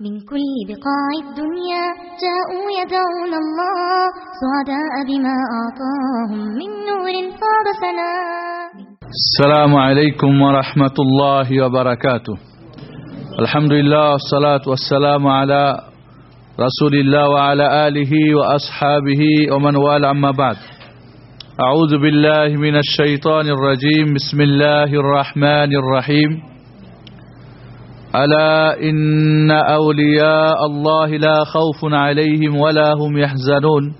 من كل بقاع الدنيا جاءوا يدعون الله سعداء بما أعطاهم من نور فاض سنا السلام عليكم ورحمة الله وبركاته. الحمد لله والصلاة والسلام على رسول الله وعلى آله وأصحابه ومن والاه أما بعد. أعوذ بالله من الشيطان الرجيم. بسم الله الرحمن الرحيم. ألا إن أولياء الله لا خوف عليهم ولا هم يحزنون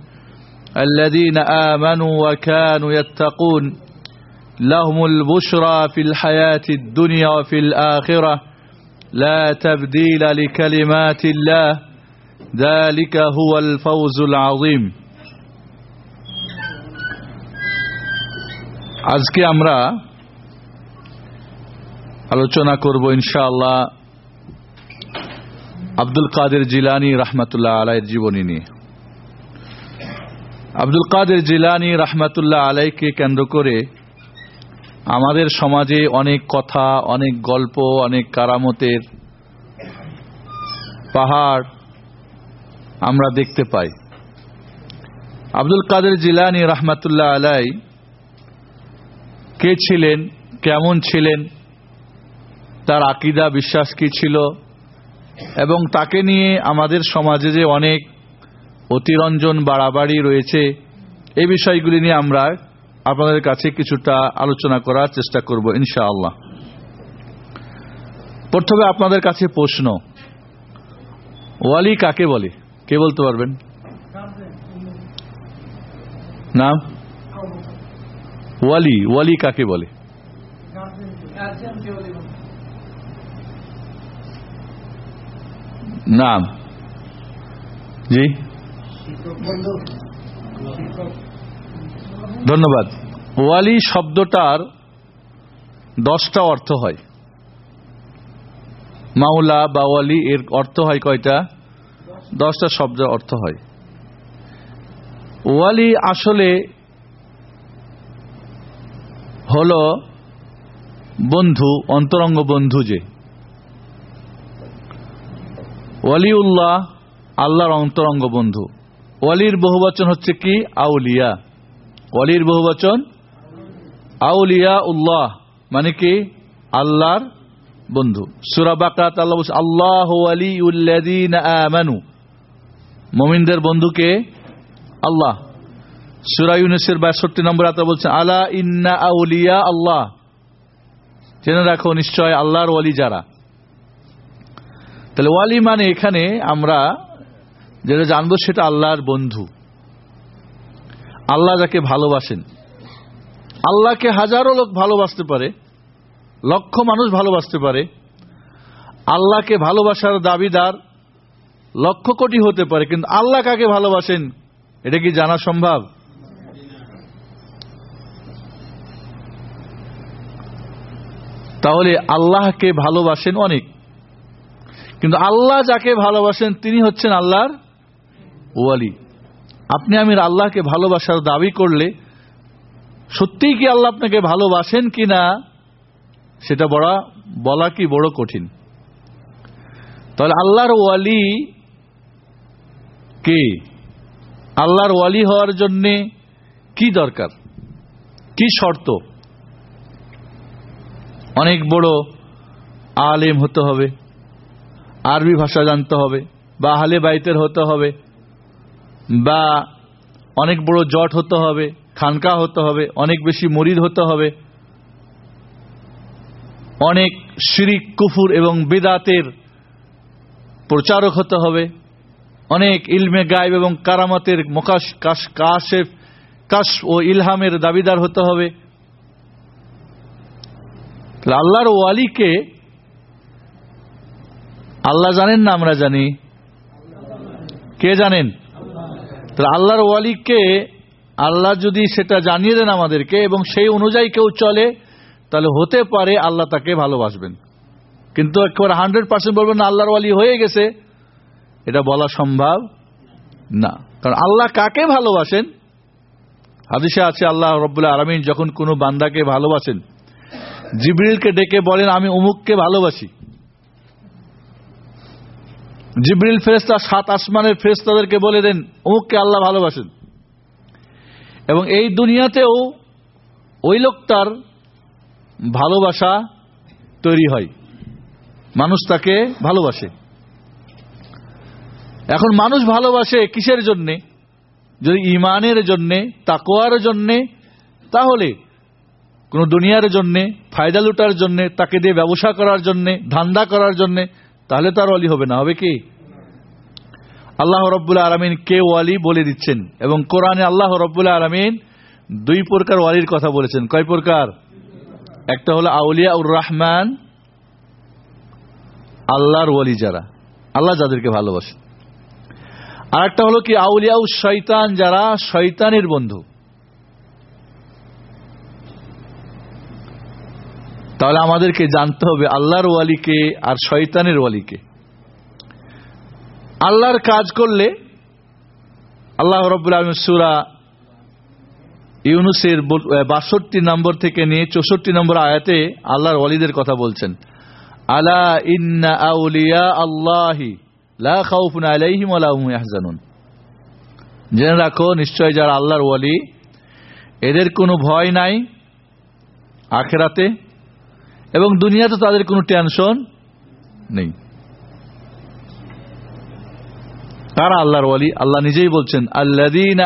الذين آمنوا وكانوا يتقون لهم البشرى في الحياة الدنيا وفي الآخرة لا تبديل لكلمات الله ذلك هو الفوز العظيم আজকে আমরা আলোচনা করব ইনশাআল্লাহ আব্দুল কাদের জিলানি রহমতুল্লাহ আলাইয়ের জীবনী নিয়ে। আব্দুল কাদের জিলানি রহমতুল্লাহ আলাইকে কেন্দ্র করে আমাদের সমাজে অনেক কথা, অনেক গল্প, অনেক কারামতের পাহাড় আমরা দেখতে পাই। আব্দুল কাদের জিলানি রহমতুল্লাহ আলাই কে ছিলেন, কেমন ছিলেন, তার আকিদা, বিশ্বাস কি ছিল এবং তাকে নিয়ে আমাদের সমাজে যে অনেক অতিরঞ্জন বাড়াবাড়ি রয়েছে, এই বিষয়গুলি নিয়ে আমরা আপনাদের কাছে কিছুটা আলোচনা করার চেষ্টা করব, ইনশাআল্লাহ। প্রথমে আপনাদের কাছে প্রশ্ন, ওয়ালি কাকে বলে? কে বলতে পারবেন? নাম? ওয়ালি ওয়ালি কাকে বলে? নাম জি ধন্যবাদ। ওয়ালি শব্দটার দশটা অর্থ হয়। মাওলা বা ওয়ালি এর অর্থ হয় কয়টা? দশটা শব্দ অর্থ হয়। ওয়ালি আসলে হল বন্ধু, অন্তরঙ্গ বন্ধু যে। ওয়ালিউল্লাহ, আল্লাহর অন্তরঙ্গ বন্ধু। ওয়ালির বহুবচন হচ্ছে কি? আউলিয়া। ওয়ালির বহুবচন আউলিয়া উল্লাহ মানে কি? আল্লাহর বন্ধু। সুরাবাকাত আল্লাহ আল্লাহ আমানু। মমিনদের বন্ধুকে আল্লাহ। সুরা ইউনুসের বাষট্টি নম্বর আতা বলছেন আলা ইন্না আউলিয়া আল্লাহ। জেনে রাখো নিশ্চয় আল্লাহর ওয়ালি যারা। তাহলে ওয়ালি মানে এখানে আমরা যেটা জানব সেটা আল্লাহর বন্ধু। আল্লাহ যাকে ভালোবাসেন। আল্লাহকে হাজারো লোক ভালোবাসতে পারে, লক্ষ মানুষ ভালোবাসতে পারে। আল্লাহকে ভালোবাসার দাবিদার লক্ষ কোটি হতে পারে, কিন্তু আল্লাহ কাকে ভালোবাসেন, এটা কি জানা সম্ভব? তাহলে আল্লাহকে ভালোবাসেন অনেক। কিন্তু আল্লাহ যাকে ভালোবাসেন, তিনি হচ্ছেন আল্লাহর ওয়ালি। আপনি আমি আল্লাহকে ভালোবাসার দাবি করলে, সত্যিই কি আল্লাহ আপনাকে ভালোবাসেন কি না, সেটা বড়, বলা কি বড় কঠিন। তাহলে আল্লাহর ওয়ালি কে? আল্লাহর ওয়ালি হওয়ার জন্যে কি দরকার? কি শর্ত? অনেক বড় আলেম হতে হবে। আরবি ভাষা জানতে হবে, বা আহলে বাইতের হতে হবে, বা অনেক বড় জট হতে হবে, খানকা হতে হবে, অনেক বেশি মরিদ হতে হবে, অনেক শিরিক, কুফুর এবং বেদাতের প্রচারক হতে হবে, অনেক ইলমে গায়েব এবং কারামতের মোকাশ, কাশ, কাশেফ, কাশ ও ইলহামের দাবিদার হতে হবে। আল্লাহর ওয়ালিকে আল্লাহ জানেন না আমরা জানি। কে জানেন? তাহলে আল্লাহর ওয়ালিকে আল্লাহ যদি সেটা জানিয়ে দেন আমাদেরকে এবং সেই অনুযায়ী কেউ চলে, তাহলে হতে পারে আল্লাহ তাকে ভালোবাসবেন। কিন্তু একবার হান্ড্রেড পার্সেন্ট বলবেন না, আল্লাহর ওয়ালি হয়ে গেছে। এটা বলা সম্ভব না। কারণ আল্লাহ কাকে ভালোবাসেন? হাদিসে আছে, আল্লাহ রব্বুল্লাহ আলমিন যখন কোনো বান্দাকে ভালোবাসেন, জিবরিলকে ডেকে বলেন, আমি অমুককে ভালোবাসি। জিব্রিল ফেরেস্তা সাত আসমানের ফেরেস্তাদেরকে বলে দেন, অমুককে আল্লাহ ভালোবাসেন। এবং এই দুনিয়াতেও ওই লোকটার ভালোবাসা তৈরি হয়। মানুষ তাকে ভালোবাসে। এখন মানুষ ভালোবাসে কিসের জন্যে? যদি ইমানের জন্যে তাকোয়ার জন্যে, তাহলে কোন দুনিয়ার জন্যে, ফায়দা লুটার জন্যে, তাকে দিয়ে ব্যবসা করার জন্যে, ধান্দা করার জন্যে তাহলে তার অলি হবে না, হবে কি? আল্লাহ রব্বুল্লা আলমিন কে ওয়ালি বলে দিচ্ছেন? এবং কোরআনে আল্লাহ রব্বুল্লা আলমিন দুই প্রকার ওয়ালির কথা বলেছেন। কয় প্রকার? একটা হলো আউলিয়া উর রহমান, আল্লাহর ওয়ালি যারা। আল্লাহ যাদেরকে ভালোবাসেন। আর একটা হলো কি আউলিয়া শৈতান যারা শৈতানের বন্ধু। তাহলে আমাদেরকে জানতে হবে আল্লাহর ওয়ালিকে আর শয়তানের ওয়ালিকে। আল্লাহর কাজ করলে আল্লাহ রব্বুল আলম সুরা ইউনুসের বাষট্টি নম্বর থেকে নিয়ে চৌষট্টি নম্বর আয়াতে আল্লাহর ওয়ালিদের কথা বলছেন। আলা ইন্না আউলিয়া আল্লাহি লা জেনে রাখো, নিশ্চয় যারা আল্লাহর ওয়ালি, এদের কোনো ভয় নাই আখেরাতে। এবং দুনিয়াতে তাদের কোনো টেনশন নেই। তারা আল্লাহর ওয়ালি, আল্লাহ নিজেই বলছেন আল্লাদিন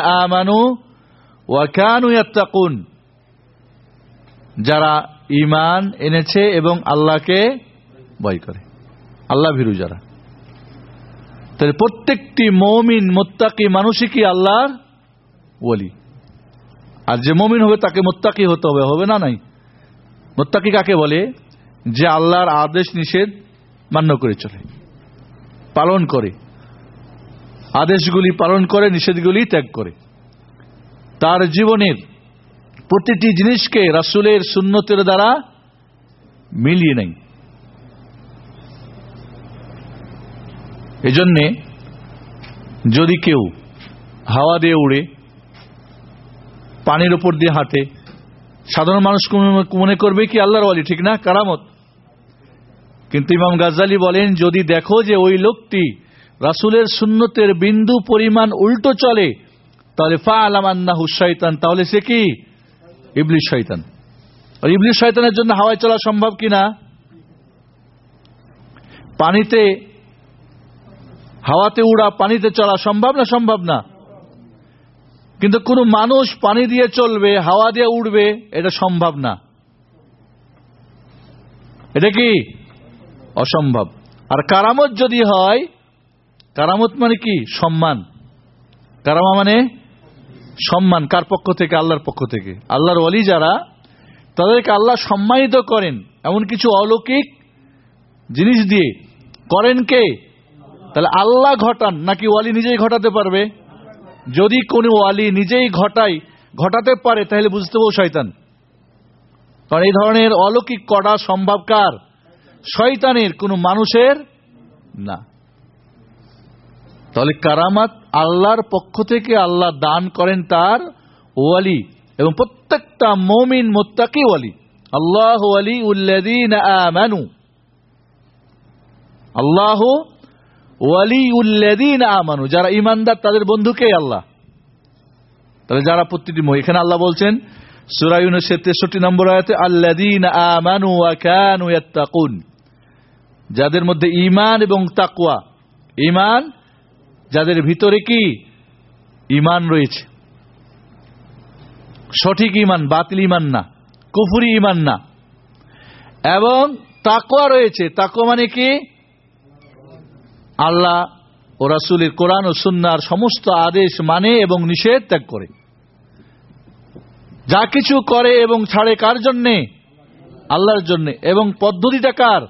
যারা ইমান এনেছে এবং আল্লাহকে ভয় করে। আল্লাহ ভীরু যারা। তাহলে প্রত্যেকটি মমিন, মোত্তাকি মানুষই কি আল্লাহর ওয়ালি? আর যে মমিন হবে তাকে মোত্তাকি হতে হবে হবে না নাই? মোত্তাকি কাকে বলে? যে আল্লাহর আদেশ নিষেধ মান্য করে চলে, পালন করে। আদেশগুলি পালন করে, নিষেধগুলি ত্যাগ করে। তার জীবনের প্রতিটি জিনিসকে রাসুলের সুন্নতের দ্বারা মিলিয়ে নেই এজন্যে যদি কেউ হাওয়া দিয়ে উড়ে, পানির ওপর দিয়ে হাঁটে সাধারণ মানুষ মনে করবে কি আল্লাহর ওয়ালি, ঠিক না? কারামত। কিন্তু ইমাম গাজ্জালি বলেন, যদি দেখো যে ওই লোকটি রাসুলের সুন্নতের বিন্দু পরিমাণ উল্টো চলে, তাহলে ফা আলাম আন্না হুসাইতান তাহলে সে কি? ইবলিশ শৈতান আর ইবলিশ শয়তানের জন্য হাওয়ায় চলা সম্ভব কিনা পানিতে, হাওয়াতে উড়া, পানিতে চলা সম্ভব না সম্ভব না? কিন্তু কোন মানুষ পানি দিয়ে চলবে, হাওয়া দিয়ে উঠবে এটা সম্ভব না। এটা কি? অসম্ভব। আর কারামত যদি হয়, কারামত মানে কি? সম্মান। কারামা মানে সম্মান, কার পক্ষ থেকে? আল্লাহর পক্ষ থেকে। আল্লাহর অলি যারা, তাদেরকে আল্লাহ সম্মানিত করেন। এমন কিছু অলৌকিক জিনিস দিয়ে। করেন কে? তাহলে আল্লাহ ঘটান, নাকি ওয়ালি নিজেই ঘটাতে পারবে? যদি কোন ওয়ালি নিজেই ঘটাই, ঘটাতে পারে, তাহলে বুঝতে পারব শয়তান। কারণ এই ধরনের অলৌকিক করা সম্ভব কার? শয়তানের, কোনো মানুষের না। তাহলে কারামাত আল্লাহর পক্ষ থেকে আল্লাহ দান করেন তার ওয়ালি এবং প্রত্যেকটা মমিন মোত্তাকি ওয়ালি। আল্লাহ আল্লাহ ওয়ালি উল্লাদিন আমানু, যারা ইমানদার তাদের বন্ধুকে আল্লাহ? তাহলে যারা প্রতিটি এখানে আল্লাহ বলছেন সুরাইনের তেষট্টি নম্বর আয়াতে আল্লাদিন আমানু ইয়াত্তাকুন। যাদের মধ্যে ইমান এবং তাকুয়া ইমান যাদের ভিতরে কি? ইমান রয়েছে। সঠিক ইমান বাতিল ইমান না, কুফুরি ইমান না। এবং তাকোয়া রয়েছে তাকোয়া মানে কি? আল্লাহ ও রাসুলের কোরআন ও সুন্নার সমস্ত আদেশ মানে এবং নিষেধ ত্যাগ করে। যা কিছু করে এবং ছাড়ে কার জন্যে? আল্লাহর জন্য। এবং পদ্ধতিটা কার?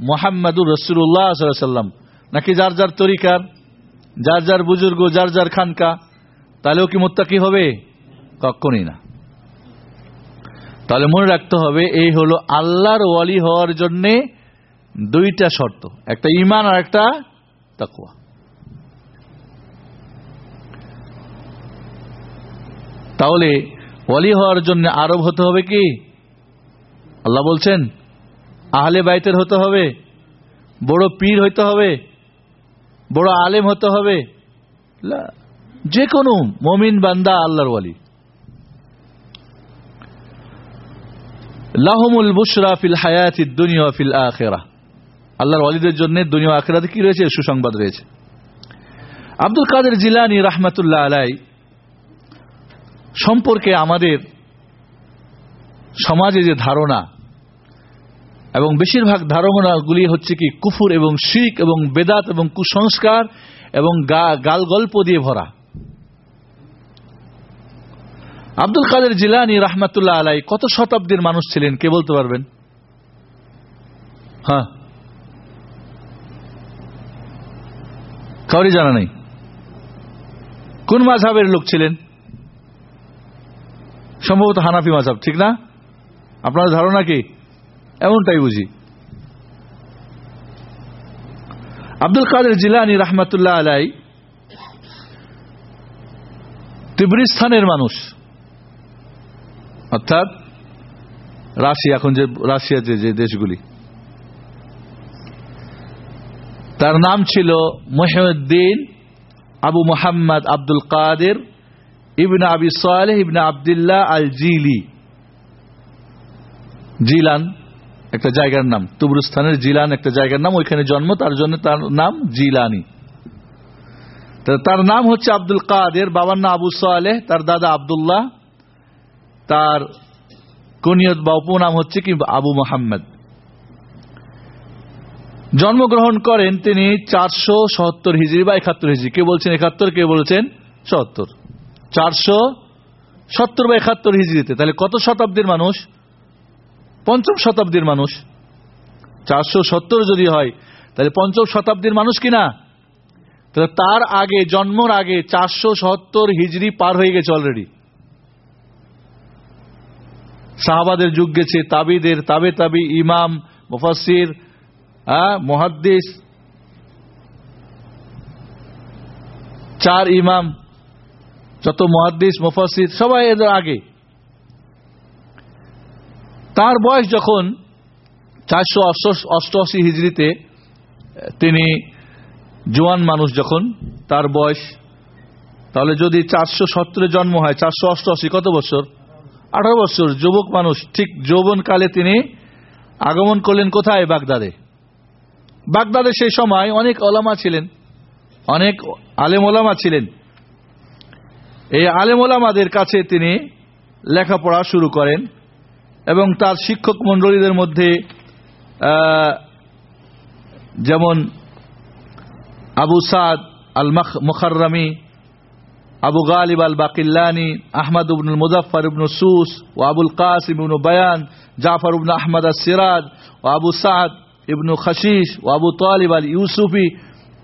মোহাম্মদুর রসুল্লাহ সাল্লাম নাকি যার যার তরিকার, যার যার বুজুর্গ, যার যার খানকা, তাহলেও কি মোত্তাকি হবে? কখনই না। তাহলে মনে রাখতে হবে, এই হলো আল্লাহর ওয়ালি হওয়ার জন্যে দুইটা শর্ত, একটা ইমান আর একটা তাকুয়া তাহলে ওয়ালি হওয়ার জন্য আরব হতে হবে কি? আল্লাহ বলছেন, আহলে বাইতের হতে হবে, বড় পীর হইতে হবে, বড় আলেম হতে হবে। যে কোনো মমিন বান্দা আল্লাহর ওয়ালি। লাহমুল বুশরা ফিল হায়াতি দুনিয়া ফিল আখেরা। আল্লাহর ওয়ালিদের জন্য দুনিয়া আখেরাতে কি রয়েছে? সুসংবাদ রয়েছে। আব্দুল কাদের জিলানি রাহমাতুল্লাহ আলাই সম্পর্কে আমাদের সমাজে যে ধারণা এবং বেশিরভাগ ধারণাগুলি হচ্ছে কি, কুফুর এবং শিখ এবং বেদাত এবং কুসংস্কার এবং গাল গল্প দিয়ে ভরা। আব্দুল কাদের জিলানি রাহমাতুল্লাহ আলাই কত শতাব্দীর মানুষ ছিলেন? কে বলতে পারবেন? হ্যাঁ। কাউরি জানা নেই। কোন মাঝাবের লোক ছিলেন? সম্ভবত হানাফি মাঝাব ঠিক না? আপনার ধারণা কি? এমনটাই বুঝি। আব্দুল কাদের জিলানি রাহমাতুল্লাহ আলাই তিব্রিস্তানের মানুষ। অর্থাৎ রাশিয়া, এখন যে রাশিয়াতে যে দেশগুলি। তার নাম ছিল মহিউদ্দিন আবু মোহাম্মদ আব্দুল কাদের ইবনা আবি সালেহ ইবনা আবদুল্লাহ আল জিলি জিলান একটা জায়গার নাম তুবরুস্থানের জিলান একটা জায়গার নাম, ওইখানে জন্ম, তার জন্য তার নাম জিলানি। তার নাম হচ্ছে আব্দুল কাদের, বাবার নাম আবু সালেহ, তার দাদা আবদুল্লাহ, তার কনিয়ত বা উপনাম হচ্ছে কি? আবু মোহাম্মদ। জন্মগ্রহণ করেন তিনি চারশো সত্তর হিজড়ি বা একাত্তর হিজড়ি কে বলছেন একাত্তর? কে বলছেন? সত্তর। চারশো সত্তর বা একাত্তর হিজড়িতে তাহলে কত শতাব্দীর মানুষ? পঞ্চম শতাব্দীর মানুষ। চারশো সত্তর যদি হয়, তাহলে পঞ্চম শতাব্দীর মানুষ কিনা? তাহলে তার আগে, জন্মর আগে চারশো সত্তর হিজড়ি পার হয়ে গেছে অলরেডি সাহাবাদের যুগ গেছে, তাবিদের তাবে তাবি, ইমাম মুফাসির মহাদ্দিস, চার ইমাম, যত মহাদ্দিস মুফাসির সবাই এদের আগে। তার বয়স যখন চারশো অষ্টআশি হিজড়িতে, তিনি জোয়ান মানুষ যখন, তার বয়স, তাহলে যদি চারশো সত্তরে জন্ম হয়, চারশো অষ্টআশি কত বছর? আঠারো বছর। যুবক মানুষ, ঠিক যৌবনকালে তিনি আগমন করলেন কোথায়? বাগদাদে। বাগদাদে সেই সময় অনেক ওলামা ছিলেন। অনেক আলেম ওলামা ছিলেন। এই আলেম ওলামাদের কাছে তিনি লেখাপড়া শুরু করেন এবং তার শিক্ষক মন্ডলীদের মধ্যে যেমন আবু সাদ আল মুখাররামি, আবু গালিব আল বাকিল্লানি আহমদ উবনুল মুজাফর ইবনু সুস, ও আবুল কাসিম ইবনু বয়ান, জাফর উবনু আহমদ আল ও আবু সাদ ইবনু খাশিস ও আবু তালিব আল ইউসুফি,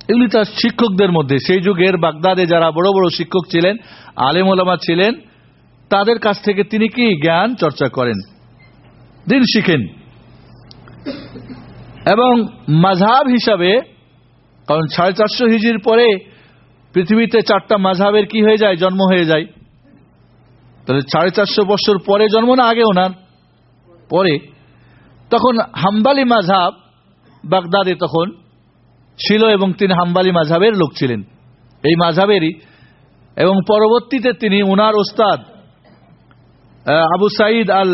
এগুলি তার শিক্ষকদের মধ্যে। সেই যুগের বাগদাদে যারা বড় বড় শিক্ষক ছিলেন, আলেম ওলামা ছিলেন, তাদের কাছ থেকে তিনি কি জ্ঞান চর্চা করেন? দিন শিখেন। এবং মাঝাব হিসাবে, কারণ সাড়ে চারশো হিজির পরে পৃথিবীতে চারটা মাঝাবের কি হয়ে যায়? জন্ম হয়ে যায়। তাহলে সাড়ে চারশো বছর পরে জন্ম না আগে ওনার পরে। তখন হাম্বালি মাঝাব বাগদাদে তখন ছিল এবং তিনি হাম্বালি মাঝাবের লোক ছিলেন। এই মাঝাবেরই এবং পরবর্তীতে তিনি উনার ওস্তাদ আবু সাইদ আল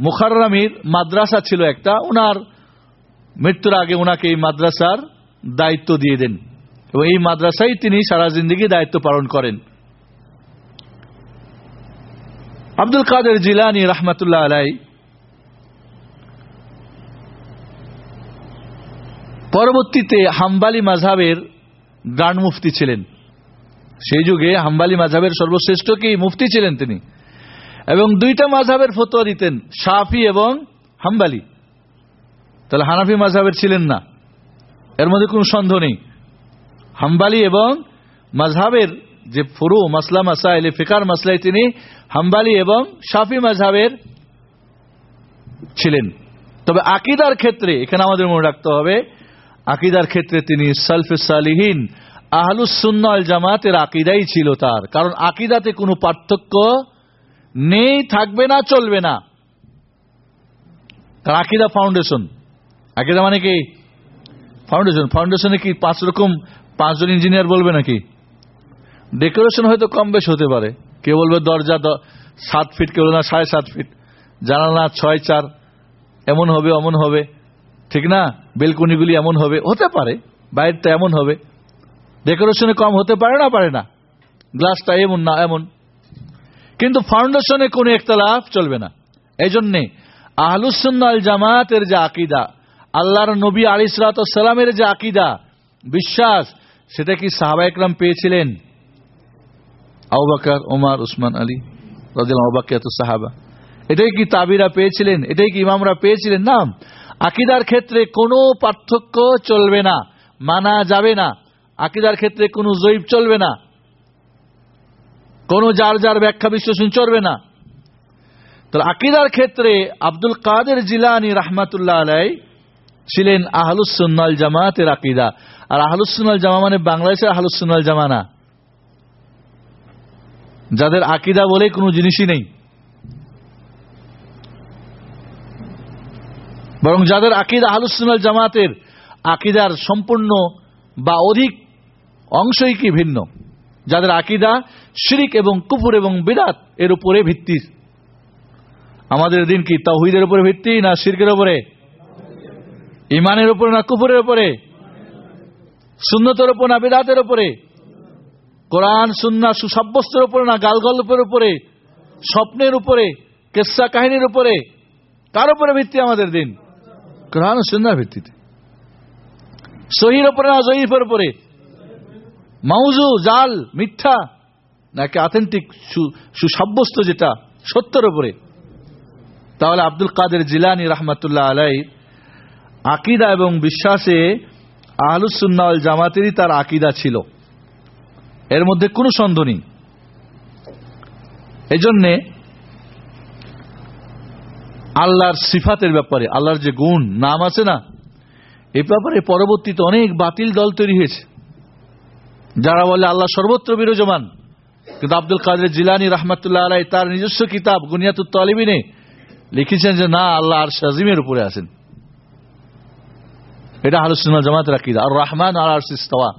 মুখাররামির মাদ্রাসা ছিল একটা। উনার মৃত্যুর আগে উনাকে এই মাদ্রাসার দায়িত্ব দিয়ে দেন এবং এই মাদ্রাসায় তিনি সারা জিন্দগি দায়িত্ব পালন করেন। আব্দুল কাদের জিলানি রহমতুল্লাহ আলাই পরবর্তীতে হাম্বালি মাঝাবের গান মুফতি ছিলেন। সেই যুগে হাম্বালি মাঝাবের সর্বশ্রেষ্ঠ কি? মুফতি ছিলেন তিনি। এবং দুইটা মাঝাবের ফতোয়া দিতেন সাফি এবং হাম্বালি। তাহলে হানাফি মাঝাবের ছিলেন না। এর মধ্যে কোনো সন্দেহ নেই। হাম্বালি এবং মাঝহাবের যে ফুরু, মাসলা, মাসাইল, ফিকার মাসলাই তিনি হাম্বালি এবং শাফি মাঝহাবের ছিলেন। তবে আকিদার ক্ষেত্রে এখানে আমাদের মনে রাখতে হবে আকিদার ক্ষেত্রে তিনি সালফে সালিহীন আহলুসুন্নাল জামাতের আকিদাই ছিল তার। কারণ আকিদাতে কোনো পার্থক্য নেই, থাকবে না, চলবে না। কারণ আকিদা ফাউন্ডেশন। আকিদা মানে কি? ফাউন্ডেশন। ফাউন্ডেশনে কি পাঁচ রকম, পাঁচজন ইঞ্জিনিয়ার বলবে নাকি? ডেকোরেশন হয়তো কম বেশ হতে পারে। কেউ বলবে দরজা সাত ফিট, কেউ বলবে না সাড়ে সাত ফিট। জানালা ছয় চার, এমন হবে, অমন হবে। ঠিক না? বেলকুনিগুলি এমন হবে। হতে পারে। বাইরটা এমন হবে। ডেকোরেশনে কম হতে পারে না পারে না। গ্লাসটা এমন না, এমন। কিন্তু ফাউন্ডেশনে কোনো একতলাফ চলবে না। এই জন্যে আহলুসুন্নাল জামাতের যে আকিদা, আল্লাহর নবী আলিসালামের যে আকিদা, বিশ্বাস, সেটা কি সাহাবা একরাম পেয়েছিলেন? আবাকার ওমার উসমান, আলী রাজিল আবাকিয়াত সাহাবা। এটাই কি তাবিরা পেয়েছিলেন? এটাই কি ইমামরা পেয়েছিলেন? না আকিদার ক্ষেত্রে কোনো পার্থক্য চলবে না, মানা যাবে না। আকিদার ক্ষেত্রে কোনো জৈব চলবে না। কোনো যার যার ব্যাখ্যা বিশ্লেষণ চলবে না। তাহলে আকিদার ক্ষেত্রে আব্দুল কাদের জিলানি রাহমাতুল্লাহ আলাই ছিলেন আহলুসুন্নাল জামাতের আকিদা। আর আহলুসুন্নাল জামা মানে বাংলাদেশের আহলুসুন্নাল জামানা। যাদের আকিদা বলে কোনো জিনিসই নেই। বরং যাদের আকিদা আহলুসুন্নাল জামাতের আকিদার সম্পূর্ণ বা অধিক অংশই কি ভিন্ন? যাদের আকিদা শিরিক এবং কুপুর এবং বিরাত এর উপরে ভিত্তি। আমাদের দিন কি তাহিদের উপরে ভিত্তি না শিরকের উপরে? ইমানের উপরে না কুপুরের উপরে? সুন্নতের উপর না বিরাতের উপরে? কোরআন সুন্না সুসাব্যস্তের উপরে না গালগল্পের উপরে? স্বপ্নের উপরে? কেসা কাহিনীর উপরে? কার উপরে ভিত্তি আমাদের দিন? কোরআন ও সুন্নার ভিত্তিতে সহির উপরে না জয়ীফের উপরে মাউজু জাল মিথ্যা নাকি অথেন্টিক সুসাব্যস্ত যেটা সত্যের উপরে তাহলে আব্দুল কাদের জিলানি রহমতুল্লাহ আলাই আকিদা এবং বিশ্বাসে আহলুসুন্নাল জামাতেরই তার আকিদা ছিল এর মধ্যে কোনো সন্দেহ নেই এজন্যে আল্লাহর সিফাতের ব্যাপারে, আল্লাহর যে গুণ, নাম আছে না? এ ব্যাপারে পরবর্তীতে অনেক বাতিল দল তৈরি হয়েছে। যারা বলে আল্লাহ সর্বত্র বিরাজমান, কিন্তু আব্দুল কাদের জিলানি রহমতুল্লাহ আলাই তার নিজস্ব কিতাব গুনিয়াতুল তালিবিনে, লিখেছেন যে, না, আল্লাহ আর শাজিমের উপরে আছেন। এটা আলোচনা জামাতের আকিদা। আর রহমান আর আরসিস্তওয়া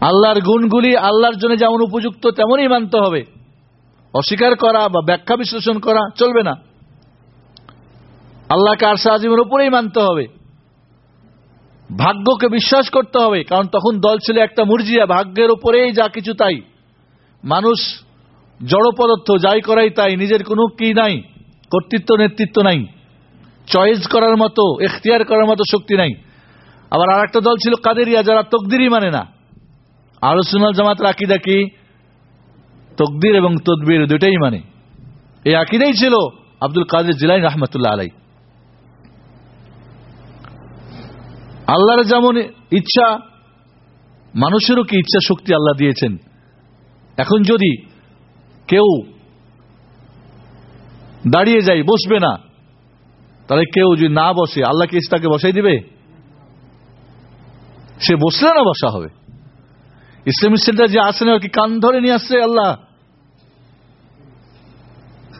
আল্লাহর গুণগুলি আল্লাহর জন্য যেমন উপযুক্ত, তেমনই মানতে হবে। অস্বীকার করা বা ব্যাখ্যা বিশ্লেষণ করা চলবে না। আল্লাহকে আর আজিমের উপরেই মানতে হবে। ভাগ্যকে বিশ্বাস করতে হবে, কারণ তখন দল ছিল একটা মুরজিয়া, ভাগ্যের উপরেই যা কিছু তাই। মানুষ জড় পদার্থ, যাই করাই তাই, নিজের কোনো কি নাই, কর্তৃত্ব, নেতৃত্ব নাই। চয়েস করার মতো, এখতিয়ার করার মতো শক্তি নাই। আবার আর একটা দল ছিল কাদেরিয়া, যারা তকদিরই মানে না। আলোচনাল জামাতের আকিদা কি? তকদির এবং তদবির দুটাই মানে। এই আকিদাই ছিল আব্দুল কাদের জিলাই রহমতুল্লাহ আলাই আল্লাহর যেমন ইচ্ছা, মানুষেরও কি ইচ্ছা শক্তি আল্লাহ দিয়েছেন। এখন যদি কেউ দাঁড়িয়ে যায়, বসবে না, তাহলে কেউ যদি না বসে, আল্লাহ কি তাকে বসাই দিবে? সে বসলে না বসা হবে। ইসলামিক সেন্টার যে আসে না কি কান ধরে নিয়ে আসছে আল্লাহ।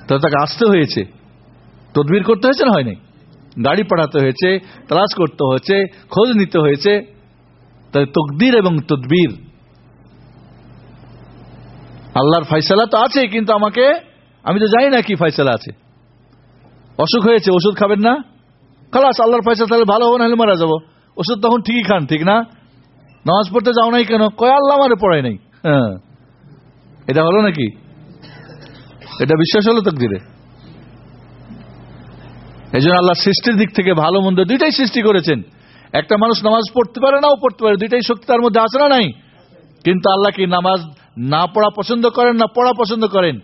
তাহলে তাকে আসতে হয়েছে। তদবির করতে হয়েছে না হয়নি? গাড়ি পাঠাতে হয়েছে, তালাশ করতে হয়েছে, খোঁজ নিতে হয়েছে। তাই তকদির এবং তদবির। আল্লাহর ফয়সালা তো আছে, কিন্তু আমাকে, আমি তো জানি না কি ফয়সালা আছে। অসুখ হয়েছে, ওষুধ খাবেন না? খালাস, আল্লাহর ফয়সালা, তাহলে ভালো হব না হলে মারা যাব। ওষুধ তখন ঠিকই খান, ঠিক না? নামাজ পড়তে যাও নাই কেন? কয়, আল্লাহ আমারে পড়ায় নাই। হ্যাঁ। এটা হলো নাকি? এটা বিশ্বাস হলো তকদিরে? এই জন্য আল্লাহ সৃষ্টির দিক থেকে ভালো মন্দ দুইটাই সৃষ্টি করেছেন। একটা মানুষ নামাজ পড়তে পারে নাও পড়তে পারে, দুইটাই শক্তি তার মধ্যে আছে না নাই? কিন্তু আল্লাহ কি নামাজ না পড়া পছন্দ করেন না পড়া পছন্দ করেন?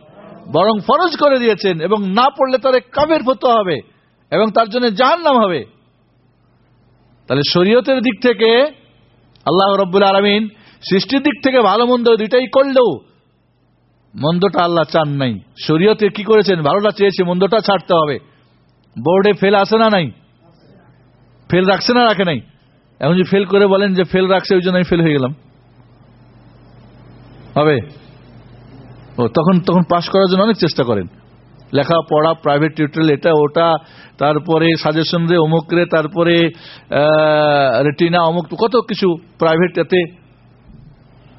বরং ফরজ করে দিয়েছেন এবং না পড়লে তার কাবের হতে হবে এবং তার জন্য জাহান নাম হবে। তাহলে শরীয়তের দিক থেকে আল্লাহ রব্বুল আলমিন সৃষ্টির দিক থেকে ভালো মন্দ দুইটাই করলেও মন্দটা আল্লাহ চান নাই। শরীয়তে কি করেছেন? ভালোটা চেয়েছে, মন্দটা ছাড়তে হবে। বোর্ডে ফেল আসে না নাই? ফেল রাখছে না রাখে নাই? এমন যে ফেল করে বলেন যে ফেল রাখছে, ওই জন্য আমি ফেল হয়ে গেলাম। হবে? ও, তখন তখন পাশ করার জন্য অনেক চেষ্টা করেন। লেখাপড়া প্রাইভেট টিউটোরিয়াল এটা, ওটা, তারপরে সাজেশন রে অমুক রে তারপরে রেটিনা অমুক, কত কিছু প্রাইভেট এতে।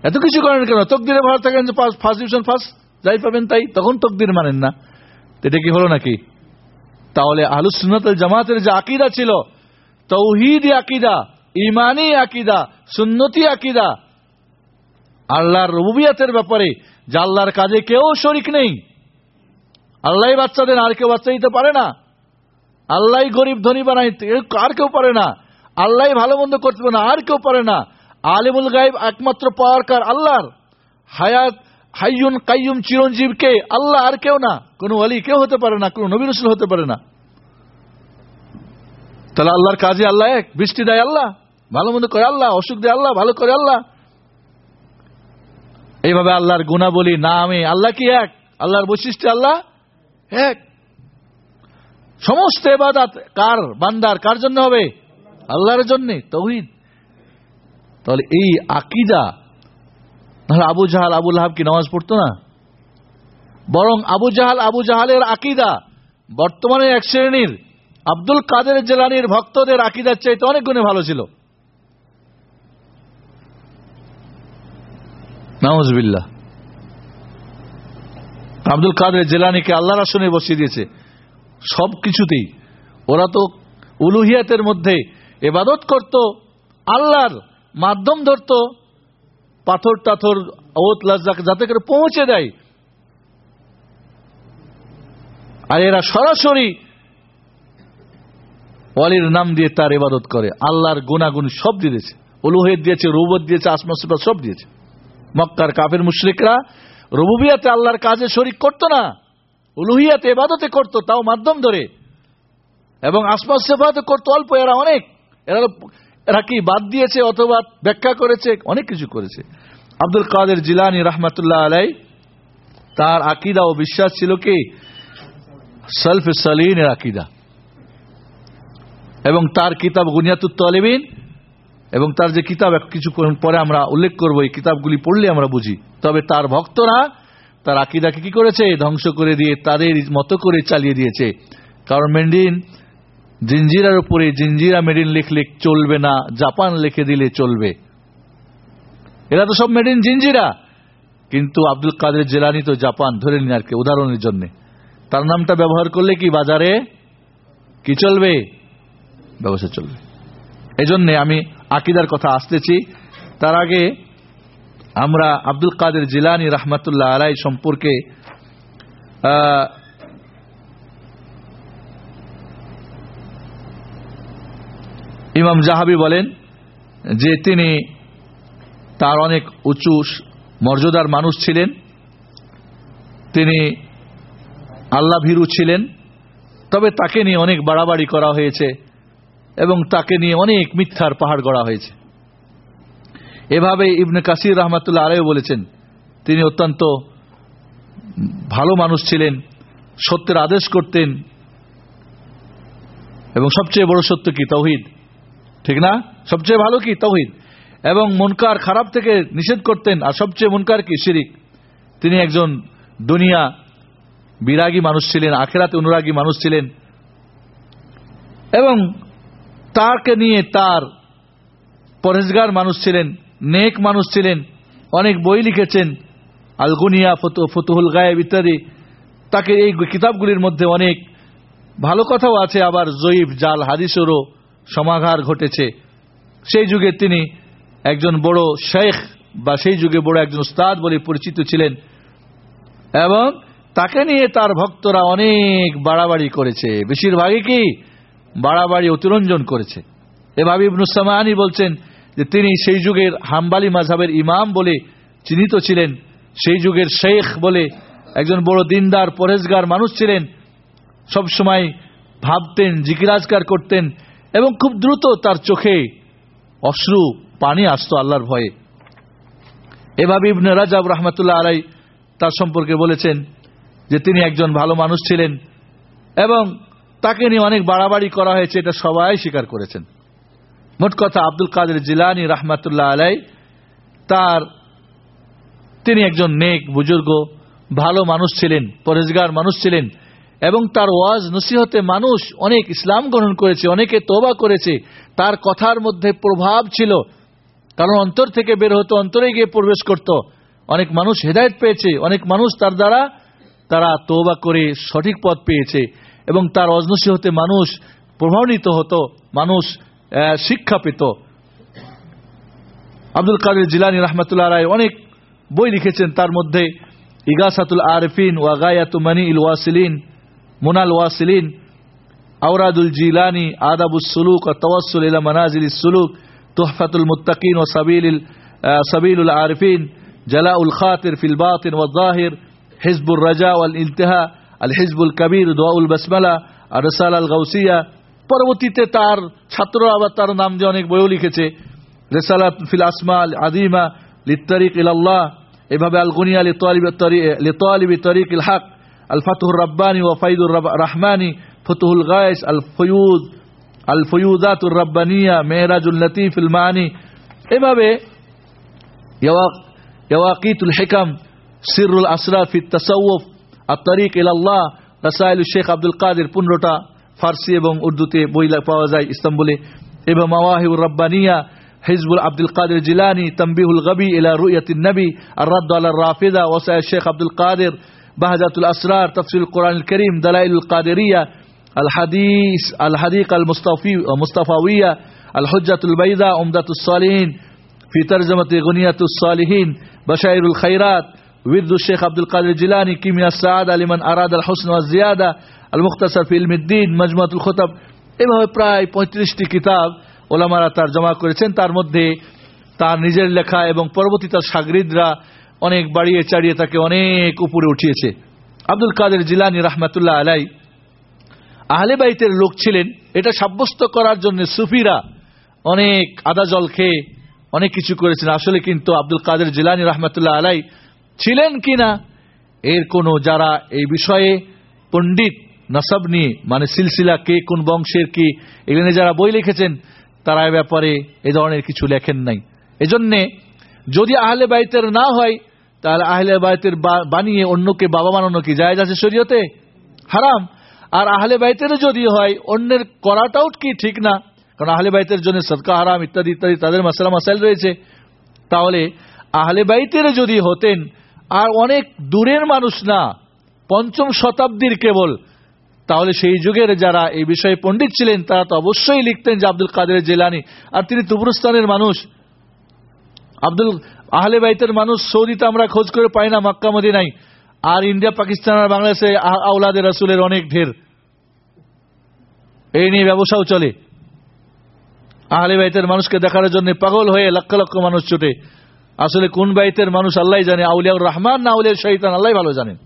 এত কিছু করেন কেন? তকদিরে ভালো থাকেন যে ফার্স্ট ডিভিশন ফার্স্ট যাই পাবেন তাই, তখন তকদির মানেন না। এটা কি হলো নাকি? তাহলে আলুসুন্নতল জামাতের যে আকিদা ছিল, তৌহিদি আকিদা ইমানি আকিদা, সুন্নতি আকিদা, আল্লাহর রুবিয়াতের ব্যাপারে, যে আল্লাহর কাজে কেউ শরিক নেই। আল্লাহ বাচ্চা দেন, আর কেউ বাচ্চা দিতে পারে না। আল্লাহ গরিব, ধনী, বানাই আর কেউ পারে না। আল্লাহ ভালো মন্দ করতে পারে না, আর কেউ পারে না। আলিমুল গাইব একমাত্র পাওয়ার কার? আল্লাহর। হায়াত হাইয়ুন কাইয়ুম চিরঞ্জীব কে আল্লাহ আর কেউ না। কোনো অলি কেউ হতে পারে না, কোনো নবী রসুল হতে পারে না। তাহলে আল্লাহর কাজে আল্লাহ এক। বৃষ্টি দেয় আল্লাহ, ভালো মন্দ করে আল্লাহ, অসুখ দেয় আল্লাহ, ভালো করে আল্লাহ। এইভাবে আল্লাহর গুণা বলি না আমি আল্লাহ কি এক? আল্লাহর বৈশিষ্ট্য আল্লাহ এক। সমস্ত এবাদাত কার বান্দার? কার জন্য হবে? আল্লাহর জন্য, তৌহিদ। তাহলে এই আকিদা, তাহলে আবু জাহাল, আবুল হাব কি নামাজ পড়তো না? বরং আবু জাহাল, আবু জাহালের আকিদা, বর্তমানে এক শ্রেণির আব্দুল কাদের জেলানির ভক্তদের আকিদার চাইতে অনেক গুণে ভালো ছিল। নাউজবিল্লাহ। আব্দুল কাদের জেলানিকে আল্লাহর আসনে বসিয়ে দিয়েছে। সব কিছুতেই। ওরা তো উলুহিয়াতের মধ্যে এবাদত করত, আল্লাহর মাধ্যম ধরত, পাথর টাথর ওত লাজ্জাক যাতে করে পৌঁছে দেয়। আর এরা সরাসরি ওয়ালির নাম দিয়ে তার ইবাদত করে। আল্লাহর গুণাগুণ সব দিয়েছে। উলুহেদ দিয়েছে রুবত দিয়েছে আসমা সিফাত সব দিয়েছে। মক্কার কাফের মুশরিকরা রবুবিয়াতে আল্লাহর কাজে শরিক করত না, উলুহিয়াতে এবাদতে করত, তাও মাধ্যম ধরে। এবং আসমা সেফাতে করতো, অল্প, এরা অনেক। এরা এরা কি বাদ দিয়েছে অথবা ব্যাখ্যা করেছে? অনেক কিছু করেছে। আব্দুল কাদের জিলানি রহমতুল্লাহ আলাই তার আকিদা ও বিশ্বাস ছিল কি? সলফ সালিনের আকিদা। এবং তার কিতাব গুনিয়াতুত তলেবিন এবং তার যে কিতাব কিছু পরে আমরা উল্লেখ করব, এই কিতাবগুলি পড়লে আমরা বুঝি। তবে তার ভক্তরা তার আকিদাকে কি করেছে? ধ্বংস করে দিয়ে তাদের মতো করে চালিয়ে দিয়েছে। কারণ মেন্ডিন জিঞ্জিরার উপরে জিঞ্জিরা মেডিন লিখলে চলবে না, জাপান লিখে দিলে চলবে। এরা তো সব মেডিন জিঞ্জিরা কিন্তু আব্দুল কাদের জেলানি তো জাপান, ধরে নিন আর কি, উদাহরণের জন্য। তার নামটা ব্যবহার করলে কি বাজারে কি চলবে? ব্যবসা চলবে। এজন্য আমি আকিদার কথা আসতেছি। তার আগে আমরা আব্দুল কাদের জিলানি রহমতুল্লাহ আলাই সম্পর্কে ইমাম জাহাবি বলেন যে তিনি তার অনেক উঁচু মর্যাদার মানুষ ছিলেন। তিনি আল্লাহ ভীরু ছিলেন। তবে তাকে নিয়ে অনেক বাড়াবাড়ি করা হয়েছে। এবং তাকে নিয়ে অনেক মিথ্যার পাহাড় গড়া হয়েছে। এভাবে ইবনে কাসির রহমাতুল্লাহ আলাইও বলেছেন, তিনি অত্যন্ত ভালো মানুষ ছিলেন, সত্যের আদেশ করতেন, এবং সবচেয়ে বড় সত্য কি? তৌহিদ। ঠিক না? সবচেয়ে ভালো কি? তৌহিদ। এবং মনকার খারাপ থেকে নিষেধ করতেন, আর সবচেয়ে মনকার কি? শিরিক। তিনি একজন দুনিয়া বিরাগী মানুষ ছিলেন, আখেরাতে অনুরাগী মানুষ ছিলেন, এবং তাকে নিয়ে তার পরেজগার মানুষ ছিলেন, নেক মানুষ ছিলেন, অনেক বই লিখেছেন, আলগুনিয়া ফতুহুল গায়েব ইত্যাদি। তাকে এই কিতাবগুলির মধ্যে অনেক ভালো কথাও আছে, আবার জয়ীফ জাল হাদিসেরও সমাঘার ঘটেছে। সেই যুগে তিনি একজন বড় শেখ, বা সেই যুগে বড় একজন উস্তাদ বলে পরিচিত ছিলেন। এবং তাকে নিয়ে তার ভক্তরা অনেক বাড়াবাড়ি করেছে। বেশিরভাগই কি বাড়াবাড়ি, অতিরঞ্জন করেছে। এভাবে ইবনুসামানি বলছেন যে তিনি সেই যুগের হাম্বালি মাঝাবের ইমাম বলে চিহ্নিত ছিলেন, সেই যুগের শেখ বলে একজন বড় দিনদার পরেজগার মানুষ ছিলেন সব সময় ভাবতেন জিকিরাজকার করতেন এবং খুব দ্রুত তার চোখে অশ্রু, পানি আসতো আল্লাহর ভয়ে। এভাবে ইবনে রাজাব রহমতুল্লাহ আলাই তার সম্পর্কে বলেছেন যে তিনি একজন ভালো মানুষ ছিলেন এবং তাকে নিয়ে অনেক বাড়াবাড়ি করা হয়েছে, এটা সবাই স্বীকার করেছেন। মোট কথা, আব্দুল কাদের জিলানি রাহমাতুল্লাহ আলাই, তার তিনি একজন নেক বুজুর্গ, ভালো মানুষ ছিলেন পরেজগার মানুষ ছিলেন, এবং তার ওয়াজ নসিহতে মানুষ অনেক ইসলাম গ্রহণ করেছে, অনেকে তোবা করেছে। তার কথার মধ্যে প্রভাব ছিল, কারণ অন্তর থেকে বের হতো অন্তরে গিয়ে প্রবেশ করত। অনেক মানুষ হেদায়ত পেয়েছে, অনেক মানুষ তার দ্বারা তারা তোবা করে সঠিক পথ পেয়েছে। এবং তার অজনসি হতে মানুষ প্রভাবিত হতো, মানুষ শিক্ষা পেত। আব্দুল কাদের জিলানি রহমতুল্লাহ রায় অনেক বই লিখেছেন, তার মধ্যে ইগাসাতুল আরফিন ওয়াগায়াতু মানি ইল ওয়াসিলিন, মুনাল ওয়াসিলিন, আওরাদুল জিলানি, আদাবুস সুলুক ও তওয়াসুল ইলা মানাজিল সুলুক, তুহফাতুল মুত্তাকিন ও সাবিল সাবিলুল আরফিন, জালাউল খাতির ফিল বাতিন জাহির হিজবুর রাজা ওয়াল ইলতিহা আল হিজবুল কবির দোয়াউল বাসমালা আর রসাল আল গাউসিয়া পরবর্তীতে তার ছাত্ররা আবার তার নাম দিয়ে অনেক বইও লিখেছে। রেসালাত ফিল আসমা আল আদিমা লিত্তারিক ইলাল্লাহ। এভাবে আল গুনিয়া লিতালিবি তরিক ইল হক আল ফাতুর রব্বানি ও ফাইদুর রহমানি, ফতুহুল গায়েস আল ফয়ুদ আল ফয়ুদাতুর রব্বানিয়া, মেহরাজুল লতিফ ইল মানি। এভাবে ইয়াকিতুল হিকাম সিরুল আসরার ফি তাসাউফ আত্তারিক ইলাল্লাহ রাসাইল শেখ আব্দুল কাদের পনেরোটা ফার্সি এবং উর্দুতে বই পাওয়া যায় ইস্তাম্বুলে এবং মাওয়াহিবুর রব্বানিয়া হিজবুল আব্দুল কাদের জিলানি তম্বিহুল গবি ইলা রুয়াতিন নবী আর রদ্দ আল রাফিদা ওসায় শেখ আব্দুল কাদের বাহাজাতুল আসরার তফসিল কোরআন করিম দলাইলুল কাদেরিয়া الحديث الحديقة المصطفي مصطفوية الحجة البيضاء عمدة الصالحين في ترجمة غنية الصالحين بشائر الخيرات ورد الشيخ عبد القادر الجيلاني كيمياء السعادة لمن أراد الحسن والزيادة المختصر في علم الدين مجموعة الخطب এভাবে প্রায় পঁয়ত্রিশটি কিতাব ওলামারা তার জমা করেছেন তার মধ্যে তার নিজের লেখা এবং পরবর্তী তার সাগরিদরা অনেক বাড়িয়ে চাড়িয়ে তাকে অনেক উপরে উঠিয়েছে আব্দুল কাদের জিলানি রহমাতুল্লাহ আলাই আহলে বাইতের লোক ছিলেন এটা সাব্যস্ত করার জন্য সুফিরা অনেক আদা জল খেয়ে অনেক কিছু করেছেন আসলে কিন্তু আব্দুল কাদের জিলানি রহমতুল্লাহ আলাই ছিলেন কিনা? এর কোনো যারা এই বিষয়ে পণ্ডিত নসব নিয়ে মানে সিলসিলা কে, কোন বংশের কি, এগুলো যারা বই লিখেছেন, তারা এ ব্যাপারে এ ধরনের কিছু লেখেন নাই। এজন্যে যদি আহলে বাইতের না হয়, তাহলে আহলে বাইতের বানিয়ে অন্যকে বাবা বানানো কি জায়জ আছে শরীয়তে? হারাম। আর আহলে বাইতের যদি হয়, অন্যের করাটাও কি? ঠিক না। কারণ আহলে বাইতের জন্য সদকা হারাম, ইত্যাদি ইত্যাদি, তাদের মশলা মশাইল রয়েছে। তাহলে আহলে বাইতের যদি হতেন আর অনেক দূরের মানুষ না, পঞ্চম শতাব্দীর কেবল। তাহলে সেই যুগের যারা এই বিষয়ে পণ্ডিত ছিলেন, তারা তো অবশ্যই লিখতেন যে আব্দুল কাদের জেলানি। আর তিনি তুবরুস্তানের মানুষ। আব্দুল, আহলে বাইতের মানুষ সৌদিতে আমরা খোঁজ করে পাই না, মক্কা মদিনাই আর ইন্ডিয়া, পাকিস্তান আর বাংলাদেশে আউলাদের রাসুলের অনেক ঢের। এই নিয়ে ব্যবসাও চলে। আহলে বাইতের মানুষকে দেখার জন্য পাগল হয়ে লক্ষ লক্ষ মানুষ ছুটে আসলে কোন বাইতের মানুষ আল্লাহ জানে, আউলিয়াউর রহমান না আউলিয়া শহীদান আল্লাহ ভালো জানেন।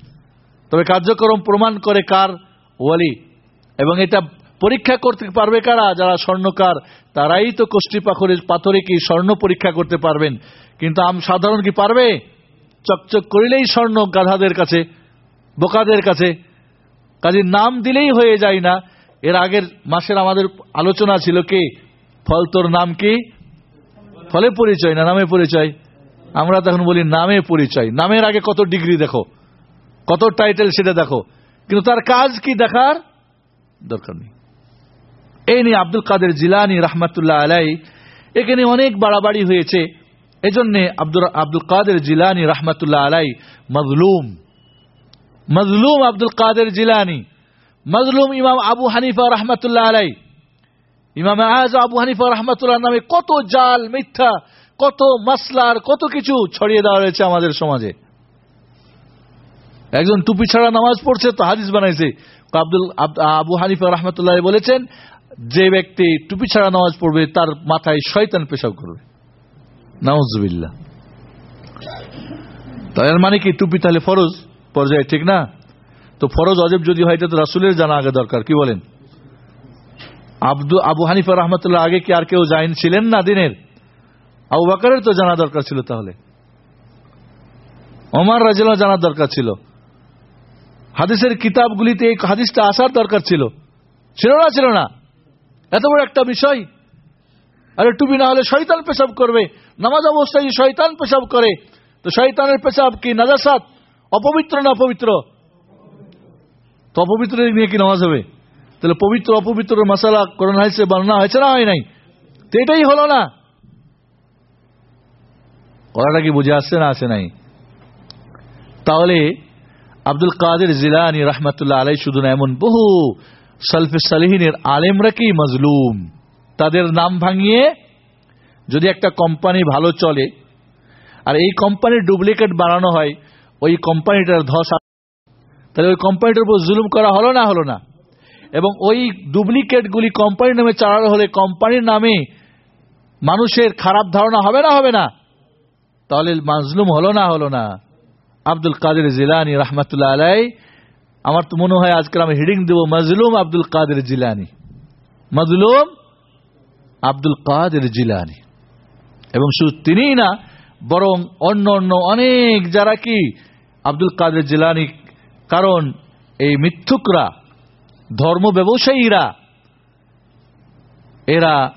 তবে কার্যক্রম প্রমাণ করে কার ওয়ালি। এবং এটা পরীক্ষা করতে পারবে কারা? যারা স্বর্ণকার, তারাই তো কোষ্ঠী পাথরে পাথরে কি স্বর্ণ পরীক্ষা করতে পারবেন? কিন্তু আম সাধারণ কি পারবে? চকচক করিলেই স্বর্ণ গাধাদের কাছে, বোকাদের কাছে। কাজে নাম দিলেই হয়ে যায় না। এর আগের মাসের আমাদের আলোচনা ছিল কি? ফল তোর নাম কি? ফলে পরিচয় না নামে পরিচয়? আমরা তখন বলি, নামে পরিচয়। নামের আগে কত ডিগ্রি দেখো, কত টাইটেল সেটা দেখো। কিন্তু তার কাজ কি দেখার? দরকার নেই। এই নিয়ে আব্দুল কাদের জিলানি রহমতুল্লাহ আলাই এখানে অনেক বাড়াবাড়ি হয়েছে। এজন্য আব্দুল আব্দুল কাদের জিলানি রহমতুল্লাহ আলাই মজলুম মজলুম আব্দুল কাদের জিলানি, মজলুম ইমাম আবু হানিফা রহমতুল্লাহ আলাই। ইমাম আজ আবু হানিফা রহমতুল্লাহ নামে কত জাল মিথ্যা কত মাসলার, কত কিছু ছড়িয়ে দেওয়া রয়েছে আমাদের সমাজে। একজন টুপি ছাড়া নামাজ পড়ছে, তো হাদিস বানাইছে। আব্দুল, আবু হানিফা রহমতুল্লাহ বলেছেন, যে ব্যক্তি টুপি ছাড়া নামাজ পড়বে, তার মাথায় শয়তান পেশাব করবে। নামজবিল্লা তার মানে কি, টুপি তাহলে ফরজ? পর্যায়ে ঠিক না? তো ফরজ অজেব যদি হয় তো রাসুলের জানা আগে দরকার, কি বলেন? আব্দু, আবু হানিফা রহমতুল্লাহ আগে কি আর কেউ জাইন ছিলেন না দিনের? আবু বাকারের তো জানা দরকার ছিল তাহলে। ওমার রাজিলা জানার দরকার ছিল। হাদিসের কিতাবগুলিতে এই হাদিসটা আসার দরকার ছিল। ছিল না ছিল না। এত বড় একটা বিষয়। আরে টুপি না হলে শয়তান পেশাব করবে। নামাজ অবস্থায় যে শয়তান পেশাব করে, তো শয়তানের পেশাব কি নাজাসাত? অপবিত্র না অপবিত্র? তো অপবিত্র নিয়ে কি নামাজ হবে? তাহলে পবিত্র অপবিত্র মশালা করোনা হয়েছে বর্ণনা হয়েছে না হয় নাই? তো এটাই হলো না। কথাটা কি বুঝে আসছে না আসে নাই? তাহলে আব্দুল কাদের জিলানি রহমতুল্লাহ আলাই শুধু না, এমন বহু সলফে সালিহিনের আলেমরা কি মজলুম? তাদের নাম ভাঙিয়ে যদি একটা কোম্পানি ভালো চলে, আর এই কোম্পানির ডুপ্লিকেট বানানো হয়, ওই কোম্পানিটার ধস তাহলে ওই কোম্পানিটার উপর জুলুম করা হলো না হলো না? এবং ওই ডুপ্লিকেটগুলি কোম্পানির নামে চালানো হলে কোম্পানির নামে মানুষের খারাপ ধারণা হবে না হবে না? তাহলে মাজলুম হলো না হলো না? আব্দুল কাদের জিলানি রহমতুল্লাহ আলাই আমার তো মনে হয় আজকাল আমি হিডিং দেব মজলুম আব্দুল কাদের জিলানি। মজলুম আব্দুল কাদের জিলানি। এবং শুধু তিনিই না, বরং অন্য অন্য অনেক যারা কি আব্দুল কাদের জিলানি, কারণ এই মিথ্যুকরা, ধর্ম ব্যবসায়ীরা, এরা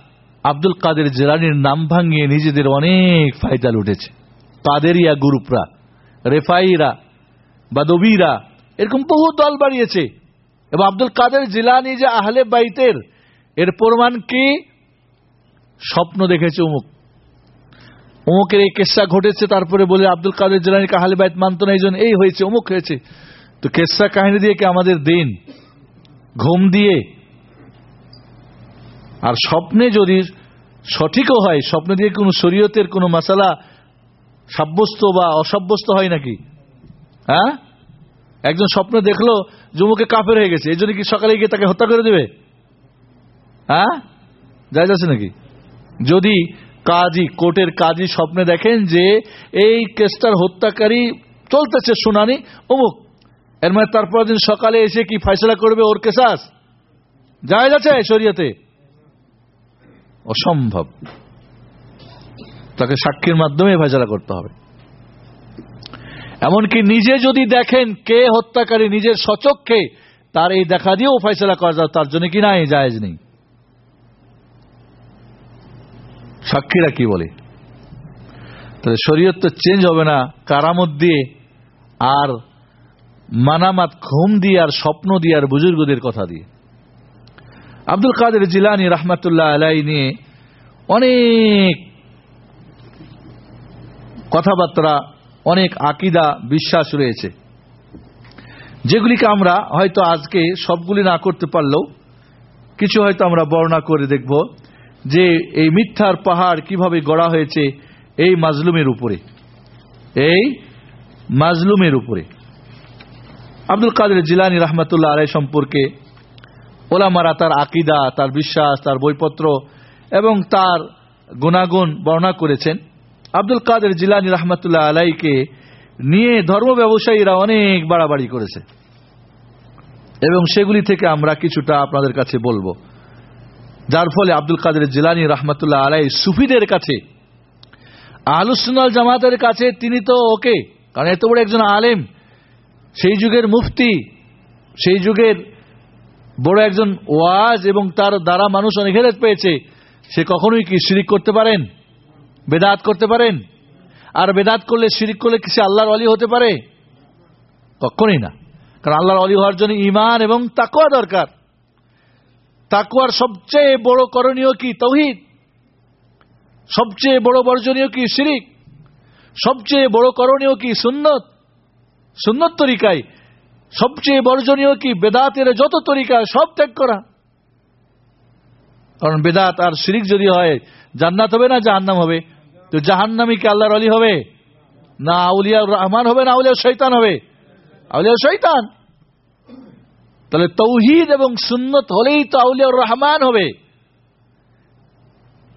আব্দুল কাদের জিলানির নাম ভাঙিয়ে নিজেদের অনেক ফায়দা লুটেছে। কাদেরিয়া গ্রুপরা, রেফাইরা, বাদবীরা, এরকম বহু দল বাড়িয়েছে। এবং আব্দুল কাদের জিলানি যে আহলে বাইতের, এর প্রমাণ কি? স্বপ্ন দেখেছে অমুক অমুকের এই কেসা ঘটেছে, তারপরে বলে আব্দুল কাদের জিলানিকে আহলে বাইত মানত না, এই জন্য এই হয়েছে অমুক হয়েছে। তো কেসা কাহিনী দিয়ে কি আমাদের দিন? ঘুম দিয়ে। আর স্বপ্নে যদি সঠিকও হয়, স্বপ্ন দিয়ে কোনো শরীয়তের কোনো মশালা সাব্যস্ত বা অসাব্যস্ত হয় নাকি? হ্যাঁ? একজন স্বপ্ন দেখল যুমুকে কাফের হয়ে গেছে এই জন্য কি সকালে গিয়ে তাকে হত্যা করে দেবে? হ্যাঁ? যাই যাচ্ছে নাকি? যদি কাজী, কোর্টের কাজী স্বপ্নে দেখেন যে এই কেসটার হত্যাকারী চলতেছে শুনানি, অমুক। এর মানে তারপর দিন সকালে এসে কি ফয়সলা করবে ওর কেসাস? যায় যাচ্ছে শরীয়তে? অসম্ভব। তাকে সাক্ষীর মাধ্যমে ফয়সলা করতে হবে। এমনকি নিজে যদি দেখেন কে হত্যাকারী নিজের সচক্ষে, তার এই দেখা দিয়েও ফয়সলা করা যায়, তার জন্য কি নাই, জায়েজ নেই। সাক্ষীরা কি বলে? তাহলে শরীয়ত তো চেঞ্জ হবে না, কারামত দিয়ে আর মানামাত ঘুম দিয়ে আর স্বপ্ন দিয়ে আর বুজুর্গদের কথা দিয়ে। আব্দুল কাদের জিলানি রহমাতুল্লাহ আলাই নিয়ে অনেক কথাবার্তা, অনেক আকিদা, বিশ্বাস রয়েছে। যেগুলিকে আমরা হয়তো আজকে সবগুলি না করতে পারলেও, কিছু হয়তো আমরা বর্ণনা করে দেখব যে এই মিথ্যার পাহাড় কীভাবে গড়া হয়েছে এই মাজলুমের উপরে। এই মাজলুমের উপরে। আব্দুল কাদের জিলানি রহমতুল্লাহ আলাই সম্পর্কে ওলামারা তার আকিদা, তার বিশ্বাস, তার বইপত্র এবং তার গুণাগুণ বর্ণনা করেছেন। আব্দুল কাদের জিলানি রহমতুল্লাহ আলাইকে নিয়ে ধর্ম ব্যবসায়ীরা অনেক বাড়াবাড়ি করেছে। এবং সেগুলি থেকে আমরা কিছুটা আপনাদের কাছে বলব। যার ফলে আব্দুল কাদের জিলানি রহমতুল্লাহ আলাই সুফিদের কাছে আহলুসুনাল জামাতের কাছে তিনি তো ওকে, কারণ এত বড় একজন আলেম, সেই যুগের মুফতি, সেই যুগের বড় একজন ওয়াজ এবং তার দ্বারা মানুষ অনেক হেদায়ত পেয়েছে, সে কখনোই কি শিরিক করতে পারেন? বেদাত করতে পারেন? আর বেদাত করলে শিরিক করলে সে আল্লাহর অলি হতে পারে? কখনই না। কারণ আল্লাহর অলি হওয়ার জন্য ইমান এবং তাকুয়া দরকার। তাকুয়ার সবচেয়ে বড় করণীয় কি? তৌহিদ। সবচেয়ে বড় বর্জনীয় কি? শিরিক। সবচেয়ে বড় করণীয় কি? সুন্নত। সুন্নত তরিকায়। সবচেয়ে বর্জনীয় কি? বেদাতের যত তরিকা, সব ত্যাগ করা। কারণ বেদাত আর শিরিক যদি হয়, জান্নাত হবে না জাহান্নাম হবে? তো জাহান্নামি কি আল্লাহর অলি হবে? না আউলিয়া রহমান হবে না আউলিয়া শৈতান হবে? আউলিয়া শৈতান তাহলে তৌহিদ এবং সুন্নত হলেই তো আউলিয়া রহমান হবে।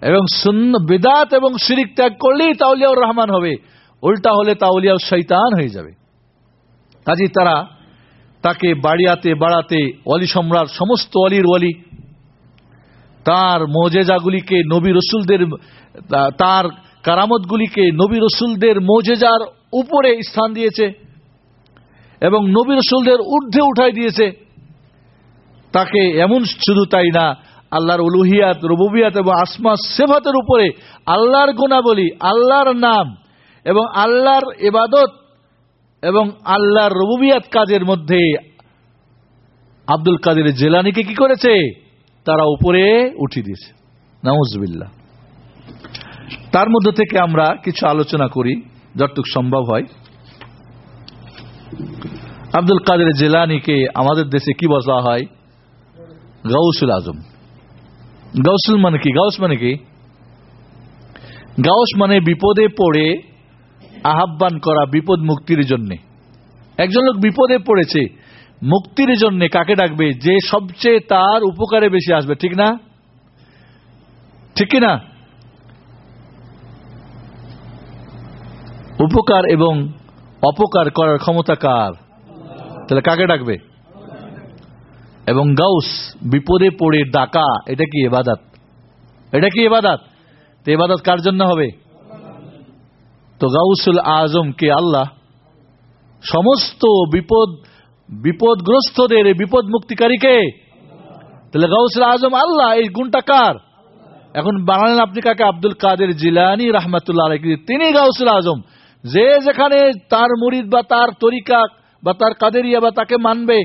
এবং সুন্ন, বেদাত এবং শিরিক ত্যাগ করলেই তাউলিয়া রহমান হবে। উল্টা হলে তাউলিয়া শৈতান হয়ে যাবে। কাজে তারা তাকে বাড়িয়াতে, বাড়াতে অলি সম্রাট, সমস্ত অলির অলি তার মোজেজাগুলিকে নবী রসুলদের, তার কারামতগুলিকে নবী রসুলদের মোজেজার উপরে স্থান দিয়েছে এবং নবী রসুলদের ঊর্ধ্বে উঠাই দিয়েছে। তাকে এমন শুধু তাই না, আল্লাহর উলুহিয়াত, রবুবিয়াত এবং আসমা সেভাতের উপরে আল্লাহর গুণাবলী, আল্লাহর নাম এবং আল্লাহর এবাদত এবং আল্লাহর রবুবিয়াত কাজের মধ্যে আব্দুল কাদের জেলানিকে কি করেছে? তারা উপরে উঠিয়ে দিয়েছে। নাউজবিল্লা তার মধ্যে থেকে আমরা কিছু আলোচনা করি, যতটুক সম্ভব হয়। আব্দুল কাদের জেলানিকে আমাদের দেশে কি বলা হয়? গাউসুল আজম। গাউসুল মানে কি? গাউস মানে কি? গাউস মানে বিপদে পড়ে আহ্বান করা বিপদ মুক্তির জন্য। একজন লোক বিপদে পড়েছে, মুক্তির জন্য কাকে ডাকবে? যে সবচেয়ে তার উপকারে বেশি আসবে, ঠিক না? ঠিক না? উপকার এবং অপকার করার ক্ষমতা কার? তাহলে কাকে ডাকবে? এবং গাউস, বিপদে পড়ে ডাকা, এটা কি এবাদাত? এটা কি এবাদাত? তো এবাদাত কার জন্য হবে? তো গাউসুল আজম কে আল্লাহ সমস্ত বিপদ, বিপদগ্রস্তদের বিপদ মুক্তিকারীকে তাহলে গাউসুল আজম আল্লাহ, এই গুণটা কার? এখন বানালেন আপনি কাকে? আব্দুল কাদের জিলানি রহমাতুল্লাহ। তিনি গাউসুল আজম। যে যেখানে তার মুরিদ বা তার তরিকা বা তার কাদেরিয়া বা তাকে মানবে,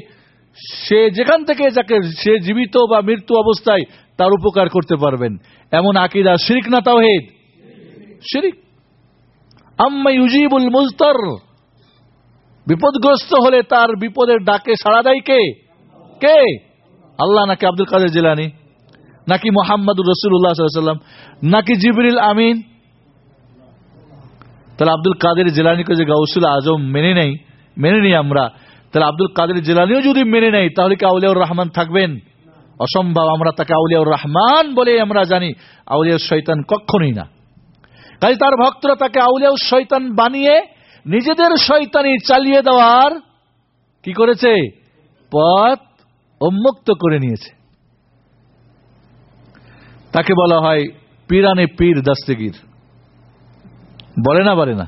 সে যেখান থেকে যাকে, সে জীবিত বা মৃত্যু অবস্থায় তার উপকার করতে পারবেন। এমন আকিদা শিরিক না তাওহিদ? শিরিক। আম্মা মুজতর। বিপদগ্রস্ত হলে তার বিপদের ডাকে সাড়া দেয় কে? কে? আল্লাহ নাকি আব্দুল কাদের জিলানি? নাকি মোহাম্মদুর রসুল্লাহ সাল্লাম নাকি জিবরিল আমিন? তাহলে আব্দুল কাদের জেলানিকে যে গাউসুল আজম মেনে নেই, মেনে নিই আমরা, তাহলে আব্দুল কাদের জেলানিও যদি মেনে নেই তাহলে কি আউলিয়াউর রহমান থাকবেন? অসম্ভব, আমরা তাকে আউলিয়াউর রহমান বলে আমরা জানি আউলিয়াউর শৈতান কখনই না। কাজে তার ভক্তরা তাকে আউলিয়াউর শৈতান বানিয়ে নিজেদের শৈতানি চালিয়ে দেওয়ার কি করেছে? পথ উন্মুক্ত করে নিয়েছে। তাকে বলা হয় পীরানে পীর দাস্তেগীর। বলে না বলে না।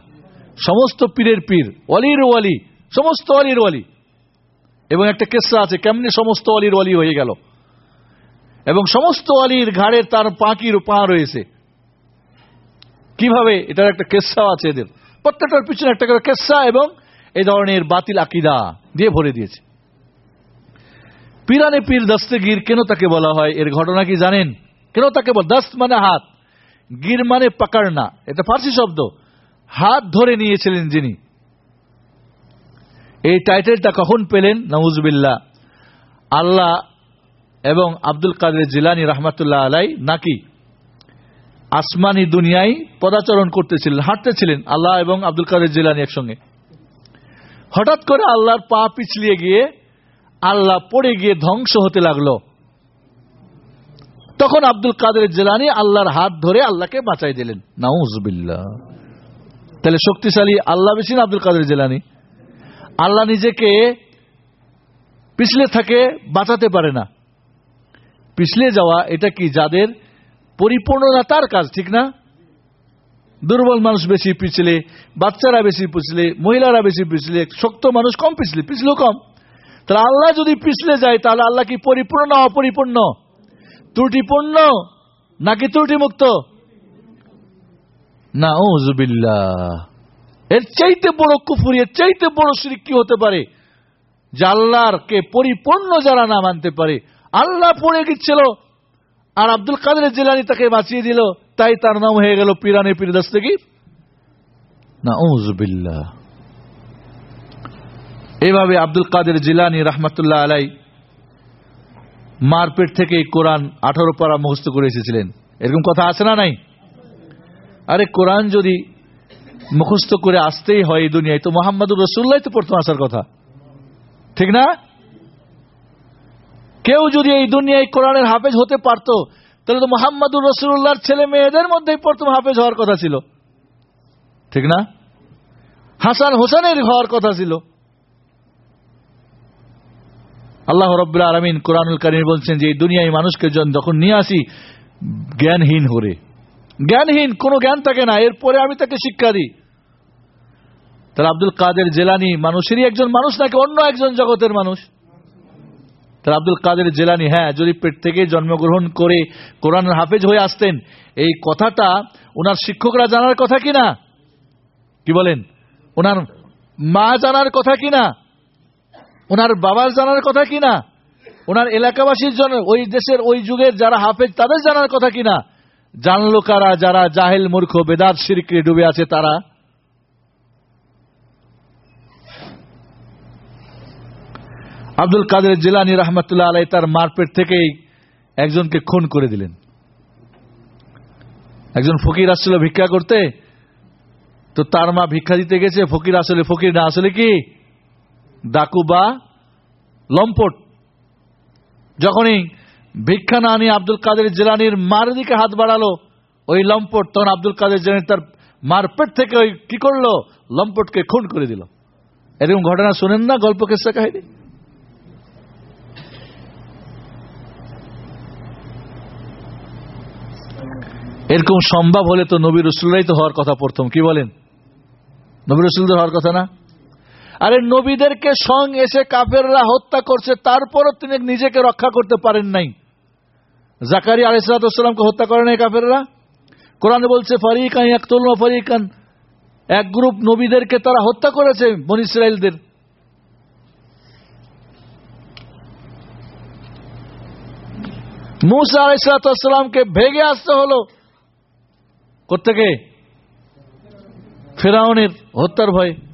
সমস্ত পীরের পীর অলির ওয়ালি, সমস্ত অলির ওয়ালি। এবং একটা কেসা আছে, কেমনি সমস্ত অলির ওয়ালি হয়ে গেল। এবং সমস্ত অলির ঘাড়ে তার পাঁকির পা রয়েছে। কীভাবে? এটার একটা কেসা আছে এদের। প্রত্যেকটার পিছনে একটা করে কেসা এবং এই ধরনের বাতিল আকিদা দিয়ে ভরে দিয়েছে। পীরানে পীর দস্তগীর কেন তাকে বলা হয়? এর ঘটনা কি জানেন? কেন তাকে বল দস্ত মানে হাত। গির মানে পাকার না। এটা ফার্সি শব্দ। হাত ধরে নিয়েছিলেন যিনি। এই টাইটেলটা কখন পেলেন? নওয়াজবিল্লা আল্লাহ এবং আব্দুল কাদের জিলানি রহমাতুল্লাহ আলাই নাকি আসমানি দুনিয়ায় পদাচরণ করতেছিলেন, হাঁটতেছিলেন আল্লাহ এবং আব্দুল কাদের জিলানি একসঙ্গে। হঠাৎ করে আল্লাহর পা পিছলিয়ে গিয়ে আল্লাহ পড়ে গিয়ে ধ্বংস হতে লাগল। তখন আব্দুল কাদের জেলানি আল্লাহর হাত ধরে আল্লাহকে বাঁচাই দিলেন। নাউজবিল্লা তাহলে শক্তিশালী আল্লাহ বেশি না আব্দুল কাদের জেলানি। আল্লাহ নিজেকে পিছলে থাকে, বাঁচাতে পারে না। পিছলে যাওয়া, এটা কি যাদের পরিপূর্ণতা তার কাজ, ঠিক না? দুর্বল মানুষ বেশি পিছলে, বাচ্চারা বেশি পিছলে, মহিলারা বেশি পিছলে, শক্ত মানুষ কম পিছলে, পিছলেও কম। তাহলে আল্লাহ যদি পিছলে যায়, তাহলে আল্লাহ কি পরিপূর্ণ অপরিপূর্ণ? ত্রুটিপূর্ণ নাকি ত্রুটিমুক্ত? না ওজুবিল্লা এর চাইতে বড় কুফুরি, এর চাইতে বড় শিরিক কি হতে পারে? যে আল্লাহর কে পরিপূর্ণ যারা না মানতে পারে, আল্লাহ পড়ে গেছিল আর আব্দুল কাদের জেলানি তাকে বাঁচিয়ে দিল, তাই তার নাম হয়ে গেল পিরানে পীর দস্তগীর না ওজুবিল্লা এভাবে আব্দুল কাদের জিলানি রহমতুল্লাহ আলাই মারপেট থেকে কোরআন আঠারো পারা মুখস্থ করে এসেছিলেন। এরকম কথা আছে না নাই? আরে কোরআন যদি মুখস্থ করে আসতেই হয় এই দুনিয়ায়, তো মোহাম্মদুর রসুল্লাহ তো প্রথম আসার কথা। ঠিক না? কেউ যদি এই দুনিয়ায় কোরআনের হাফেজ হতে পারত, তাহলে তো মোহাম্মদুর রসুল্লাহর ছেলে মেয়েদের মধ্যেই প্রথম হাফেজ হওয়ার কথা ছিল। ঠিক না? হাসান হোসেনের হওয়ার কথা ছিল। আল্লাহ রব্বুল আলমিন কোরআনুল কারিম বলছেন যে, এই দুনিয়ায় মানুষকে যখন নিয়ে আসি, জ্ঞানহীন হরে। জ্ঞানহীন, কোনো জ্ঞান থাকে না। এরপরে আমি তাকে শিক্ষা দিই। তাহলে আব্দুল কাদের জেলানি মানুষেরই একজন মানুষ নাকি অন্য একজন জগতের মানুষ? তাহলে আব্দুল কাদের জেলানি হ্যাঁ যদি পেট থেকে জন্মগ্রহণ করে কোরআনের হাফেজ হয়ে আসতেন, এই কথাটা ওনার শিক্ষকরা জানার কথা কিনা কি বলেন? ওনার মা জানার কথা কিনা ওনার বাবার জানার কথা কি না? ওনার এলাকাবাসীর জন্য ওই দেশের ওই যুগের যারা হাফেজ, তাদের জানার কথা কিনা জানলো কারা যারা জাহেল, মূর্খ, বেদাত, সিরকে ডুবে আছে তারা? আব্দুল কাদের জিলানি রহমতুল্লাহ আলাই তার মারপেট থেকেই একজনকে খুন করে দিলেন। একজন ফকির আসছিল ভিক্ষা করতে, তো তার মা ভিক্ষা দিতে গেছে, ফকির আসলে, ফকির না আসলে কি? ডাকু বা লম্পট। যখনই ভিক্ষা না নিয়ে আব্দুল কাদের জেলানির মার দিকে হাত বাড়ালো, ওই লম্পট, তখন আব্দুল কাদের জেলানি তার মারপেট থেকে ওই কি করল? লম্পটকে খুন করে দিল। এরকম ঘটনা শোনেন না? গল্প কেসা কাহিনী? এরকম সম্ভব হলে তো নবী রসুল্লাহ তো হওয়ার কথা প্রথম। কি বলেন? নবী রসুলদের হওয়ার কথা না? আরে নবীদেরকে সং এসে কাফেররা হত্যা করছে, তারপরও তিনি নিজেকে রক্ষা করতে পারেন নাই। জাকারি আলিসালামকে হত্যা করে নাই কাফেররা? কোরআনে বলছে, ফারিকান একতুল ফারিকান। এক গ্রুপ নবীদেরকে তারা হত্যা করেছে, বন ইসরায়েলদের মুসা আলাইসালামকে ভেগে আসতে হলো। কোথেকে ফেরাউনের হত্যার ভয়ে।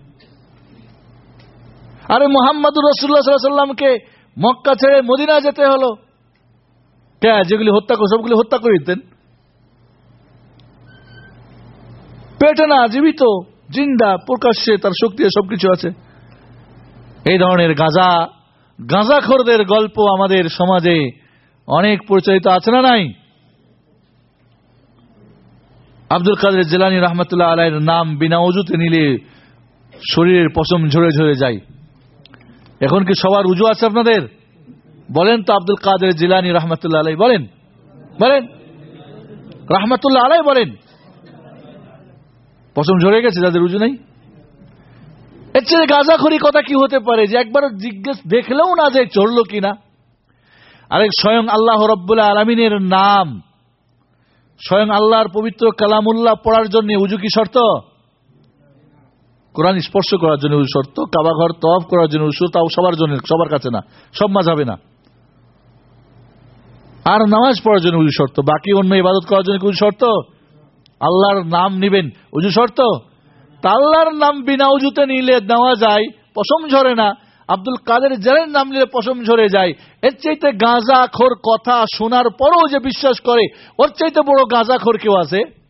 আরে মোহাম্মদুর রসুল্লাহ সাল্লামকে মক্কা ছেড়ে মদিনা যেতে হলো। কে? যেগুলি হত্যা করে, সবগুলি হত্যা করে দিতেন। পেটে না, জীবিত, জিন্দা, প্রকাশ্যে তার শক্তি সবকিছু আছে। এই ধরনের গাঁজা, গাঁজাখোরদের গল্প আমাদের সমাজে অনেক পরিচালিত আছে না নাই? আব্দুল কাদের জেলানি রহমতুল্লাহ আলাইয়ের নাম বিনা অজুতে নিলে শরীরের পশম ঝরে ঝরে যায়। এখন কি সবার উজু আছে আপনাদের? বলেন তো আব্দুল কাদের জিলানি রহমতুল্লাহ আলাই বলেন। বলেন। রহমতুল্লাহ আলাই বলেন। পশম ঝরে গেছে, যাদের উজু নাই। এর চেয়ে গাঁজাখড়ি কথা কি হতে পারে যে একবার জিজ্ঞেস দেখলেও না যে চড়লো কিনা? আরেক স্বয়ং আল্লাহ রব্বুল্লাহ আলমিনের নাম। স্বয়ং আল্লাহর পবিত্র কালামুল্লাহ পড়ার জন্য উজু কি শর্ত? কোরআন স্পর্শ করার জন্য উজু শর্ত, কাবাঘর তফ করার জন্য উজু তাও সবার জন্য, সবার কাছে না, সব মাঝাবে না। আর নামাজ পড়ার জন্য উজু শর্ত, বাকি অন্য ইবাদত করার জন্য উজু শর্ত? আল্লাহর নাম নিবেন উজু শর্ত? তা আল্লাহর নাম বিনা উজুতে নিলে নেওয়া যায়, পশম ঝরে না। আব্দুল কাদের জেলের নাম নিলে পশম ঝরে যায়। এর চাইতে গাঁজা খোর কথা শোনার পরও যে বিশ্বাস করে, ওর চাইতে বড় গাঁজা খোর কেউ আছে?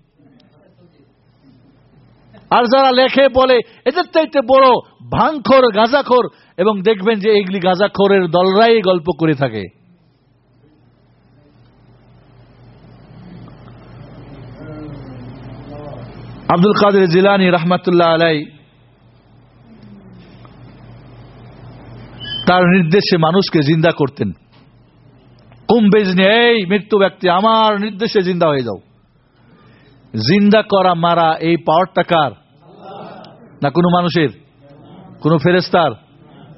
আর যারা লেখে বলে, এদের চাইতে বড় ভাঙখোর, গাঁজাখোর, এবং দেখবেন যে এইগুলি গাঁজাখোরের দলরাই গল্প করে থাকে। আব্দুল কাদের জিলানি রহমতুল্লাহ আলাই তার নির্দেশে মানুষকে জিন্দা করতেন। কুম্বেজ নিয়ে এই মৃত্যু ব্যক্তি, আমার নির্দেশে জিন্দা হয়ে যাও। জিন্দা করা, মারা, এই পাওয়ারটা কার? না কোনো মানুষের? কোন ফেরেস্তার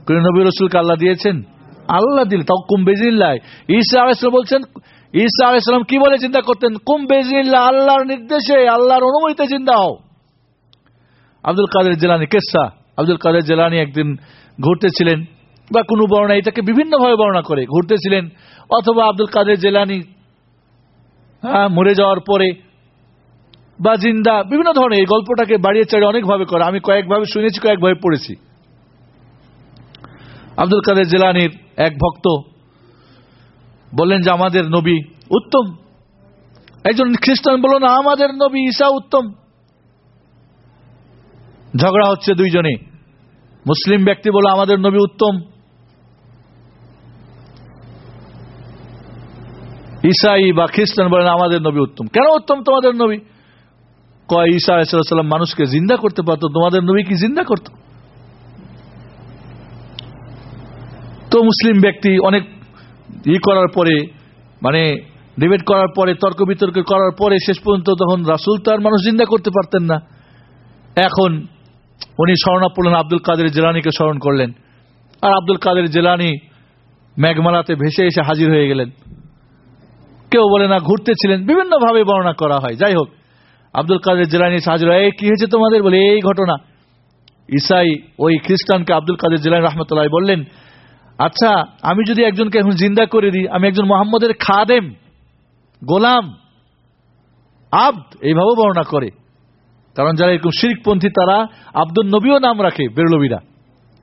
কোন নবী রসুলকে আল্লাহ দিয়েছেন? আল্লাহ দিল। তাও কুম বেজিল্লাহ ঈসা আলাইসালাম বলছেন, ঈসা আলাইসালাম কি বলে চিন্তা করতেন? কুম বেজিল্লাহ আল্লাহর নির্দেশে, আল্লাহর অনুমতিতে চিন্তা হও। আব্দুল কাদের জেলানি, কেসা। আব্দুল কাদের জেলানি একদিন ঘুরতেছিলেন, বা কোনো বর্ণনা এটাকে বিভিন্নভাবে বর্ণনা করে, ঘুরতেছিলেন। অথবা আব্দুল কাদের জেলানি হ্যাঁ মরে যাওয়ার পরে বা জিন্দা, বিভিন্ন ধরনের এই গল্পটাকে বাড়িয়ে চাড়িয়ে অনেকভাবে করে। আমি কয়েকভাবে শুনেছি, কয়েকভাবে পড়েছি। আব্দুল কাদের জেলানির এক ভক্ত বললেন যে, আমাদের নবী উত্তম। একজন খ্রিস্টান বলল, না, আমাদের নবী ঈসা উত্তম। ঝগড়া হচ্ছে দুইজনে। মুসলিম ব্যক্তি বলল, আমাদের নবী উত্তম। ঈসাই বা খ্রিস্টান বলেন আমাদের নবী উত্তম। কেন উত্তম তোমাদের নবী? ঈসা আলাইসাল্লাম মানুষকে জিন্দা করতে পারতো, তোমাদের নবী কি জিন্দা করত? তো মুসলিম ব্যক্তি অনেক ই করার পরে মানে ডিবেট করার পরে, তর্ক বিতর্ক করার পরে, শেষ পর্যন্ত তখন রাসুল তো আর মানুষ জিন্দা করতে পারতেন না। এখন উনি স্মরণাপড়লেন আব্দুল কাদের জেলানিকে স্মরণ করলেন। আর আব্দুল কাদের জেলানি মেঘমালাতে ভেসে এসে হাজির হয়ে গেলেন। কেউ বলে না ঘুরতেছিলেন বিভিন্নভাবে বর্ণনা করা হয়। যাই হোক আব্দুল কাদের জেলানি হাজির হয় কি হয়েছে তোমাদের? বলে, এই ঘটনা। ইসাই ওই খ্রিস্টানকে আব্দুল কাদের জেলানি রহমতুল্লাহ বললেন আচ্ছা আমি যদি একজনকে এখন জিন্দা করে দিই, আমি একজন মোহাম্মদের খাদেম, গোলাম, আব্দ এইভাবে বর্ণনা করে। কারণ যারা এরকম শিরিকপন্থী, তারা আব্দুল নবীও নাম রাখে, বেরলবিরা।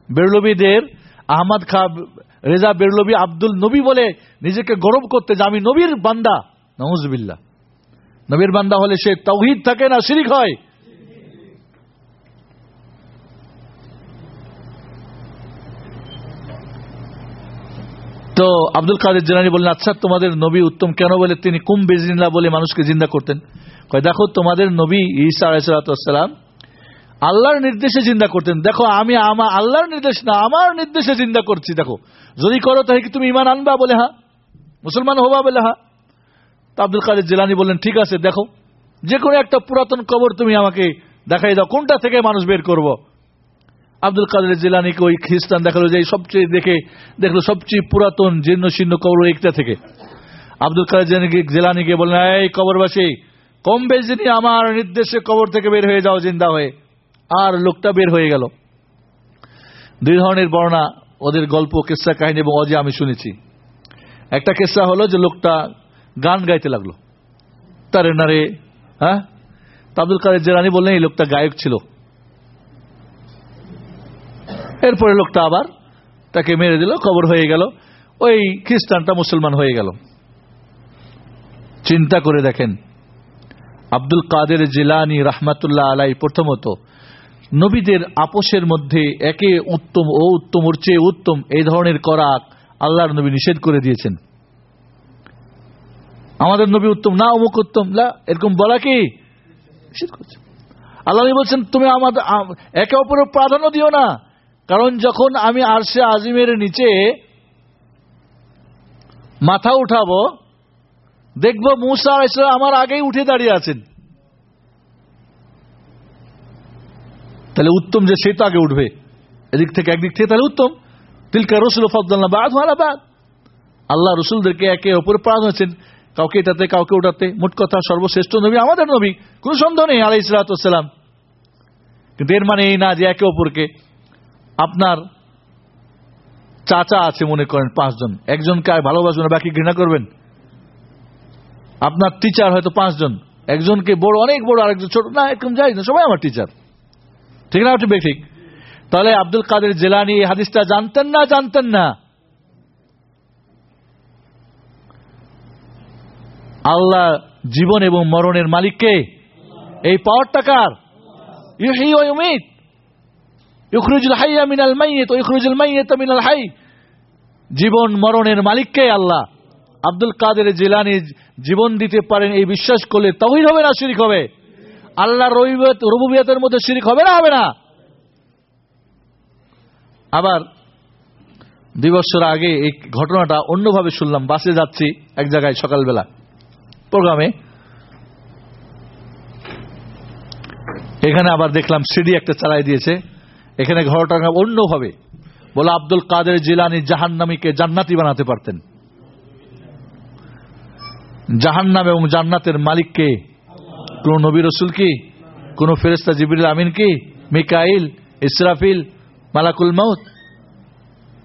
বেরলবিদের আহমদ খা, রেজা বেরলবি আব্দুল নবী বলে নিজেকে গৌরব করতে যে আমি নবীর বান্দা নজবিল্লা নবীর বান্দা হলে সে তৌহিদ থাকে না, শিরিক হয়। তো আব্দুল কাদের জেলানি বললেন আচ্ছা তোমাদের নবী উত্তম কেন বলে? তিনি কুম বেজিল্লা বলে মানুষকে জিন্দা করতেন? কয়, দেখো, তোমাদের নবী ঈসা আলাইসালাম আল্লাহর নির্দেশে জিন্দা করতেন। দেখো, আমি আমার আল্লাহর নির্দেশ না, আমার নির্দেশে জিন্দা করছি, দেখো। যদি করো, তাহলে কি তুমি ইমান আনবা বলে হা মুসলমান হবা বলে হ্যাঁ? তো আব্দুল কাদের জেলানি বললেন, ঠিক আছে, দেখো যে কোনো একটা পুরাতন কবর তুমি আমাকে দেখাই দাও, কোনটা থেকে মানুষ বের করব? আব্দুল কাদের জেলানিকে ওই খ্রিস্টান দেখাল যে সবচেয়ে দেখে, দেখল সবচেয়ে পুরাতন জীর্ণ শীর্ণ কবর একটা থেকে। আব্দুল কাদের জেলানিকে বললেন, এই কবরবাসী, কম বেশি নিয়ে আমার নির্দেশে কবর থেকে বের হয়ে যাও, জিন্দা হয়ে। আর লোকটা বের হয়ে গেল। দুই ধরনের বর্ণা ওদের গল্প, কেসা কাহিনী এবং অজে আমি শুনেছি। একটা কেসা হলো যে, লোকটা গান গাইতে লাগল। তারে নারে হ্যাঁ? তা আব্দুল কাদের জেলানি বললেন, এই লোকটা গায়ক ছিল। এরপরে লোকটা আবার তাকে মেরে দিল, কবর হয়ে গেল। ওই খ্রিস্টানটা মুসলমান হয়ে গেল। চিন্তা করে দেখেন, আব্দুল কাদের জিলানি রাহমাতুল্লাহ আলাই প্রথমত নবীদের আপোষের মধ্যে একে উত্তম ও উত্তম ওর চেয়ে উত্তম এই ধরনের করা আল্লাহর নবী নিষেধ করে দিয়েছেন। আমাদের নবী উত্তম, না অমুক উত্তম না এরকম বলা কি? আল্লাহ বলছেন, তুমি আমাদের একে অপরের প্রাধান্য দিও না। কারণ যখন আমি আরশে আজিমের নিচে মাথা উঠাবো, দেখব মুসা আলাইসালাম আমার আগেই উঠে দাঁড়িয়ে আছেন। তাহলে উত্তম যে, সে তো আগে উঠবে। এদিক থেকে একদিক থেকে তাহলে উত্তম। তিলকা রসুল ফদ্দাল্লা বাদ ভালা বাদ। আল্লাহ রসুলদেরকে একে অপর প্রাণ হয়েছেন কাউকে এটাতে, কাউকে ওটাতে। মোট কথা, সর্বশ্রেষ্ঠ নবী আমাদের নবী। কোন সন্দেহ নেই আলাই ইসলাতাম কিন্তু এর মানে এই না যে একে অপরকে আপনার চাচা আছে মনে করেন পাঁচজন। একজনকে ভালোবাসবেন বাকি ঘৃণা করবেন? আপনার টিচার হয়তো পাঁচজন। একজনকে বড়, অনেক বড়, আরেকজন ছোট। না, এরকম যাই না, সবাই আমার টিচার ঠিক না, ঠিক তাহলে আব্দুল কাদের জেলানি হাদিসটা জানতেন না জানতেন না। আল্লাহ জীবন এবং মরণের মালিককে। এই পাওয়ারটা কার? ইউহি ওয়া ইউমিত। ইউখরিজুল হাইয়া মিনাল মাইয়িত ওয়া ইউখরিজুল মাইয়িতা মিনাল হাই। জীবন মরণের মালিককে আল্লাহ। আব্দুল কাদের জিলানি জীবন দিতে পারেন এই বিশ্বাস করলে তাওহীদ হবে না, শিরিক হবে। রবিয়ত রুবুবিয়তের মধ্যে শিরিক হবে না হবে না। আবার দুই বছর আগে এই ঘটনাটা অন্যভাবে শুনলাম, বাসে যাচ্ছি এক জায়গায় সকালবেলা। প্রোগ্রামে। এখানে আবার দেখলাম সিডি একটা চালাই দিয়েছে। এখানে ঘটনা অন্যভাবে। বলে আব্দুল কাদের জিলানি জাহান্নামীকে জান্নাতি বানাতে পারতেন। জাহান্নাম এবং জান্নাতের মালিককে কোন নবী রসুল কি? কোন ফেরেস্তা জিবির আমিন কি? মিকাইল, ইসরাফিল, মালাকুল মাউত?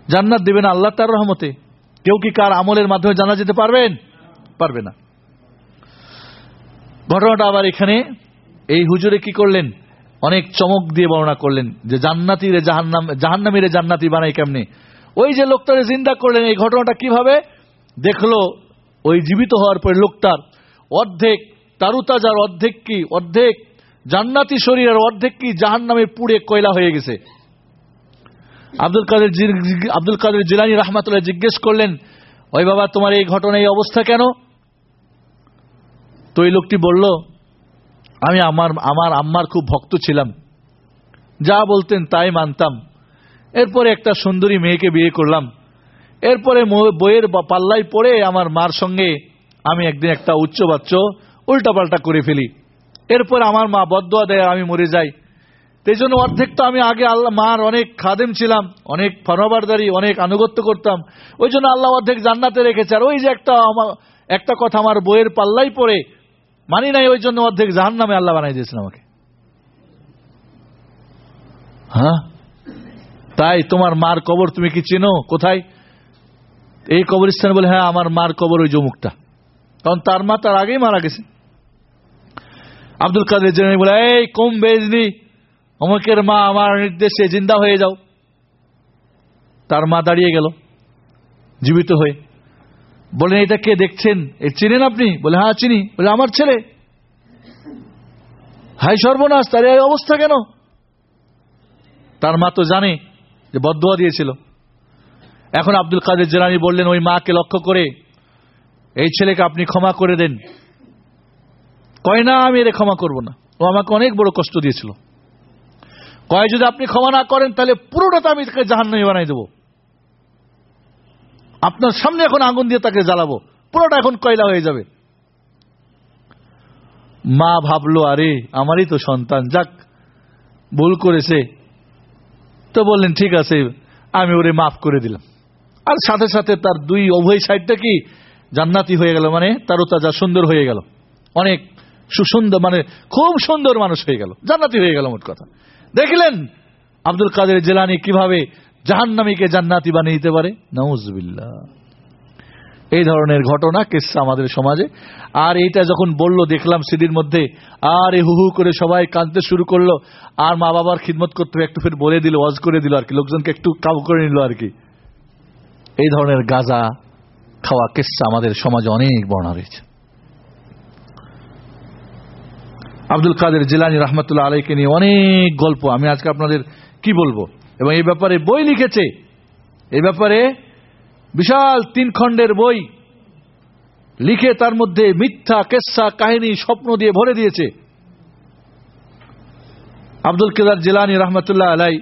জান্নাত দিবেন আল্লাহ তার রহমতে। কেউ কি কার আমলের মাধ্যমে জানা যেতে পারবেন? পারবে না। ঘটনাটা আবার এখানে, এই হুজুরে কি করলেন? অনেক চমক দিয়ে বর্ণনা করলেন যে জান্নাতি রে জাহান্নাম, জাহান্নামীরে জান্নাতি বানাই কেমনে? ওই যে লোকটারে জিন্দা করলেন, এই ঘটনাটা কীভাবে? দেখল, ওই জীবিত হওয়ার পরে লোকটার অর্ধেক তারুতাজার, অর্ধেক কি? অর্ধেক জান্নাতি শরীরের, অর্ধেক কি? জাহান্নামে পুড়ে কয়লা হয়ে গেছে। আব্দুল কাদের আব্দুল কাদের জিলানি রহমাতুল্লাহ জিজ্ঞেস করলেন, ওই বাবা, তোমার এই ঘটনা এই অবস্থা কেন? তো এই লোকটি বলল, আমি আমার আমার আম্মার খুব ভক্ত ছিলাম। যা বলতেন তাই মানতাম। এরপরে একটা সুন্দরী মেয়েকে বিয়ে করলাম। এরপরে বইয়ের পাল্লায় পড়ে আমার মার সঙ্গে আমি একদিন একটা উচ্চ বাচ্চ উল্টাপাল্টা করে ফেলি। এরপর আমার মা বদয়া দেয় আমি মরে যাই। এই জন্য অর্ধেক তো আমি আগে আল্লাহ, মার অনেক খাদেম ছিলাম, অনেক ফরমাবারদারি, অনেক আনুগত্য করতাম। ওই জন্য আল্লাহ অর্ধেক জান্নাতে রেখেছে। আর ওই যে একটা একটা কথা আমার বইয়ের পাল্লাই পড়ে মানি নাই ওই জন্য অর্ধেক জাহান নামে আল্লাহ বানাই দিয়েছেন আমাকে। হ্যাঁ? তাই তোমার মার কবর তুমি কি চেনো? কোথায়? এই কবরস্থানে বলে হ্যাঁ আমার মার কবর ওই জমুকটা কারণ তার মা তার আগেই মারা গেছে। আব্দুল কাদের জেনে বলে, এই কম বেজনি, অমুকের মা আমার নির্দেশে জিন্দা হয়ে যাও। তার মা দাঁড়িয়ে গেল, জীবিত হয়ে। বলেন, এটা কে দেখছেন? এ চিনেন আপনি? বলে হ্যাঁ চিনি। বলে, আমার ছেলে। হাই সর্বনাশ, তার এই অবস্থা কেন? তার মা তো জানে যে বদুয়া দিয়েছিল। এখন আব্দুল কাদের জেলানি বললেন, ওই মাকে লক্ষ্য করে এই ছেলেকে আপনি ক্ষমা করে দেন। কয়, না, আমি এর ক্ষমা করব না। ও আমাকে অনেক বড় কষ্ট দিয়েছিল। কয়, যদি আপনি ক্ষমা না করেন, তাহলে পুরোটা তো আমি তাকে জাহান্নামী বানাই দেবো। আপনার সামনে এখন আগুন দিয়ে তাকে জ্বালাবো। পুরোটা এখন কয়লা হয়ে যাবে। মা ভাবলো, আরে, আমারই তো সন্তান, যাক, ভুল করেছে। তো বললেন, ঠিক আছে, আমি ওরে মাফ করে দিলাম। আর সাথে সাথে তার দুই উভয় সাইডটা কি জান্নাতি হয়ে গেল মানে তারও তাজা সুন্দর হয়ে গেল। অনেক সুসুন্দর মানে খুব সুন্দর মানুষ হয়ে গেল, জান্নাতি হয়ে গেল মোট কথা। দেখলেন আব্দুল কাদের জেলানি কীভাবে জাহান্নামীকে জান্নাতি বানিয়ে দিতে পারে। নওজবিল্লা এই ধরনের ঘটনা, কেসা আমাদের সমাজে। আর এইটা যখন বলল, দেখলাম সিডির মধ্যে, আর এ হু হু করে সবাই কাঁদতে শুরু করল। আর মা বাবার খিদমত করতে একটু ফের বলে দিল, ওয়াজ করে দিল আর কি, লোকজনকে একটু কাবু করে নিল আর কি। এই ধরনের গাজা খাওয়া, কেসা আমাদের সমাজে অনেক বর্ণা রয়েছে। আব্দুল কাদের জিলানি রহমতুল্লাহ আলাইকে নিয়ে অনেক গল্প। আমি আজকে আপনাদের কি বলব? এবং এই ব্যাপারে বই লিখেছে। এই ব্যাপারে বিশাল তিন খণ্ডের বই লিখে তার মধ্যে মিথ্যা, কেসা, কাহিনী, স্বপ্ন দিয়ে ভরে দিয়েছে। আব্দুল কেদার জিলানি রহমতুল্লাহ আলাই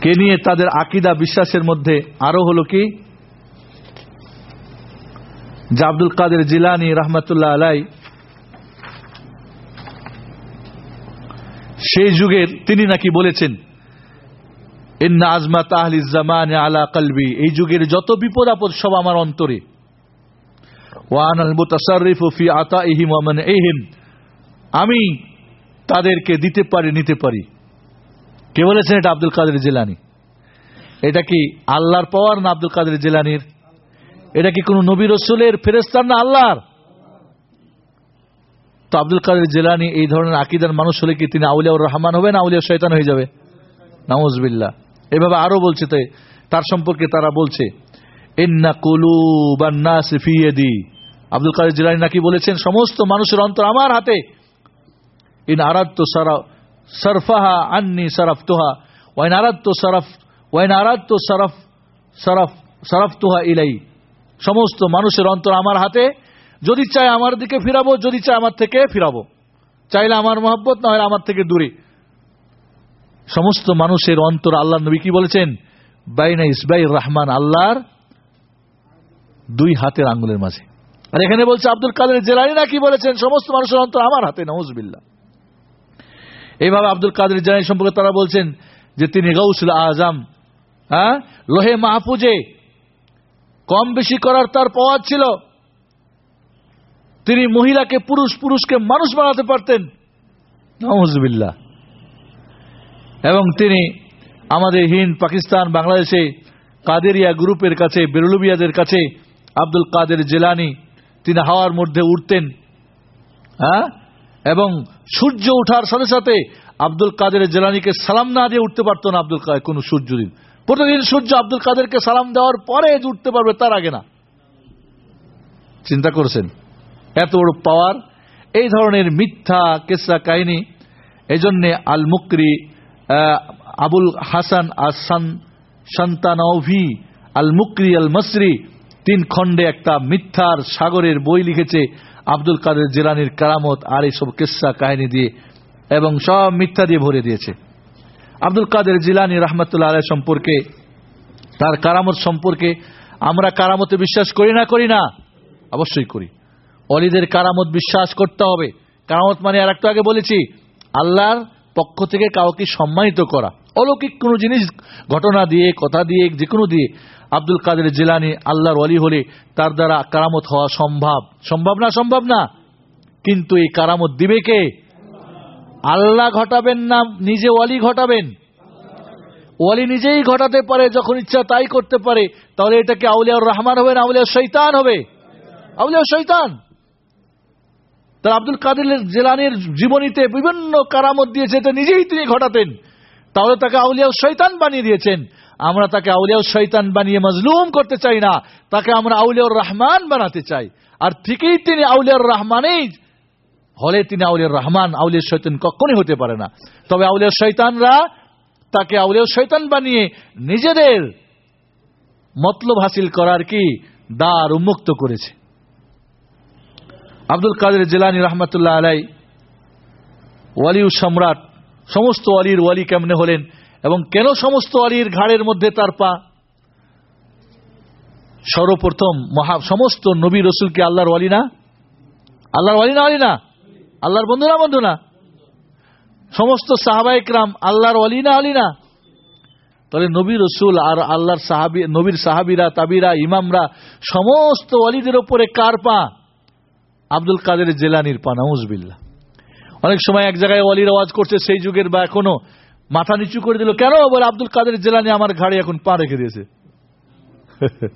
কে নিয়ে তাদের আকিদা বিশ্বাসের মধ্যে আরও হলো কি? যে আব্দুল কাদের জিলানি রহমতুল্লাহ আলাই সেই যুগের তিনি নাকি বলেছেন, ইন্না আজমা তাহলি জামান আলা কলবি। এই যুগের যত বিপদ আপদ সব আমার অন্তরে। ওয়ান আল আতাইহিম ওয়া মানইহিম আমি তাদেরকে দিতে পারি, নিতে পারি। কে বলেছেন এটা আব্দুল কাদের জিলানি? এটা কি আল্লাহর পাওয়ার না আব্দুল কাদের জিলানির? এটা কি কোন নবী রসুলের ফেরেস্তার না আল্লাহর? তো আব্দুল কাদের জেলানি এই ধরনের আকিদার মানুষ হলে কি তিনি আউলিয়াউর রহমান হবে না আউলিয়া শৈতান হয়ে যাবে? নামজবিল্লা এভাবে আরও বলছে তাই তার সম্পর্কে তারা বলছে বান্না সিফিয়েদি আব্দুল কাদের জিলানি নাকি বলেছেন, সমস্ত মানুষের অন্তর আমার হাতে। ইন আরাদ্দ সারা, সরফাহা আন্নি সরফতুহা। ওয়াইন আরাদ্দ সরফ, ওয়াইন আরাদ্দ সরফ সরফ, সরফতুহা ইলাই। সমস্ত মানুষের অন্তর আমার হাতে। যদি চায় আমার দিকে ফিরাবো, যদি চায় আমার থেকে ফিরাবো। চাইলে আমার মহব্বত না হয় আমার থেকে দূরে। সমস্ত মানুষের অন্তর আল্লাহ নবী কি বলেছেন? বাইনা ইসবাই রহমান আল্লাহর দুই হাতের আঙ্গুলের মাঝে। আর এখানে বলছে আব্দুল কাদের জেলানি না কি বলেছেন? সমস্ত মানুষের অন্তর আমার হাতে নজবিল্লা এইভাবে আব্দুল কাদের জেলানি সম্পর্কে তারা বলছেন যে তিনি গৌসুল আজম হ্যাঁ? লোহে মাহফুজে কম বেশি করার তার পাওয়ার ছিল। তিনি মহিলাকে পুরুষ পুরুষকে মানুষ বানাতে পারতেন। নজবিল্লা এবং তিনি আমাদের হিন্দ, পাকিস্তান, বাংলাদেশে কাদেরিয়া গ্রুপের কাছে বেরুলুবিয়াদের কাছে আব্দুল কাদের জেলানি তিনি হাওয়ার মধ্যে উঠতেন। হ্যাঁ? এবং সূর্য ওঠার সাথে সাথে আব্দুল কাদের জেলানিকে সালাম না দিয়ে উঠতে পারতো না আব্দুল কাদের, কোন সূর্য দিন প্রতিদিন সূর্য আব্দুল কাদেরকে সালাম দেওয়ার পরে উঠতে পারবে তার আগে না। চিন্তা করছেন? এত বড় পাওয়ার। এই ধরনের মিথ্যা কেসরা কাহিনী এই জন্যে আল মুকরি আবুল হাসান আসান সন্তানভি আল মুকরি আল মসরি তিন খণ্ডে একটা মিথ্যার সাগরের বই লিখেছে আব্দুল কাদের জেলানির কারামত আর এইসব কেসা কাহিনী দিয়ে এবং সব মিথ্যা দিয়ে ভরে দিয়েছে। আব্দুল কাদের জিলানি রহমতুল্লাহ আলহ সম্পর্কে, তার কারামত সম্পর্কে আমরা কারামতে বিশ্বাস করি না করি না? অবশ্যই করি। অলিদের কারামত বিশ্বাস করতে হবে। কারামত মানে আর একটু আগে বলেছি, আল্লাহর পক্ষ থেকে কাউকে সম্মানিত করা। অলৌকিক কোনো জিনিস, ঘটনা দিয়ে, কথা দিয়ে যে কোনো দিয়ে আব্দুল কাদের জেলানি আল্লাহর অলি হলে তার দ্বারা কারামত হওয়া সম্ভব। সম্ভব না সম্ভব না। কিন্তু এই কারামত দিবে কে? আল্লাহ ঘটাবেন না, নিজে অলি ঘটাবেন। ওয়ালি নিজেই ঘটাতে পারে, যখন ইচ্ছা তাই করতে পারে। তাহলে এটাকে আউলিয়ার রহমান হবে না আউলিয়া শৈতান হবে? আউলিয়া শৈতান। তার আব্দুল কাদের জেলানির জীবনীতে বিভিন্ন কারামত দিয়েছে, এটা নিজেই তিনি ঘটাতেন। তাহলে তাকে আউলিয়া শৈতান বানিয়ে দিয়েছেন। আমরা তাকে আউলিয়া শৈতান বানিয়ে মজলুম করতে চাই না, তাকে আমরা আউলিয়ার রহমান বানাতে চাই। আর ঠিকই তিনি আউলিয়ার রহমানেই, হলে তিনি আউলিয়ার রহমান, আউলিয়া শৈতান কখনই হতে পারে না। তবে আউলিয়া শৈতানরা তাকে আউলিয়া শৈতান বানিয়ে নিজেদের মতলব হাসিল করার কি দ্বার উন্মুক্ত করেছে। আব্দুল কাদের জেলানি রহমতুল্লাহ আলাই, ওয়ালিউ সম্রাট, সমস্ত ওয়ালির ওয়ালি কেমনে হলেন এবং কেন সমস্ত ওয়ালির ঘাড়ের মধ্যে তার পা? সর্বপ্রথম মহা, সমস্ত নবী রসুলকে আল্লাহর ওয়ালি না? আল্লাহর ওয়ালি না ওয়ালি না? আল্লাহর বন্ধু না বন্ধু না? সমস্ত সাহাবাইকরাম আল্লাহর ওয়ালি না আলী না? তাহলে নবী রসুল আর আল্লাহর সাহাবি, নবীর সাহাবিরা, তাবিরা, ইমামরা, সমস্ত ওয়ালিদের ওপরে কার পা? আব্দুল কাদের জেলানির পানা নাউজবিল্লা অনেক সময় এক জায়গায় ওয়ালির আওয়াজ করছে, সেই যুগের বা এখনও মাথা নিচু করে দিল, কেন? বলে আব্দুল কাদের জেলানি আমার ঘাড়ে এখন পা রেখে দিয়েছে।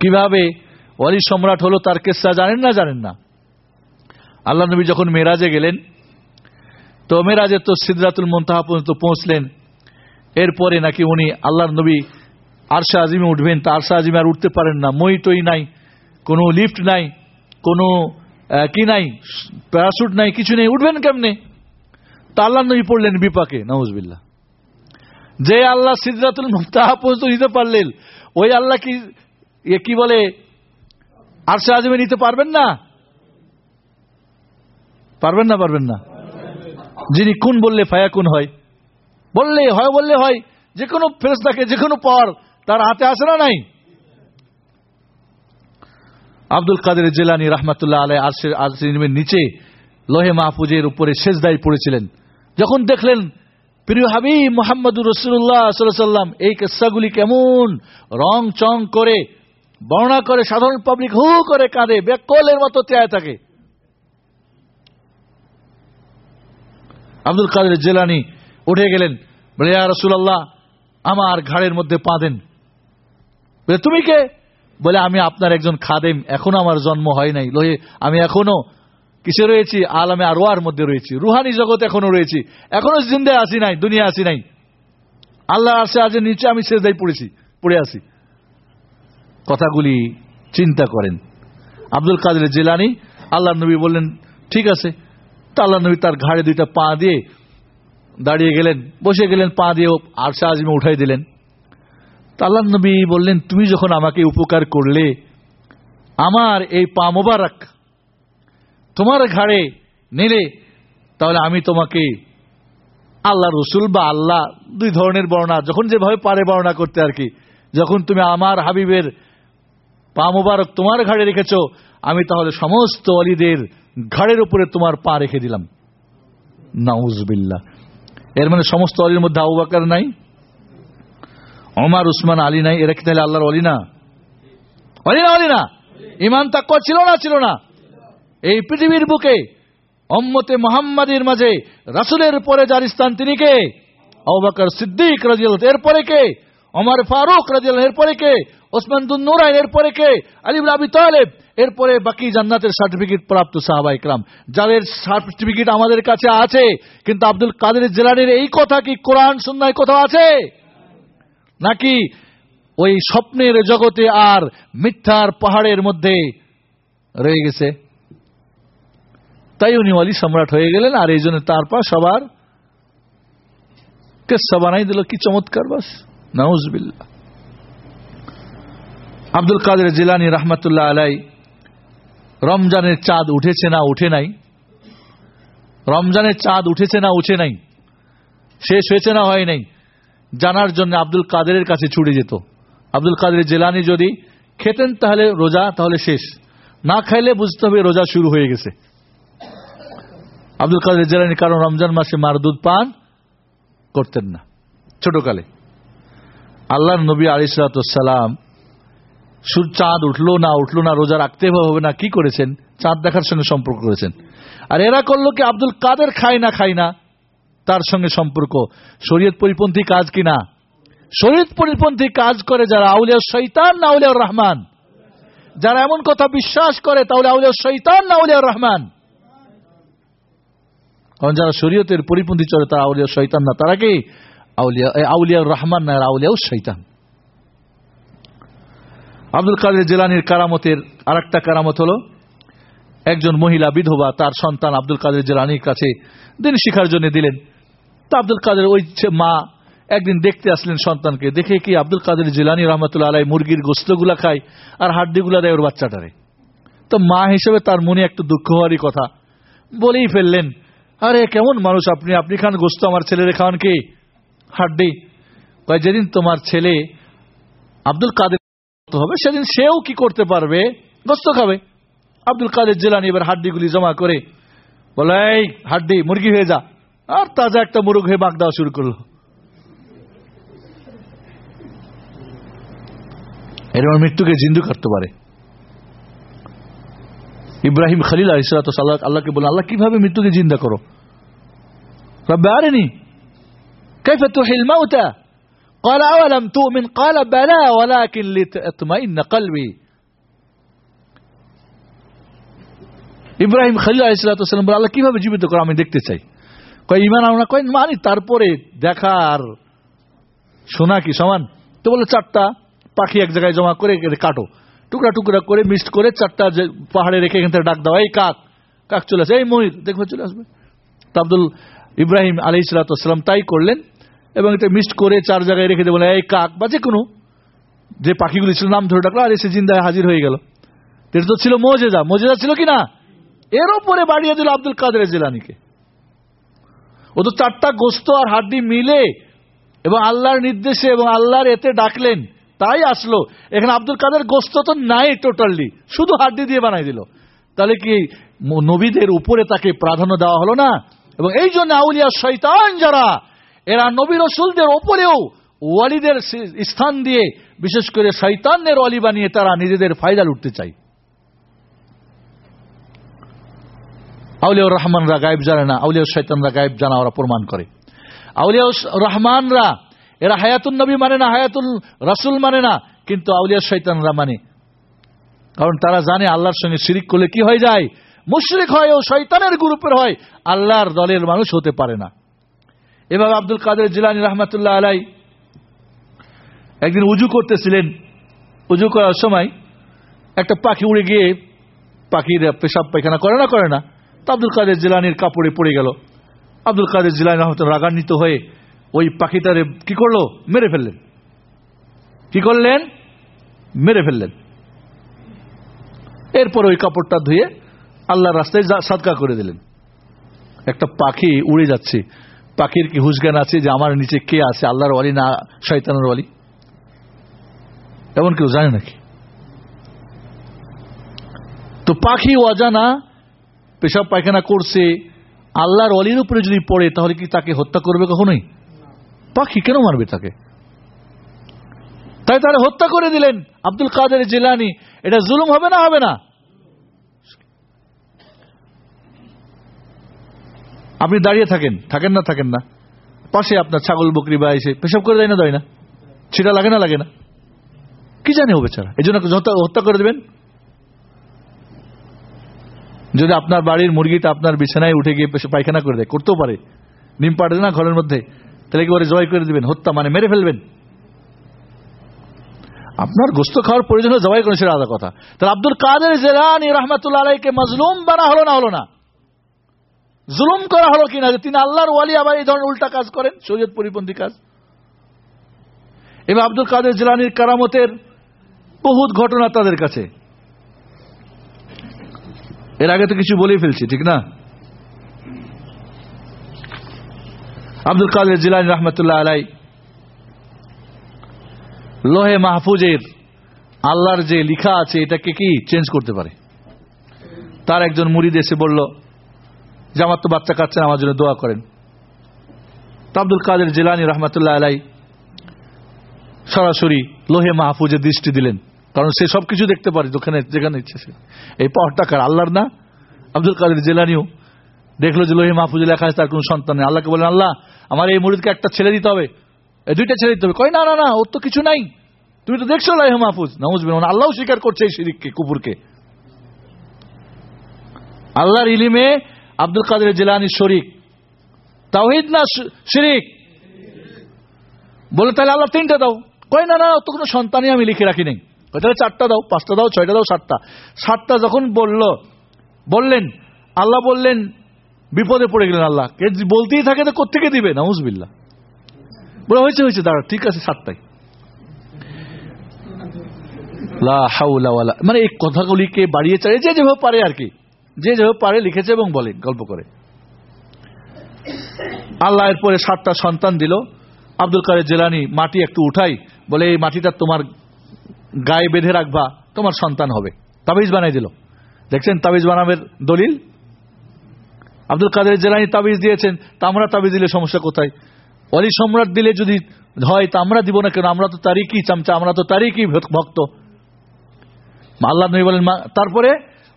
কীভাবে ওয়ালি সম্রাট হলো তার কেসা জানেন না জানেন না। আল্লাহ নবী যখন মেরাজে গেলেন, তো মেরাজে তো সিদ্ধাতুল মন্তাহা পর্যন্ত পৌঁছলেন। এরপরে নাকি উনি আল্লাহর নবী আরশা আজিমে উঠবেন, তা আরশা আজিমে আর উঠতে পারেন না। মই টই নাই, কোনো লিফট নাই। কোনো কি নাই প্যারাসুট নাই, কিছু নেই, উঠবেন কেমনে? তা আল্লাহ নবী পড়লেন বিপাকে নওয়াজবিল্লা যে আল্লাহ সিদ্ধাতুল মুক্তাহা পর্যন্ত নিতে পারলেন, ওই আল্লাহ কি এ কি বলে, আরশা আজিমে নিতে পারবেন না? পারবেন না পারবেন না? যিনি কোন বললে ফায়া কোন হয়। বললে হয় বললে হয়, যে কোনো ফেরস্তাকে যে কোনো পর তার হাতে আসে না, নাই? আব্দুল কাদের জেলানি রহমতুল্লাহ আলাই আরশের নিচে লোহে মাহফুজের উপরে শেষদাই পড়েছিলেন। যখন দেখলেন, প্রিয় হাবি মোহাম্মদুর রসুল্লাহ সাল্লাম এই কেসাগুলি কেমন? রং চং করে, বর্ণনা করে, সাধারণ পাবলিক হু করে কাঁদে, বেকলের মতো চেয়ে থাকে। আব্দুল কাদের জেলানি উঠে গেলেন, বলে রসুল্লাহ আমার ঘাড়ের মধ্যে পা দেন। তুমি কে? বলে, আমি আপনার একজন খাদেম, এখনও আমার জন্ম হয় নাই। লোহে, আমি এখনও কিসে রয়েছি? আলামে আরোয়ার মধ্যে রয়েছি। রুহানি জগৎ এখনও রয়েছি। এখনও জিন্দে আসি নাই দুনিয়া আসি নাই। আল্লাহ আসে আজ নিচে আমি শেষদাই পড়েছি, পড়ে আসি কথাগুলি চিন্তা করেন। আব্দুল কাদের জেলানি আল্লাহ নবী বললেন, ঠিক আছে। তা আল্লাহ নবী তার ঘাড়ে দুইটা পা দিয়ে দাঁড়িয়ে গেলেন, বসে গেলেন, পা দিয়ে আরশা আজমে উঠাই দিলেন। আল্লাহ নবী বললেন, তুমি যখন আমাকে উপকার করলে, আমার এই পা মোবারক তোমার ঘাড়ে নিলে, তাহলে আমি তোমাকে আল্লাহ রসুল বা আল্লাহ দুই ধরনের বর্ণনা, যখন যেভাবে পারে বর্ণনা করতে আর কি। যখন তুমি আমার হাবিবের পা মোবারক তোমার ঘাড়ে রেখেছ, আমি তাহলে সমস্ত অলিদের ঘাড়ের উপরে তোমার পা রেখে দিলাম। নাউজবিল্লা এর মানে সমস্ত অলির মধ্যে আবু বাকার নাই অমার উসমান, আলী নাই, এরা কি তাহলে আল্লাহর অলি না? অলি না অলি না? ইমান তাক্ক ছিল না ছিল না? এই পৃথিবীর বুকে অম্মতে মোহাম্মদের মাঝে রাসুলের পরে যার স্থান তিনি কে? আবাকর সিদ্দিক রাজিয়াল এরপরে কে? অমর ফারুক রাজিয়াল এরপরে কে? ওসমান নুরাইন, এরপরে কে? আলিম আবি তালেব, এরপরে বাকি জান্নাতের সার্টিফিকেট প্রাপ্ত সাহাবা ইকরাম, যাদের সার্টিফিকেট আমাদের কাছে আছে, কিন্তু আব্দুল কাদের জেলানির এই কথা কি কোরআন, সুন্নায় কোথাও আছে? নাকি ওই স্বপ্নের জগতে আর মিথ্যার পাহাড়ের মধ্যে রয়ে গেছে? তাই উনি অলি সম্রাট হয়ে গেলেন, আর এই জন্য তারপর সবার কেসা বানাই দিল। কি চমৎকার বাস। নাউজবিল্লা আব্দুল কাদের জিলানি রহমতুল্লাহ আলাই, রমজানের চাঁদ উঠেছে না উঠে নাই? রমজানের চাঁদ উঠেছে না উঠে নাই? শেষ হয়েছে না হয় নাই? জানার জন্য আব্দুল কাদেরের কাছে ছুটে যেত। আব্দুল কাদের জেলানি যদি খেতেন তাহলে রোজা তাহলে শেষ। না খাইলে বুঝতে হবে রোজা শুরু হয়ে গেছে। আব্দুল কাদের জেলানি কারণ রমজান মাসে মার দুধ পান করতেন না। ছোটকালে। আল্লাহ নবী আলিসালাম সুর চাঁদ উঠল না উঠল না, রোজা রাখতে হবে না, কি করেছেন? চাঁদ দেখার সঙ্গে সম্পর্ক করেছেন। আর এরা করল কি, আব্দুল কাদের খায় না খায় না। তার সঙ্গে সম্পর্ক। শরীয়ত পরিপন্থী কাজ কিনা শরীর পরিপন্থী কাজ করে যারা আউলিয়া শৈতান না আউলিয়া রহমান। যারা এমন কথা বিশ্বাস করে, তাহলে আউলিয়া শৈতান না আউলিয়া রহমান। কারণ যারা শরীয়তের পরিপন্থী চলে, তারা আউলিয়া শৈতান না। তারা কি? আউলিয়া আউলিয়া রহমান না আউলিয়াও শৈতান আব্দুল কাদের জেলানির কারামতের আর একটা কারামত হলো, একজন মহিলা বিধবা তার সন্তান আব্দুল কাদের জেলানির কাছে দিন শিখার জন্য দিলেন। আব্দুল কাদের ওই মা একদিন দেখতে আসলেন সন্তানকে, দেখে কি আব্দুল কাদের জিলানি রহমতুল্লাহ আলাই মুরগির গোস্তগুলা খায় আর হাড্ডিগুলা দেয় ওর বাচ্চাটারে। তো মা হিসেবে তার মনে একটু দুঃখ হওয়ারই কথা। বলেই ফেললেন, আরে, কেমন মানুষ আপনি? আপনি খান গোস্ত আমার ছেলের খাওয়ান কি? হাড্ডি? যেদিন তোমার ছেলে আব্দুল কাদের হবে, সেদিন সেও কি করতে পারবে? গোস্ত খাবে। আব্দুল কাদের জেলানি এবার হাড্ডিগুলি জমা করে বলে হাড্ডি, মুরগি হয়ে যা। আর তাজা একটা মুরগ হয়ে বাঘ দেওয়া শুরু করলো এরকম মৃত্যুকে জিন্দু করতে পারে ইব্রাহিম খালিল আলিসাল্লাহ আল্লাহকে বলেন আল্লাহ কিভাবে মৃত্যুকে জিন্দা করো রব্বে আরেনি كيف تحيي الموتى قال أولم تؤمن قال بلى ولكن لتطمئن قلبي ইব্রাহিম খালিল আলাইসালাম বলে আল্লাহ কিভাবে জীবিত করো আমি দেখতে চাই ইমান আমরা কয় মানি তারপরে দেখা আর শোনা কি, সমান? তো বলে, চারটা পাখি এক জায়গায় জমা করে কাটো। টুকরা টুকরা করে, মিক্সড করে চারটা পাহাড়ে রেখে এখান থেকে ডাক দাও, এই কাক কাক চলে আসে, এই ময়ূর, দেখবে চলে আসবে। তা আব্দুল ইব্রাহিম আলি সালাতাম তাই করলেন এবং এটা মিক্সড করে চার জায়গায় রেখে দেবো এই কাক বা যে কোনো যে পাখিগুলি ছিল, নাম ধরে ডাকলো, আর এসে জিন্দায় হাজির হয়ে গেল। এটা তো ছিল মজেদা। মজেদা ছিল কি না? এর ওপরে বাড়িয়ে দিল আব্দুল কাদের জেলানিকে। ও তো চারটা গোস্ত আর হাড্ডি মিলে এবং আল্লাহর নির্দেশে এবং আল্লাহর এতে ডাকলেন। তাই আসলো। এখানে আব্দুল কাদের গোস্ত তো নাই টোটালি শুধু হাড্ডি দিয়ে বানাই দিল। তাহলে কি নবীদের উপরে তাকে প্রাধান্য দেওয়া হলো না? এবং এই জন্য আউলিয়া শৈতান যারা, এরা নবী রসুলদের ওপরেও ওয়ালিদের স্থান দিয়ে বিশেষ করে শৈতানের অলি বানিয়ে তারা নিজেদের ফায়দা লুটতে চায়। আউলিয়া রহমানরা গায়েব জানে না, আউলিয়া শৈতানরা গায়েব জানা, ওরা প্রমাণ করে। আউলিয়া রহমানরা, এরা হায়াতুল নবী মানে না, হায়াতুল রাসুল মানে না, কিন্তু আউলিয়া শৈতানরা মানে। কারণ তারা জানে আল্লাহর সঙ্গে শিরিক করলে কি হয়ে যায়? মুশরিক হয় ও শৈতানের গ্রুপের হয়, আল্লাহর দলের মানুষ হতে পারে না। এভাবে আব্দুল কাদের জিলানি রহমতুল্লাহ আলাই একদিন উজু করতেছিলেন। উজু করার সময় একটা পাখি উড়ে গিয়ে পাখির পেশাব পায়খানা করে না করে না। আব্দুল কাদের জিলানির কাপড়ে পড়ে গেল। আব্দুল কাদের জিলানি রহমত রাগান্বিত হয়ে ওই পাখিটারে কি করল? মেরে ফেললেন। কি করলেন? মেরে ফেললেন। এরপর ওই কাপড়টা ধুয়ে আল্লাহর রাস্তায় সাদকা করে দিলেন। একটা পাখি উড়ে যাচ্ছে। পাখির কি হুসজ্ঞান আছে যে আমার নিচে কে আছে? আল্লাহর ওয়ালি না শয়তানের ওয়ালি? এমন কেউ জানে নাকি? তো পাখি অজানা পেশাব পায়খানা করছে, আল্লাহর অলির উপরে যদি পড়ে, তাহলে কি তাকে হত্যা করবে কখনোই? পাখি কেন মারবে তাকে? তাই তারা হত্যা করে দিলেন। আব্দুল কাদের জেলানি, এটা জুলুম হবে না হবে না? আপনি দাঁড়িয়ে থাকেন থাকেন না থাকেন না। পাশে আপনার ছাগল, বকরি বা এসে পেশাব করে দেয় না দেয় না। সেটা লাগে না লাগে না। কি জানে ও বেচারা এই জন্য হত্যা করে দেবেন? যদি আপনার বাড়ির মুরগিটা আপনার বিছানায় উঠে গিয়ে পায়খানা করে দেয়, করতেও পারে। নিম পাড়ে না ঘরের মধ্যে? তাহলে কি ওরে জয় করে দিবেন, হত্যা মানে মেরে ফেলবেন। আপনার গোস্ত খাওয়ার প্রয়োজন জবাই করেন, সেটা আলাদা কথা। তাহলে আব্দুল কাদের জেলানি রহমাতুল্লাহ আলাইকে মাজলুম বানা হলো না হলো না? জুলুম করা হলো কিনা? যে তিনি আল্লাহর ওয়ালি, আবার এই ধরনের উল্টা কাজ করেন, শরীয়ত পরিপন্থী কাজ। এবার আব্দুল কাদের জেলানির কারামতের বহুত ঘটনা তাদের কাছে। এর আগে তো কিছু বলেই ফেলছি, ঠিক না? আব্দুল কাদের জিলানি রহমতুল্লাহ আলাই, লোহে মাহফুজের আল্লাহর যে লিখা আছে, এটাকে কি চেঞ্জ করতে পারে? তার একজন মুরিদ এসে বলল যে আমার তো বাচ্চা কাচ্চা আমার জন্য দোয়া করেন। আব্দুল কাদের জিলানি রহমতুল্লাহ আলাই সরাসরি লোহে মাহফুজের দৃষ্টি দিলেন। কারণ সে সবকিছু দেখতে পারে, যেখানে যেখানে ইচ্ছে সে। এই পাওয়ারটা কার আল্লাহর না, আব্দুল কাদের জেলানিও দেখল যে লোহে মাহফুজে লেখা আছে, তার কোনো সন্তান নেই। আল্লাহকে বলেন, আল্লাহ, আমার এই মুরিদকে একটা ছেলে দিতে হবে। এই দুইটা ছেড়ে দিতে হবে। কয়, না না না, ওর তো কিছু নাই। তুমি তো দেখছ লাইহ মাহফুজ। নাউজবিন আল্লাহ স্বীকার করছে এই শিরিককে কুপুরকে আল্লাহর ইলিমে আব্দুল কাদের জেলানি শরিক। তাওহিদ না শিরিক? বলে, তাহলে আল্লাহ তিনটা দাও। কয়, না না তো কোনো সন্তানই আমি লিখে রাখি নাই। তাহলে চারটা দাও, পাঁচটা দাও, ছয়টা দাও, সাতটা। সাতটা যখন বলল, বললেন, আল্লাহ বললেন, বিপদে পড়ে গেলেন আল্লাহ। কে বলতেই থাকে তো কোথেকে দিবে? না নাউজবিল্লা বলে, হয়েছে হয়েছে দাঁড়া ঠিক আছে সাতটাই মানে এই কথাগুলিকে বাড়িয়ে চাড়িয়ে যে যেভাবে পারে আর কি। যে যেভাবে পারে, লিখেছে এবং বলে, গল্প করে। আল্লাহ এরপরে সাতটা সন্তান দিল। আব্দুল কাদের জেলানি মাটি একটু উঠাই, বলে, এই মাটিটা তোমার গায়ে বেঁধে রাখবা, তোমার সন্তান হবে। তাবিজ বানাই দিল। দেখছেন, তাবিজ বানাবের দলিল? আব্দুল কাদের জেলানি তাবিজ দিয়েছেন, তা আমরা তাবিজ দিলে সমস্যা কোথায়? অলি সম্রাট দিলে যদি হয়, তা আমরা দিব না কেন? আমরা তো তারিখই চামচা, আমরা তো তারিখই ভক্ত আল্লাহ নবী বলেন তারপরে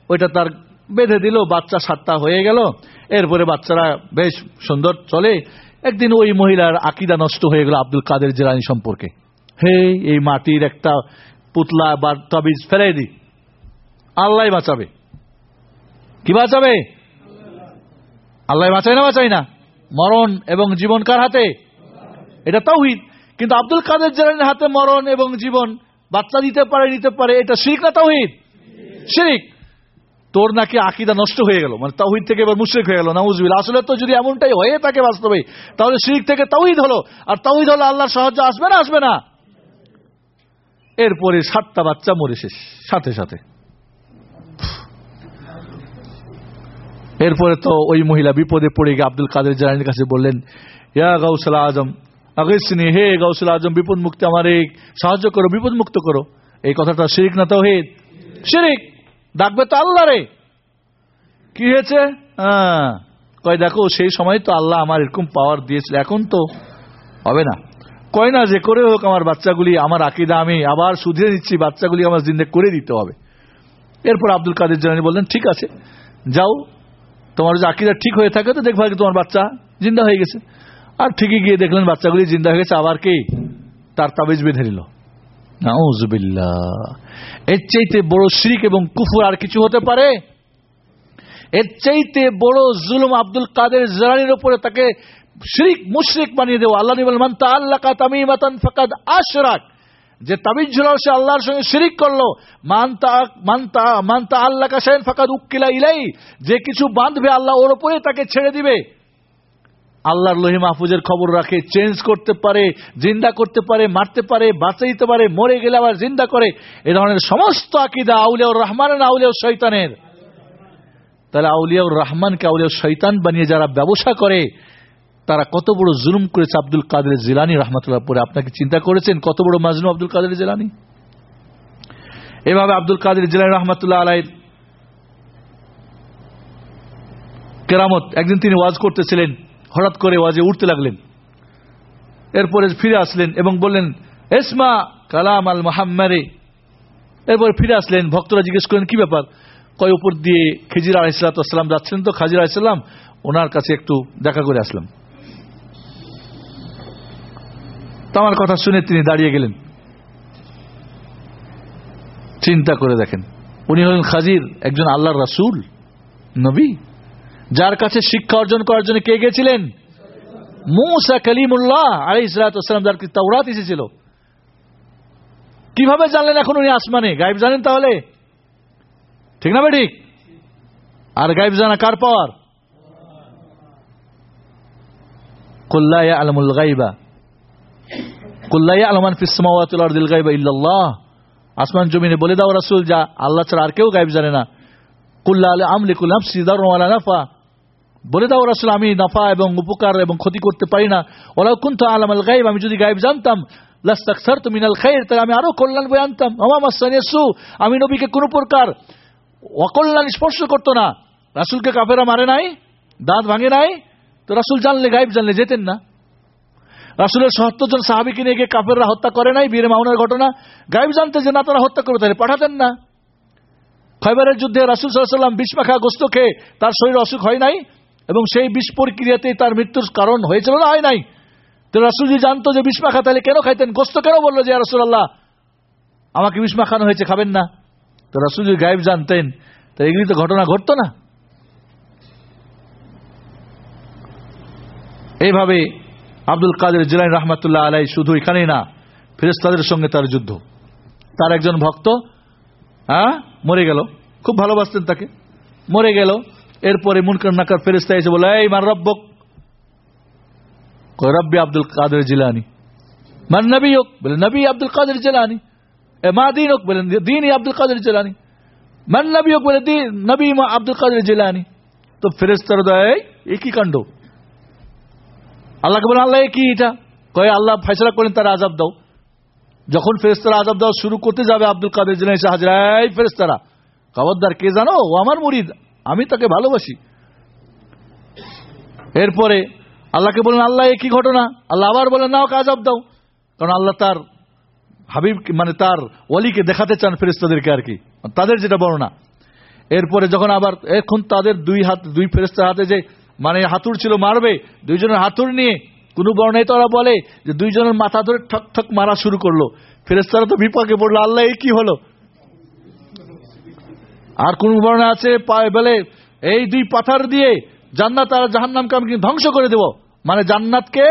ওইটা তার বেঁধে দিল, বাচ্চা সাতটা হয়ে গেল। এরপরে বাচ্চারা বেশ সুন্দর চলে। একদিন ওই মহিলার আকিদা নষ্ট হয়ে গেল আব্দুল কাদের জেলানি সম্পর্কে। হে এই মাটির একটা পুতলা বা তাবিজ ফেরাই দি। আল্লাহ বাঁচাবে। কি বাঁচাবে? আল্লাহ বাঁচায় না বাঁচায় না? মরণ এবং জীবন কার হাতে? এটা তাওহিদ। কিন্তু আব্দুল কাদের জেলানির হাতে মরণ এবং জীবন বাচ্চা দিতে পারে, নিতে পারে, এটা শিরিক না তাওহিদ? শিরিক। তোর নাকি আকিদা নষ্ট হয়ে গেল। মানে তাওহিদ থেকে এবার মুশরিক হয়ে গেল নাউজবিল আসলে তো যদি এমনটাই হয়ে থাকে বাস্তবে, তাহলে শিরিক থেকে তাওহিদ হলো। আর তাওহিদ হলো আল্লাহর সাহায্য আসবে না আসবে না? এরপরে সাতটা বাচ্চা মরে শেষ সাথে সাথে। এরপরে তো ওই মহিলা বিপদে পড়ে গিয়ে আব্দুল কাদের জালানির কাছে বললেন ইয়া গাউসুল আজম আগেসিনি হে গাউসুল আজম বিপদ মুক্তি আমার এই সাহায্য করো বিপদ মুক্ত করো। এই কথাটা শিরিক না তাওহিদ? শিরিক! ডাকবে তো আল্লাহ রে। কি হয়েছে? হ্যাঁ, কয় দেখো সেই সময় তো আল্লাহ আমার এরকম পাওয়ার দিয়েছিল এখন তো হবে না। কয় না যে করে হোক আমার বাচ্চাগুলি, আমার আকিদা আমি আবার শুধিয়ে দিচ্ছি, বাচ্চাগুলি আমার জিন্দে করে দিতে হবে। এরপর আব্দুল কাদের জানি বললেন, ঠিক আছে, যাও, তোমার যদি আকিদা ঠিক হয়ে থাকে তো দেখবা তোমার বাচ্চা জিন্দা হয়ে গেছে। আর ঠিকই গিয়ে দেখলেন বাচ্চাগুলি জিন্দা হয়ে গেছে, আবার কে? তার তাবিজ বেঁধে নিল। এর চাইতে বড় শিরিক এবং কুফুর আর কিছু হতে পারে? এর চাইতে বড় জুলুম আব্দুল কাদের জালানির উপরে তাকে শিরিক, মুশরিক বানিয়ে দেবো। আল্লাহ বলেন মানতা আল্লাহ তামিমাতান ফাকাদ আশরাক। যে তাবিজ ঝুলাল সে আল্লাহর সঙ্গে শিরিক করল। মানতা মানতা মানতা আল্লাহ কাশাইন ফাকাদ উক্কিলা ইলাই যে কিছু বাঁধবে, আল্লাহ ওর উপরে তাকে ছেড়ে দিবে। আল্লাহর লোহি মাহফুজের খবর রাখে, চেঞ্জ করতে পারে, জিন্দা করতে পারে, মারতে পারে, বাঁচাই দিতে পারে, মরে গেলে আবার জিন্দা করে। এ ধরনের সমস্ত আকিদা আউলিয়াউর রহমানের আউলিয়াউর শৈতানের তাহলে আউলিয়াউর রহমানকে আউলিয়াউর শৈতান বানিয়ে যারা ব্যবসা করে তারা কত বড় জুলুম করেছে আব্দুল কাদের জিলানি রহমতুল্লাহ পরে আপনাকে চিন্তা করেছেন? কত বড় মাজনু আব্দুল কাদের জিলানি? এভাবে আব্দুল কাদের জিলানি রহমতুল্লাহ আলাইর কেরামত, একদিন তিনি ওয়াজ করতেছিলেন, হঠাৎ করে ওয়াজে উঠতে লাগলেন। এরপরে ফিরে আসলেন এবং বললেন এসমা কালাম আল মাহাম্মারে। এরপরে ফিরে আসলেন, ভক্তরা জিজ্ঞেস করেন কি ব্যাপার? কয়, উপর দিয়ে খেজির আলাইসালাম যাচ্ছেন তো? খাজির আলাইসাল্লাম ওনার কাছে একটু দেখা করে আসলাম। তো আমার কথা শুনে তিনি দাঁড়িয়ে গেলেন। চিন্তা করে দেখেন। উনি হলেন খাজির, একজন আল্লাহর রাসুল, নবী। যার কাছে শিক্ষা অর্জন করার জন্য কে গেছিলেন মুসা কালিমুল্লাহ আলী ইসলাতাম যার তাওরাত এসেছিল। কীভাবে জানলেন এখন উনি আসমানে? গাইব জানেন তাহলে? ঠিক না ঠিক আর গাইব জানা কার পাওয়ার কুল্লায়া আলমুল গাইবা আলমান ইল্লাল্লাহ। আসমান জমিনে বলে দাও রাসুল, যা আল্লাহ ছাড়া আর কেউ গাইব জানে না। কুল্লা আলে আমলিকুল নাফা বলে দাও রাসূল, আমি নাফা এবং উপকার এবং ক্ষতি করতে পারি না। ওলাও কুনতু আলামাল গাইব আমি যদি গাইব জানতাম তাহলে আমি আরও কল্যাণ বয়ে আনতাম। আমা নবীকে কোনো প্রকার অকল্যাণ স্পর্শ করতো না। রাসূলকে কাফেরা মারে নাই, দাঁত ভাঙে নাই। তো রাসূল জানলে গাইব জানলে যেতেন না। রাসুলের সত্তর জন সাহাবিকে নিয়ে গিয়ে কাফেররা হত্যা করে নাই, বীর মাউনের ঘটনা। গাইব জানতে যে না, তারা হত্যা করে তাহলে পাঠাতেন না। খয়বারের যুদ্ধে রাসুল সাল্লাম বিষ পাখা গোস্ত খেয়ে তার শরীর অসুখ হয় নাই এবং সেই বিষ প্রক্রিয়াতেই তার মৃত্যুর কারণ হয়েছিল না হয় নাই। তো রাসুল যদি জানতো যে বিষ মাখা তাহলে কেন খাইতেন? গোস্ত কেন বলল যে রসুল্লাহ আমাকে বিষ মাখানো হয়েছে, খাবেন না। তো রাসুল যদি গায়েব জানতেন, তো এগুলি তো ঘটনা ঘটতো না। এইভাবে আব্দুল কাদের জিলানি রহমাতুল্লাহ আলাই শুধু এখানেই না ফেরেস্তাদের সঙ্গে তার যুদ্ধ। তার একজন ভক্ত হ্যাঁ মরে গেল। খুব ভালোবাসতেন তাকে। মরে গেল। এরপরে মুনকার নাকার ফেরেস্তা এসে বলে, এই, মার রব্বক। রব্বি আব্দুল কাদের জিলানি। মান নবী হোক বলে, নবী আব্দুল কাদের জিলানি। এ, মা দিন হোক বলেন দিন আব্দুল কাদের জিলানি। মান নবী হোক বলে দিন নবী আব্দুল কাদের জিলানি। তো ফেরেস্তার দয় এই কি কাণ্ড? আল্লাহকে বলেন আল্লাহ কি এটা? কয়ে, আল্লাহ, ফয়সলা করেন, তারা আজাব দাও। যখন ফেরেস্তারা আজাব দেওয়া শুরু করতে যাবে, আব্দুল কাদের জিলানি এসে হাজির ফেরেস্তারা খবরদার কে জানো? ও আমার মুরিদ, আমি তাকে ভালোবাসি। এরপরে আল্লাহকে বলেন, আল্লাহ কি ঘটনা? আল্লাহ আবার বলেন না ওকে আজাব দাও। কারণ আল্লাহ তার হাবিব মানে তার ওয়ালিকে দেখাতে চান ফেরেস্তাদেরকে আর কি, তাদের যেটা বর্ণনা। এরপরে যখন আবার, এখন তাদের দুই হাত, দুই ফেরেস্তার হাতে যে মানে হাতুর ছিল মারবে, দুইজনের হাতুর নিয়ে কোনো বর্ণায় তারা বলে যে দুইজনের মাথা ধরে ঠক ঠক মারা শুরু করল। ফেরেস্তারা তো বিপাকে পড়ল, আল্লাহ এই কি হলো? আর কোন বর্ণা আছে বলে, এই দুই পাথার দিয়ে জান্নাত আর জাহান্নামকে আমি ধ্বংস করে দেব। মানে জান্নাতকে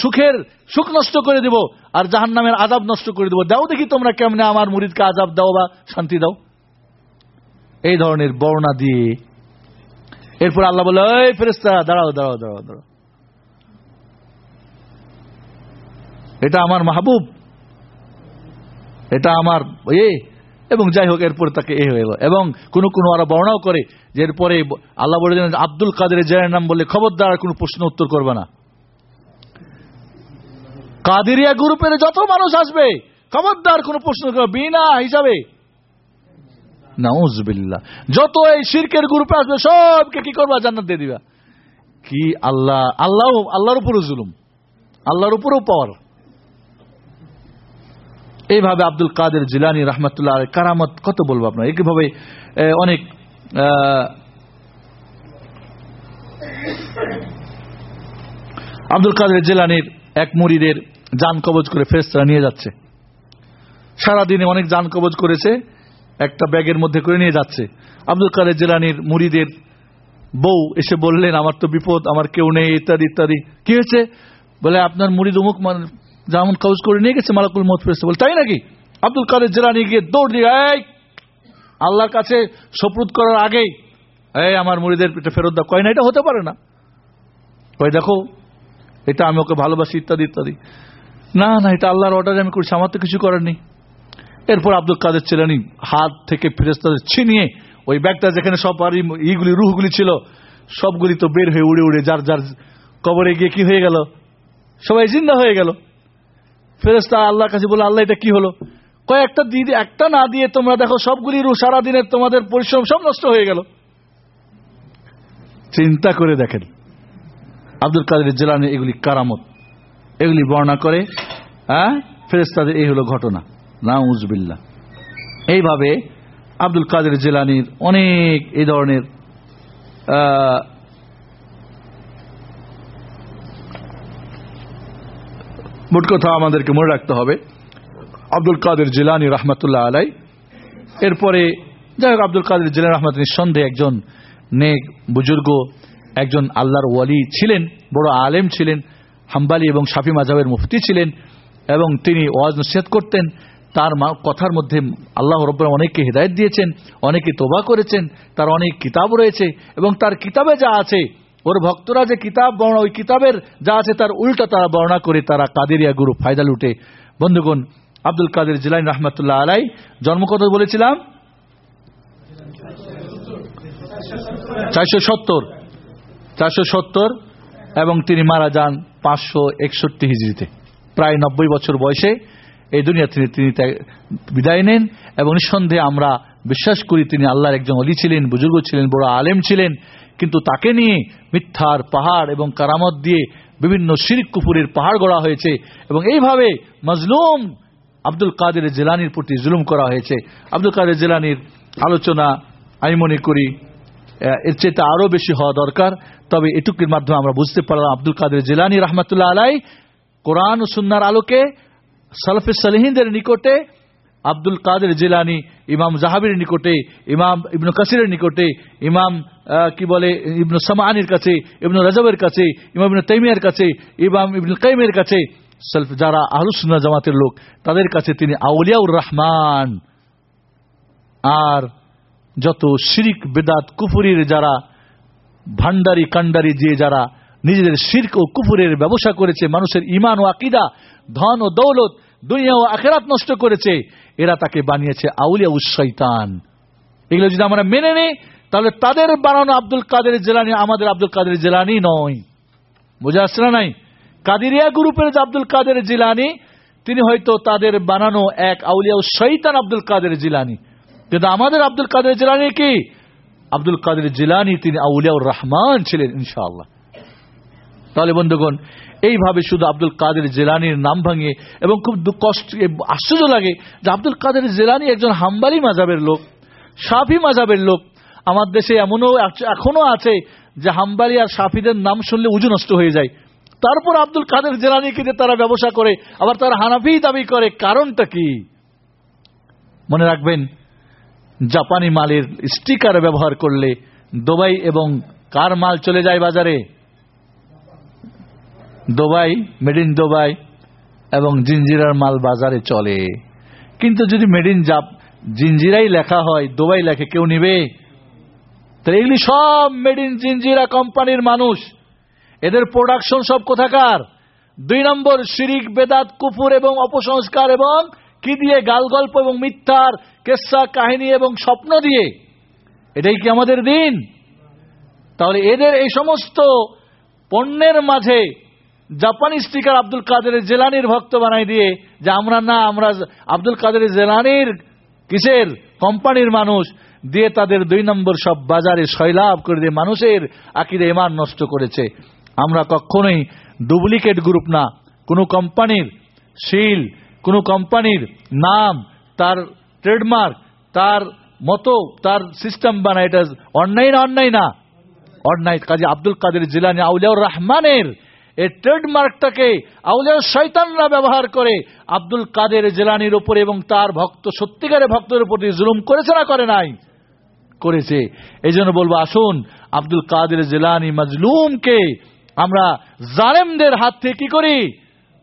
সুখের সুখ নষ্ট করে দেব আর জাহান্নামের আজাব নষ্ট করে দেব। দাও দেখি তোমরা কেমনে আমার মুরিদকে আজাব দাও বা শান্তি দাও। এই ধরনের বর্ণা দিয়ে এরপর আল্লাহ বলে ওই ফেরেস্তা দাঁড়াও দাঁড়াও দাঁড়াও দাঁড়াও। এটা আমার মাহবুব। এটা আমার এ এবং যাই হোক, এরপরে তাকে এ হয়ে গেল। এবং কোন কোন আরও বর্ণাও করে যে এরপরে আল্লাহ বলে আব্দুল কাদের জয়ের নাম বললে খবরদার, কোনো প্রশ্ন উত্তর করবে না। কাদেরিয়া গ্রুপের যত মানুষ আসবে, খবরদার, কোনো প্রশ্ন করবে বিনা হিসাবে নাউজবিল্লা যত এই শিরকের গ্রুপে আসবে, সবকে কি করবা? জান্নাত দিয়ে দিবা। কি আল্লাহ আল্লাহ, আল্লাহর উপরও জুলুম, আল্লাহর উপরও পাওয়ার। এইভাবে আব্দুল কাদের জিলানি রহমতুল্লাহ কারামত কত বলব আপনার একইভাবে অনেক আব্দুল কাদের জিলানির এক মুড়িদের যান কবজ করে ফেরেস্তারা নিয়ে যাচ্ছে। সারাদিনে অনেক যান কবজ করেছে। একটা ব্যাগের মধ্যে করে নিয়ে যাচ্ছে। আব্দুল কাদের জিলানির মুড়িদের বউ এসে বললেন, আমার তো বিপদ, আমার কেউ নেই, ইত্যাদি ইত্যাদি। কি হয়েছে? বলে, আপনার মুরিদ উমুক যেমন কাউজ করে নিয়ে গেছে, মালাকুল মত ফেরেস্তা বলে, তাই নাকি? আব্দুল কাদের জিলানি গিয়ে দৌড় দিয়ে, এই, আল্লাহর কাছে সপ্রুত করার আগেই, এই আমার মুড়িদের এটা ফেরত দাও। কয় না, এটা হতে পারে না। কয়, দেখো, এটা আমি ওকে ভালোবাসি, ইত্যাদি ইত্যাদি। না না, এটা আল্লাহর অর্ডারে আমি করছি, আমার তো কিছু করার নেই। এরপর আব্দুল কাদের ছিলেন হাত থেকে ফেরেস্তাদের ছিনিয়ে ওই ব্যাগটা যেখানে সব আর ইগুলি, রুহগুলি ছিল, সবগুলি তো বের হয়ে উড়ে উড়ে যার যার কবরে গিয়ে কি হয়ে গেল? সবাই জিন্দা হয়ে গেল। ফেরেস্তা আল্লাহর কাছে বলে আল্লাহ, এটা কি হলো? কয়েকটা দিয়ে একটা না দিয়ে তোমরা দেখো সবগুলি রু সারাদিনের তোমাদের পরিশ্রম সব নষ্ট হয়ে গেল। চিন্তা করে দেখেন, আব্দুল কাদের জেলানি এগুলি কারামত। এগুলি বর্ণনা করে হ্যাঁ? ফেরেস্তাদের এই হলো ঘটনা। না উজবিল্লা এইভাবে আব্দুল কাদের জেলানির অনেক এই ধরনের মোট কথা আমাদেরকে মনে রাখতে হবে, আব্দুল কাদের জিলানি রহমতুল্লাহ আলাই, এরপরে যাই হোক, আব্দুল কাদের জিলানি রহমত নিঃসন্দেহে একজন নেক বুজুর্গ, একজন আল্লাহর ওয়ালি ছিলেন, বড় আলেম ছিলেন, হাম্বালি এবং শাফি মাজাবের মুফতি ছিলেন, এবং তিনি ওয়াজ নসিহত করতেন। তার কথার মধ্যে আল্লাহ রব্বর অনেককে হৃদায়ত দিয়েছেন অনেকে তোবা করেছেন, তার অনেক কিতাব রয়েছে এবং তার কিতাবে যা আছে, ওর ভক্তরা যে কিতাব বর্ণনা ওই কিতাবের যা আছে তার উল্টা তারা বর্ণনা করে তারা কাদেরিয়া গুরু ফায়দা লুটে। বন্ধুগণ, আব্দুল কাদের জিলাইন রহমতুল্লাহ আলাই জন্ম কত বলেছিলাম? চারশো সত্তর। চারশো সত্তর এবং তিনি মারা যান পাঁচশো একষট্টি হিজড়িতে, প্রায় নব্বই বছর বয়সে। এই দুনিয়া তিনি তিনি বিদায় নেন এবং নিঃসন্দেহে আমরা বিশ্বাস করি তিনি আল্লাহর একজন অলি ছিলেন, বুজুর্গ ছিলেন, বড় আলেম ছিলেন। কিন্তু তাকে নিয়ে মিথ্যার পাহাড় এবং কারামত দিয়ে বিভিন্ন শিরিক কুপুরের পাহাড় গড়া হয়েছে এবং এইভাবে মজলুম আব্দুল কাদের জেলানির প্রতি জুলুম করা হয়েছে। আব্দুল কাদের জেলানির আলোচনা আমি মনে করি এর চেয়ে আরও বেশি হওয়া দরকার। তবে এটুকুর মাধ্যমে আমরা বুঝতে পারলাম আব্দুল কাদের জেলানি রহমতুল্লাহ আলাই কোরআন ও সুন্নার আলোকে সালফে সালেহিনদের নিকটে, আব্দুল কাদের জিলানি, ইমাম জাহাবির নিকটে, ইমাম ইবনু কাসিরের নিকটে, ইমাম কি বলে, ইবনু সামানির কাছে, ইবনু রাজবের কাছে, ইমাম ইবনু তাইমিয়ার কাছে, ইমাম ইবনুল কাইমের কাছে, সালফ, যারা আহলুসুন্না জামাতের লোক, তাদের কাছে তিনি আউলিয়াউর রহমান। আর যত শিরিক, বেদাত, কুফুরির যারা ভান্ডারি কান্ডারি যে যারা নিজেদের শির্ক ও কুফুরের ব্যবসা করেছে, মানুষের ইমান ও আকিদা, ধন ও দৌলত, দুনিয়া ও আখেরাত নষ্ট করেছে। এরা তাকে বানিয়েছে আউলিয়া উশৈতান এগুলো যদি আমরা মেনে নিই, তাহলে তাদের বানানো আব্দুল কাদের জেলানি আমাদের আব্দুল কাদের জেলানি নয়। বোঝা আসছে না নাই? কাদিরিয়া গ্রুপের যে আব্দুল কাদের জিলানি, তিনি হয়তো তাদের বানানো এক আউলিয়া শৈতান আব্দুল কাদের জিলানি। কিন্তু আমাদের আব্দুল কাদের জিলানি কি? আব্দুল কাদের জিলানি তিনি আউলিয়াউর রহমান ছিলেন, ইনশাআল্লাহ। তাহলে বন্ধুগণ, এইভাবে শুধু আব্দুল কাদের জেলানির নাম ভাঙিয়ে এবং খুব কষ্ট আশ্চর্য লাগে যে আব্দুল কাদের জেলানি একজন হাম্বালি মাজাবের লোক, সাফি মাজাবের লোক। আমার দেশে এমনও আছ- এখনও আছে যে হাম্বালি আর সাফিদের নাম শুনলে উজু নষ্ট হয়ে যায়। তারপর আব্দুল কাদের জেলানিকে দিয়ে তারা ব্যবসা করে, আবার তারা হানাফি দাবি করে, কারণটা কি? মনে রাখবেন, জাপানি মালের স্টিকার ব্যবহার করলে দুবাই এবং কার মাল চলে যায় বাজারে? দুবাই মেড ইন দুবাই এবং জিঞ্জিরার মাল বাজারে চলে। কিন্তু যদি মেড ইন জাপ জিঞ্জিরাই লেখা হয়, দুবাই লেখে, কেউ নিবে? তাহলে এগুলি সব মেড ইন জিঞ্জিরা কোম্পানির মানুষ। এদের প্রোডাকশন সব কোথাকার? দুই নম্বর, শিরিক, বেদাত, কুফুর এবং অপসংস্কার এবং কি দিয়ে? গাল গল্প এবং মিথ্যার কেসা, কাহিনী এবং স্বপ্ন দিয়ে। এটাই কি আমাদের দিন? তাহলে এদের এই সমস্ত পণ্যের মাঝে জাপানি স্টিকার আব্দুল কাদের জেলানির ভক্ত বানাই দিয়ে যে আমরা না, আমরা আব্দুল কাদের জেলানির কিসের? কোম্পানির মানুষ। দিয়ে তাদের দুই নম্বর সব বাজারে সয়লাভ করে দিয়ে মানুষের আকিদে ইমান নষ্ট করেছে। আমরা কখনোই ডুপ্লিকেট গ্রুপ না। কোনো কোম্পানির শিল, কোনো কোম্পানির নাম, তার ট্রেডমার্ক, তার মতো, তার সিস্টেম বানায় এটা অন্যায় না অন্যায় না? অন্যায়। কাজী আব্দুল কাদের জিলানি আউলিয়াউর রহমানের এই ট্রেডমার্কটাকে আউলিয়ার শৈতানরা ব্যবহার করে আব্দুল কাদের জেলানির উপরে এবং তার ভক্ত, সত্যিকারের ভক্তের দিয়ে জুলুম করেছে না করে নাই? করেছে। এই জন্য বলব, আসুন, আব্দুল কাদের জেলানি মাজলুমকে আমরা জালেমদের হাত থেকে কি করি?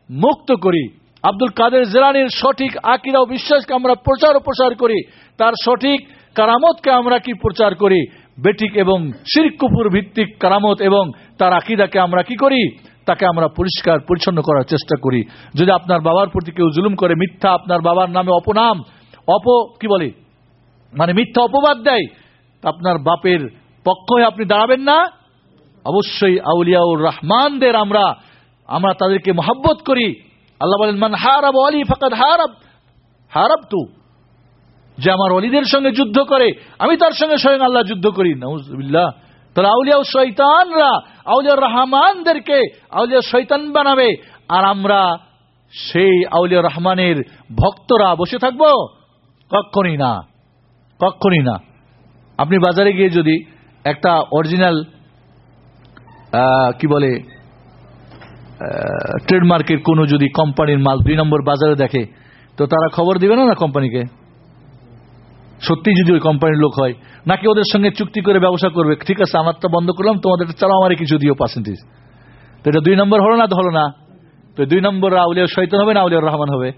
মুক্ত করি। আব্দুল কাদের জেলানির সঠিক আকিরা ও বিশ্বাসকে আমরা প্রচার ও প্রসার করি। তার সঠিক কারামতকে আমরা কি প্রচার করি? বেটিক এবং শিরকুপুর ভিত্তিক কারামত এবং তার আকিদাকে আমরা কি করি? তাকে আমরা পরিষ্কার, পরিচ্ছন্ন করার চেষ্টা করি। যদি আপনার বাবার প্রতি কেউ জুলুম করে, মিথ্যা আপনার বাবার নামে অপনাম, অপ, কি বলে? মানে মিথ্যা অপবাদ দেয়, তা আপনার বাপের পক্ষ হয়ে আপনি দাঁড়াবেন না। অবশ্যই আউলিয়াউর রহমানদের আমরা আমরা তাদেরকে মহাব্বত করি। আল্লাহ বলেন, মান হারাব অলি ফাকাদ হারাব হারাব তু যে আমার অলিদের সঙ্গে যুদ্ধ করে, আমি তার সঙ্গে স্বয়ং আল্লাহ যুদ্ধ করি। নাউজুবিল্লাহ। তাহলে আউলিয়া শৈতানরা আউলিয়া রহমানদেরকে আউলিয়া শৈতান বানাবে। আর আমরা সেই আউলিয়া রহমানের ভক্তরা বসে থাকব? কক্ষণই না কখনই না। আপনি বাজারে গিয়ে যদি একটা অরিজিনাল কি বলে ট্রেডমার্কের কোনো যদি কোম্পানির মাল দুই নম্বর বাজারে দেখে, তো তারা খবর দিবে না না কোম্পানিকে? সত্যি যদি ওই কোম্পানির লোক হয়, নাকি ওদের সঙ্গে চুক্তি করে ব্যবসা করবে? ঠিক আছে, আমার তো বন্ধ করলাম, তোমাদের চালাও আমারে কিছু দিও পার্সেন্টেজ তো এটা দুই নম্বর হলো না হলো না? তো দুই নম্বর আউলিয়া শৈতান হবে না, আউলিয়া রহমান হবে?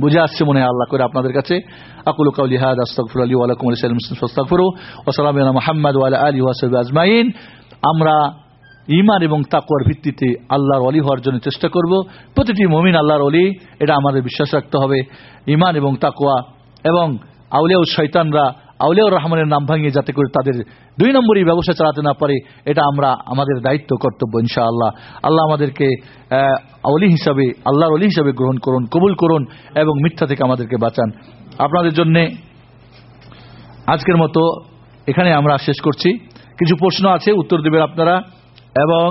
বুঝে আসছে মনে আল্লাহ করে আপনাদের কাছে। আকুল কাউলি হাদ আস্তাগফির আলী ওয়া লাকুম আলাইহি মুসলিম ফাস্তাগফিরু, ওয়া সালামু আলা মুহাম্মদ ওয়া আলা আলিহি আজমাইন। আমরা ইমান এবং তাকওয়ার ভিত্তিতে আল্লাহর অলি হওয়ার জন্য চেষ্টা করব। প্রতিটি মমিন আল্লাহর অলি এটা আমাদের বিশ্বাস রাখতে হবে। ইমান এবং তাকুয়া এবং আউলিয়া শৈতানরা আউলিয়া রহমানের নাম ভাঙিয়ে যাতে করে তাদের দুই নম্বরই ব্যবসা চালাতে না পারে, এটা আমরা, আমাদের দায়িত্ব, কর্তব্য, ইনশাআল্লাহ। আল্লাহ আল্লাহ আমাদেরকে অলি হিসাবে, আল্লাহর অলি হিসাবে গ্রহণ করুন, কবুল করুন এবং মিথ্যা থেকে আমাদেরকে বাঁচান। আপনাদের জন্যে আজকের মতো এখানে আমরা শেষ করছি। কিছু প্রশ্ন আছে, উত্তর দেবেন আপনারা এবং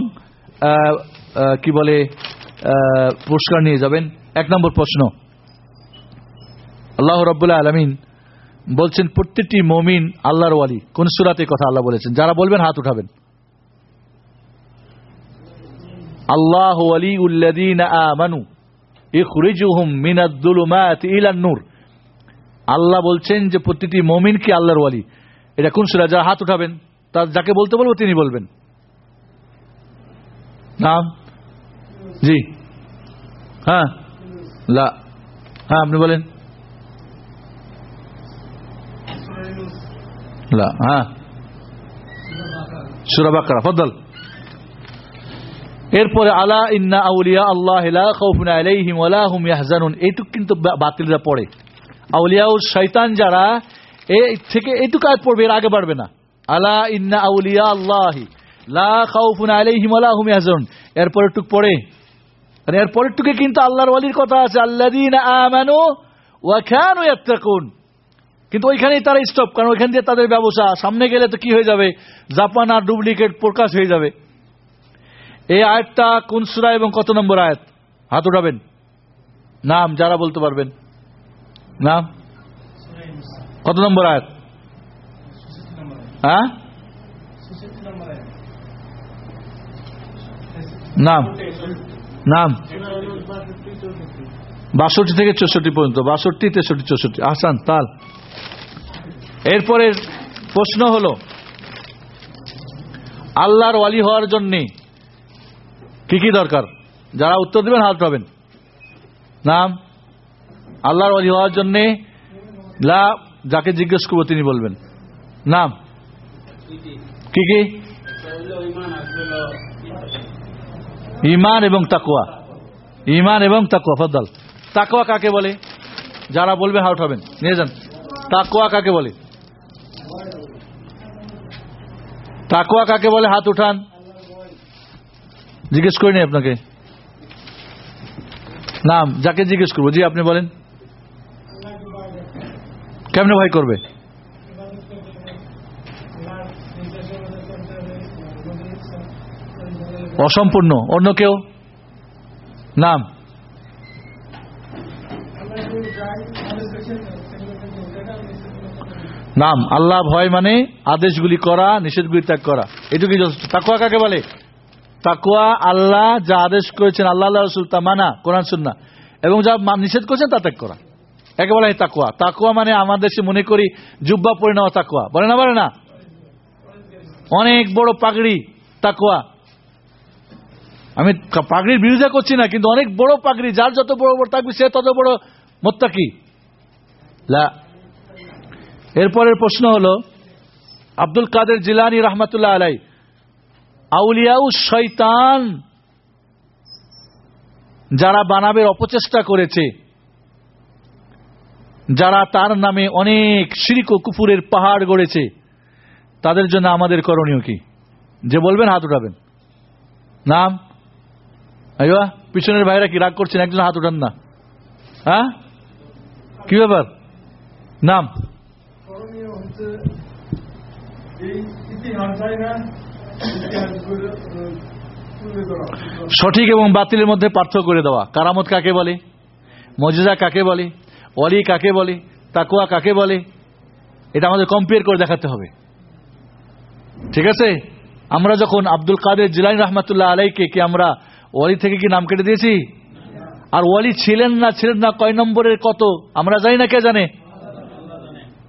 কি বলে পুরস্কার নিয়ে যাবেন। এক নম্বর প্রশ্ন। আল্লাহ রব্বুল্লাহ আলমিন বলছেন, প্রত্যেকটি মমিন আল্লাহর ওয়ালি। কোন সুরাতে কথা আল্লাহ বলেছেন? যারা বলবেন, হাত উঠাবেন। আল্লাহ আলী উল্লাদিন নূর। আল্লাহ বলছেন যে প্রতিটি মুমিন কি আল্লাহর ওয়ালি। এটা কোন সূরা? যারা হাত উঠাবেন, তার যাকে বলতে বলব তিনি বলবেন। নাম? জি। হ্যাঁ। লা। হ্যাঁ আপনি বলেন। লা হ্যাঁ সূরা বাকারা ফদল এরপরে, আলা ইন্না আউলিয়া আল্লাহ লা খাউফুন আলাইহিম ওয়া ইয়াহজানুন। কিন্তু বাতিলরা পড়ে। শয়তান যারা এই থেকে এইটুকু আয়াত পড়বে, এর আগে বাড়বে না। আলা ইন্না আউলিয়া আল্লাহি লা খাউফুন আলাইহিম ওয়া লা হুম ইয়াহজানুন। এরপরে টুক পড়ে। আর এর পরের টুকে কিন্তু আল্লাহর ওয়ালির কথা আছে, আল্লাযীনা আমানু ওয়া কানু ইয়াত্তাকুন। কিন্তু ওইখানেই তারা স্টপ কারণ ওইখান দিয়ে তাদের ব্যবসা। সামনে গেলে তো কি হয়ে যাবে? জাপান আর ডুপ্লিকেট প্রকাশ হয়ে যাবে। এই আয়াতটা কোন সূরা এবং কত নম্বর আয়াত? হাত উঠাবেন। নাম, যারা বলতে পারবেন। নাম? কত নম্বর আয়াত? হ্যাঁ? নাম? নাম? বাষট্টি থেকে চৌষট্টি পর্যন্ত। বাষট্টি, তেষট্টি, চৌষট্টি। আসান তাল। এরপরে প্রশ্ন হলো, আল্লাহর ওয়ালি হওয়ার জন্যে কি কি দরকার? যারা উত্তর দেবেন, হাত পাবেন। নাম, আল্লাহর ওয়ালি হওয়ার জন্যে লা, যাকে জিজ্ঞেস করব তিনি বলবেন। নাম, কি কি? ইমান এবং তাকুয়া ইমান এবং তাকুয়া ফদ্দাল। তাকুয়া কাকে বলে? যারা বলবে, হাত উঠাবেন। নিয়ে যান। তাকুয়া কাকে বলে? তাকুয়া কাকে বলে? হাত উঠান। জিজ্ঞেস করিনি আপনাকে। নাম, যাকে জিজ্ঞেস করব। জি, আপনি বলেন। কেমনে ভয় করবে? অসম্পূর্ণ। অন্য কেউ? নাম? নাম, আল্লাহ ভয় মানে আদেশগুলি করা, নিষেধগুলি ত্যাগ করা। এটুকুই যথেষ্ট। তাকুয়া কাকে বলে? তাকুয়া আল্লাহ যা আদেশ করেছেন, আল্লাহ আল্লাহ রসুল, তা মানা, কোরআন সুন্না এবং যা নিষেধ করেছেন, তা ত্যাগ করা। একে বলা হয় তাকুয়া তাকুয়া মানে আমাদের দেশে মনে করি জুব্বা পরে নেওয়া তাকুয়া বলে না বলে না? অনেক বড় পাগড়ি তাকুয়া আমি পাগড়ির বিরোধিতা করছি না, কিন্তু অনেক বড় পাগড়ি, যার যত বড় বড় থাকবে সে তত বড় মোত্তাকি। লা এরপরের প্রশ্ন হলো, আব্দুল কাদের জিলানি রহমতুল্লাহ আলাই আউলিয়াউ শয়তান যারা বানাবের অপচেষ্টা করেছে, যারা তার নামে অনেক শিরিক ও কুপুরের পাহাড় গড়েছে, তাদের জন্য আমাদের করণীয় কি? যে বলবেন, হাত উঠাবেন। নাম? আইবা পিছনের ভাইরা কি রাগ করছেন? একজন হাত উঠান না। হ্যাঁ? কি ব্যাপার? নাম? হচ্ছে এই সঠিক এবং বাতিলের মধ্যে পার্থক্য করে দেওয়া। কারামত কাকে বলে? মজিজা কাকে বলে? অলি কাকে বলে? তাকুয়া কাকে বলে? এটা আমাদের কম্পেয়ার করে দেখাতে হবে। ঠিক আছে? আমরা যখন আব্দুল কাদের জিলানি রহমতুল্লাহ আলাইকে কি আমরা ওয়ালি থেকে কি নাম কেটে দিয়েছি? আর ওয়ালি ছিলেন না ছিলেন না, কয় নম্বরের কত? আমরা জানি না কে জানে?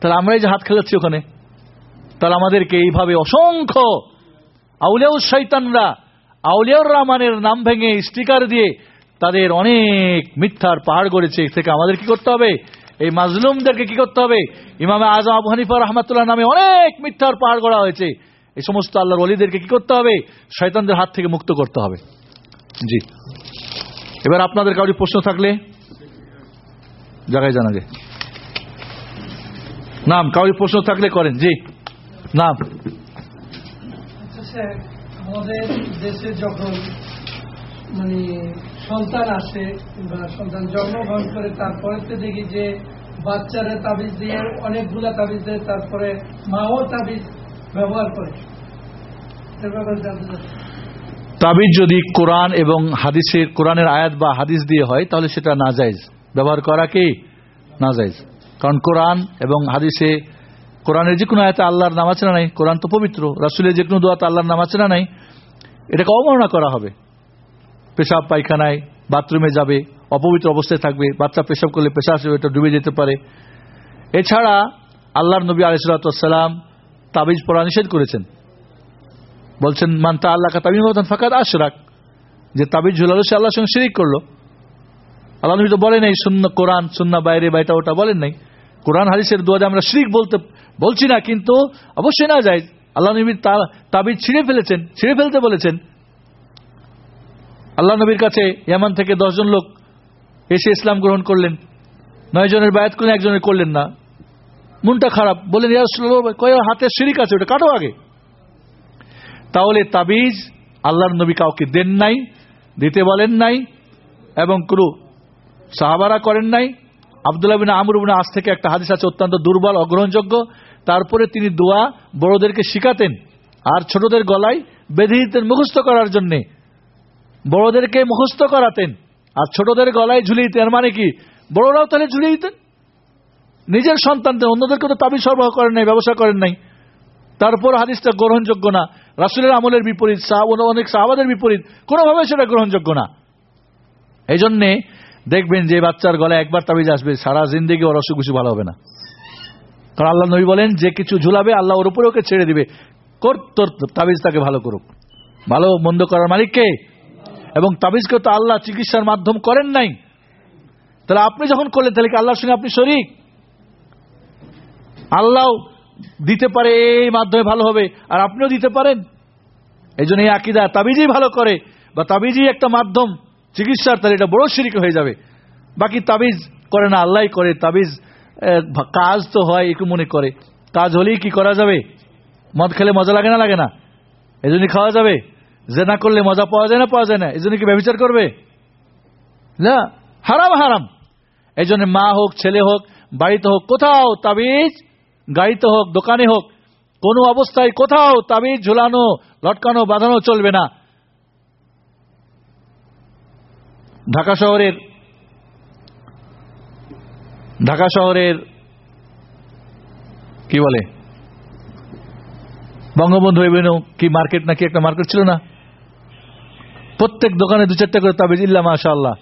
তাহলে আমরাই যে হাত খেলাচ্ছি ওখানে। তাহলে আমাদেরকে এইভাবে অসংখ্য আউলিয়াউ শৈতানরা আউলিয়াউর রহমানের নাম ভেঙে স্টিকার দিয়ে তাদের অনেক মিথ্যার পাহাড় গড়েছে। থেকে আমাদের কি করতে হবে? এই মাজলুমদেরকে কি করতে হবে? ইমামে আজম আবু হানিফা রহমাতুল্লাহ নামে অনেক মিথ্যার পাহাড় গড়া হয়েছে। এই সমস্ত আল্লাহর অলিদেরকে কি করতে হবে? শয়তানদের হাত থেকে মুক্ত করতে হবে। জি। এবার আপনাদের কাউরি প্রশ্ন থাকলে জায়গায় জানাবে। নাম কাউরি প্রশ্ন থাকলে করেন জি। নাম। আচ্ছা আমাদের দেশে যখন মানে সন্তান আসে সন্তান জন্মগ্রহণ করে তারপরে দেখি যে বাচ্চারা তাবিজ দিয়ে অনেকগুলা তাবিজ দেয় তারপরে মাও তাবিজ ব্যবহার করে। তাবিজ যদি কোরআন এবং হাদিসের কোরআনের আয়াত বা হাদিস দিয়ে হয় তাহলে সেটা নাজাইজ ব্যবহার করা কি? নাজাইজ কারণ কোরআন এবং হাদিসে কোরআনের যে কোনো আয়াতে আল্লাহর নাম আছে না নাই? কোরআন তো পবিত্র। রাসুলের যে কোনো দোয়াতে আল্লাহর নাম আছে না নাই? এটাকে অবমাননা করা হবে। পেশাব পায়খানায় বাথরুমে যাবে, অপবিত্র অবস্থায় থাকবে, বাচ্চা পেশাব করলে পেশা আসবে এটা ডুবে যেতে পারে। এছাড়া আল্লাহর নবী আলিসাল্লাম তাবিজ পড়া নিষেধ করেছেন। বলছেন মানতা আল্লাহ তাবিজ ফাঁকাত আশরাক। যে তাবিজ ঝুলালো, সে আল্লাহর সঙ্গে শিরিক করল। আল্লাহ নবী তো বলেন এই শূন্য কোরআন শূন্য বাইরে, বা এটা ওটা বলেন নাই। কোরআন হাদিসের দোয়াজে আমরা শিরিক বলতে, বলছি না, কিন্তু অবশ্যই না যায়। আল্লাহ নবী তার তাবিজ ছিঁড়ে ফেলেছেন, ছিঁড়ে ফেলতে বলেছেন। আল্লাহ নবীর কাছে ইয়ামান থেকে দশজন লোক এসে ইসলাম গ্রহণ করলেন। নয় জনের বায়াত করলেন একজনের করলেন না। মনটা খারাপ। বললেন কয় হাতের শিরিক আছে? ওটা কাটো আগে। তাহলে তাবিজ আল্লাহর নবী কাউকে দেন নাই, দিতে বলেন নাই, এবং কোনো সাহাবারা করেন নাই। আবদুল্লাহ বিন আমর বিন আজ থেকে একটা হাদিস আছে, অত্যন্ত দুর্বল, অগ্রহণযোগ্য। তারপরে তিনি দোয়া বড়দেরকে শিখাতেন আর ছোটদের গলায় বেঁধে দিতেন মুখস্থ করার জন্যে। বড়দেরকে মুখস্থ করাতেন আর ছোটদের গলায় ঝুলিয়ে দিতেন। মানে কি? বড়রাও তাহলে ঝুলিয়ে দিতেন। নিজের সন্তানদের, অন্যদেরকে তো তাবি সরবরাহ করেন নাই, ব্যবসা করেন নাই। তারপর হাদিসটা গ্রহণযোগ্য না। রাসুলের আমলের বিপরীত অনেক সাহাবাদের বিপরীত। কোনোভাবে সেটা গ্রহণযোগ্য না। এই জন্যে দেখবেন যে বাচ্চার গলায় একবার তাবিজ আসবে, সারা জিন্দিগি ওর অসুখ কিছু ভালো হবে না। কারণ আল্লাহ নবী বলেন, যে কিছু ঝুলাবে আল্লাহ ওর উপরে ওকে ছেড়ে দিবে। কর, তোর তাবিজ তাকে ভালো করুক। ভালো মন্দ করার মালিককে এবং তাবিজকে তো আল্লাহ চিকিৎসার মাধ্যম করেন নাই। তাহলে আপনি যখন করলেন, তাহলে কি আল্লাহর সঙ্গে আপনি শরিক? আল্লাহ দিতে পারে এই মাধ্যমে ভালো হবে, আর আপনিও দিতে পারেন। এই জন্য এই আকিদা তাবিজই ভালো করে, বা তাবিজই একটা মাধ্যম। চিকিৎসার তাহলে এটা বড় শিরিক হয়ে যাবে। বাকি তাবিজ করে না আল্লাহ করে। তাবিজ কাজ তো হয় একটু মনে করে। কাজ হলেই কি করা যাবে? মদ খেলে মজা লাগে না লাগে না? এই খাওয়া যাবে? যে না করলে মজা পাওয়া যায় না পাওয়া যায় না? এই জন্য কি ব্যবচার করবে? না, হারাম হারাম। এই জন্য মা হোক, ছেলে হোক, বাড়িতে হোক, কোথাও তাবিজ, গাড়িতে হোক, দোকানে হোক, কোনো অবস্থায় কোথাও তাবিজ ঝুলানো, লটকানো, বাঁধানো চলবে না। ঢাকা শহরের ঢাকা শহরের কি বলে? বঙ্গবন্ধু এভিনিউ কি মার্কেট নাকি একটা মার্কেট ছিল না? প্রত্যেক দোকানে দু চারটা করে তাবিজ ইল্লা মাশা আল্লাহ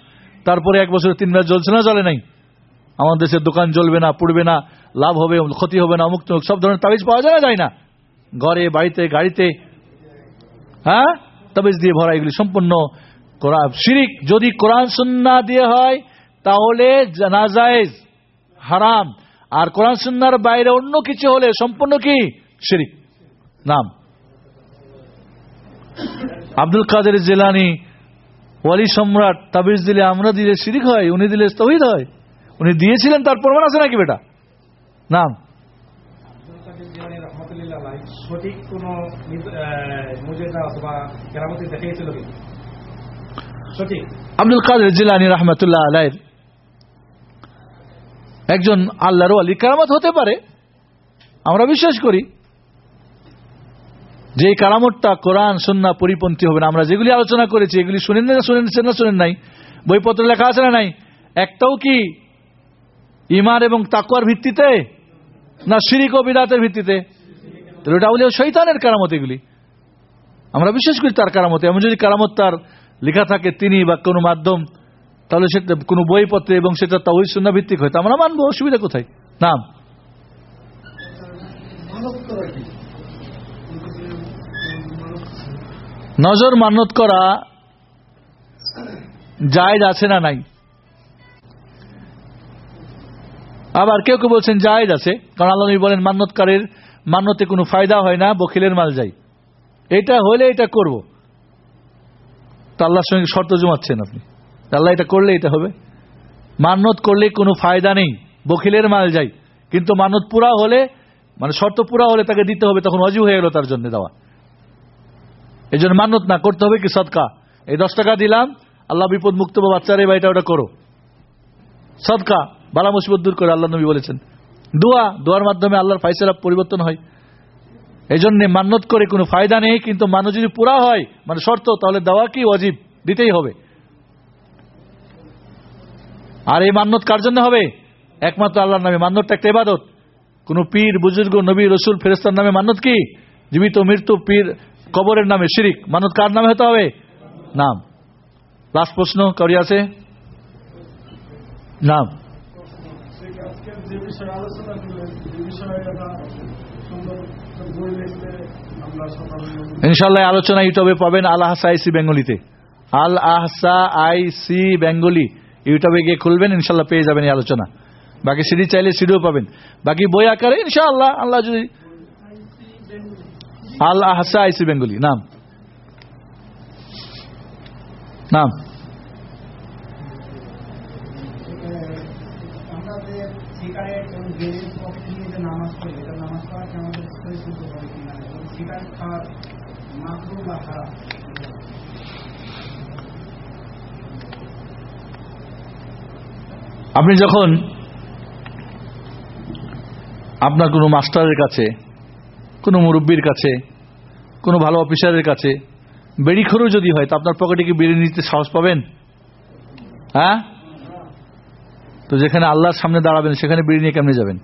তারপরে এক বছরে তিন মাস জ্বলছে না, জ্বলে নাই? আমাদের দেশের দোকান জ্বলবে না, পড়বে না, লাভ হবে, ক্ষতি হবে না, অমুক সব ধরনের তাবিজ পাওয়া যায় না যায় না? ঘরে, বাড়িতে, গাড়িতে হ্যাঁ? তাবিজ দিয়ে ভরা এগুলি সম্পূর্ণ শিরিক যদি কোরআন সুন্না দিয়ে হয়, তাহলে নাজায়েজ হারাম। আর কোরআন সুন্নার বাইরে অন্য কিছু হলে সম্পূর্ণ কি? শিরিক। নাম। আব্দুল কাদের জেলানি, ওয়ালি সম্রাট তাবিজ দিলে আমরা দিলে শিরিক হয়, উনি দিলে তহিদ হয়। উনি দিয়েছিলেন, তার প্রমাণ আছে নাকি বেটা? নাম। সঠিক কোন আব্দুল কাদের জিলানি রহমতুল্লাহ আলাইর একজন আল্লাহর আলী কারামত হতে পারে, আমরা বিশ্বাস করি। যে এই কারামতটা কোরআন সন্না পরিপন্থী হবে না, আমরা যেগুলি আলোচনা করেছি, এগুলি শুনেন না শুনেন না শুনেন নাই। বইপত্র লেখা আছে না নাই? একটাও কি ইমান এবং তাকুয়ার ভিত্তিতে? না শিরিক ও বিদাতের ভিত্তিতে? ওটা বলে শৈতানের কারামত এগুলি। আমরা বিশ্বাস করি তার কারামতে, এমন যদি কারামত তার লেখা থাকে তিনি বা কোনো মাধ্যম, তাহলে সেটা কোনো বইপত্রে এবং সেটা তা ওই শূন্য ভিত্তিক হয় তা আমরা মানবো, অসুবিধা কোথায়? নাম। নজর মানত করা জায়জ আছে না নাই? আবার কেউ কেউ বলছেন জায়জ আছে, কারণ আল্লাহ বলেন মান্যতকারের মান্যতে কোনো ফায়দা হয় না বকিলের মাল যাই। এটা হলে এটা করব। তো আল্লাহর সঙ্গে শর্ত জমাচ্ছেন আপনি। আল্লাহ এটা করলে এটা হবে। মান্যত করলে কোনো ফায়দা নেই। বকিলের মাল যাই। কিন্তু মানত পুরা হলে মানে শর্ত পুরা হলে তাকে দিতে হবে, তখন অজু হয়ে গেল তার জন্য দেওয়া। এই জন্য মান্যত না, করতে হবে কি সৎকা এই দশ টাকা দিলাম, আল্লাহ বিপদ মুক্ত বা বাচ্চারে বা এটা ওটা করো। সৎকা বালা মুসিবত দূর করে আল্লাহ নবী বলেছেন। দোয়া, দোয়ার মাধ্যমে আল্লাহর ফাইসলা পরিবর্তন হয়। এই জন্য মান্যত করে কোনো ফায়দা নেই, কিন্তু মানুষ যদি পুরা হয় মানে শর্ত, তাহলে দেওয়া কি অজীব দিতেই হবে। আর এই মান্যত কার জন্য হবে? একমাত্র আল্লাহর নামে মান্যতটা একটা এবাদত কোন পীর, বুজুর্গ, নবী, রসুল ফেরেস্তার নামে মান্যত কি? জীবিত, মৃত্যু, পীর, কবরের নামে শিরিক। মানত কার নামে হতে হবে? নাম। লাস্ট প্রশ্ন করি আছে? নাম। যে বিষয়ে আলোচনা যে বিষয়ে ইনশাল্লাহ আলোচনা ইউটিউবে পাবেন আল আহসা আইসি বেঙ্গলিতে। আল আহসা আইসি বেঙ্গলি ইউটিউবে গিয়ে খুলবেন ইনশাল্লাহ পেয়ে যাবেন এই আলোচনা। বাকি সিডি চাইলে সিডিও পাবেন। বাকি বই আকারে ইনশাআল্লাহ আল্লাহ যদি আল আহসা আইসি বেঙ্গলি, নাম। নাম আমরা যে সিগারেট এবং বিড়ির পক্ষে নিয়ে যে নামাজ পড়ি এটা নামাজ পড়া কি আমাদের শরীর শুদ্ধ করে কিনা এবং সিগারেট খাওয়ার মাকরু বা হারাম আপনি যখন আপনার কোনো মাস্টারের কাছে, কোনো মুরব্বীর কাছে, কোনো ভালো অফিসারের কাছে বেড়িখোরও যদি হয়, তা আপনার পকেটে কি বেরিয়ে নিতে সাহস পাবেন? হ্যাঁ? তো যেখানে আল্লাহর সামনে দাঁড়াবেন, সেখানে বেরিয়ে নিয়ে কেমনে যাবেন?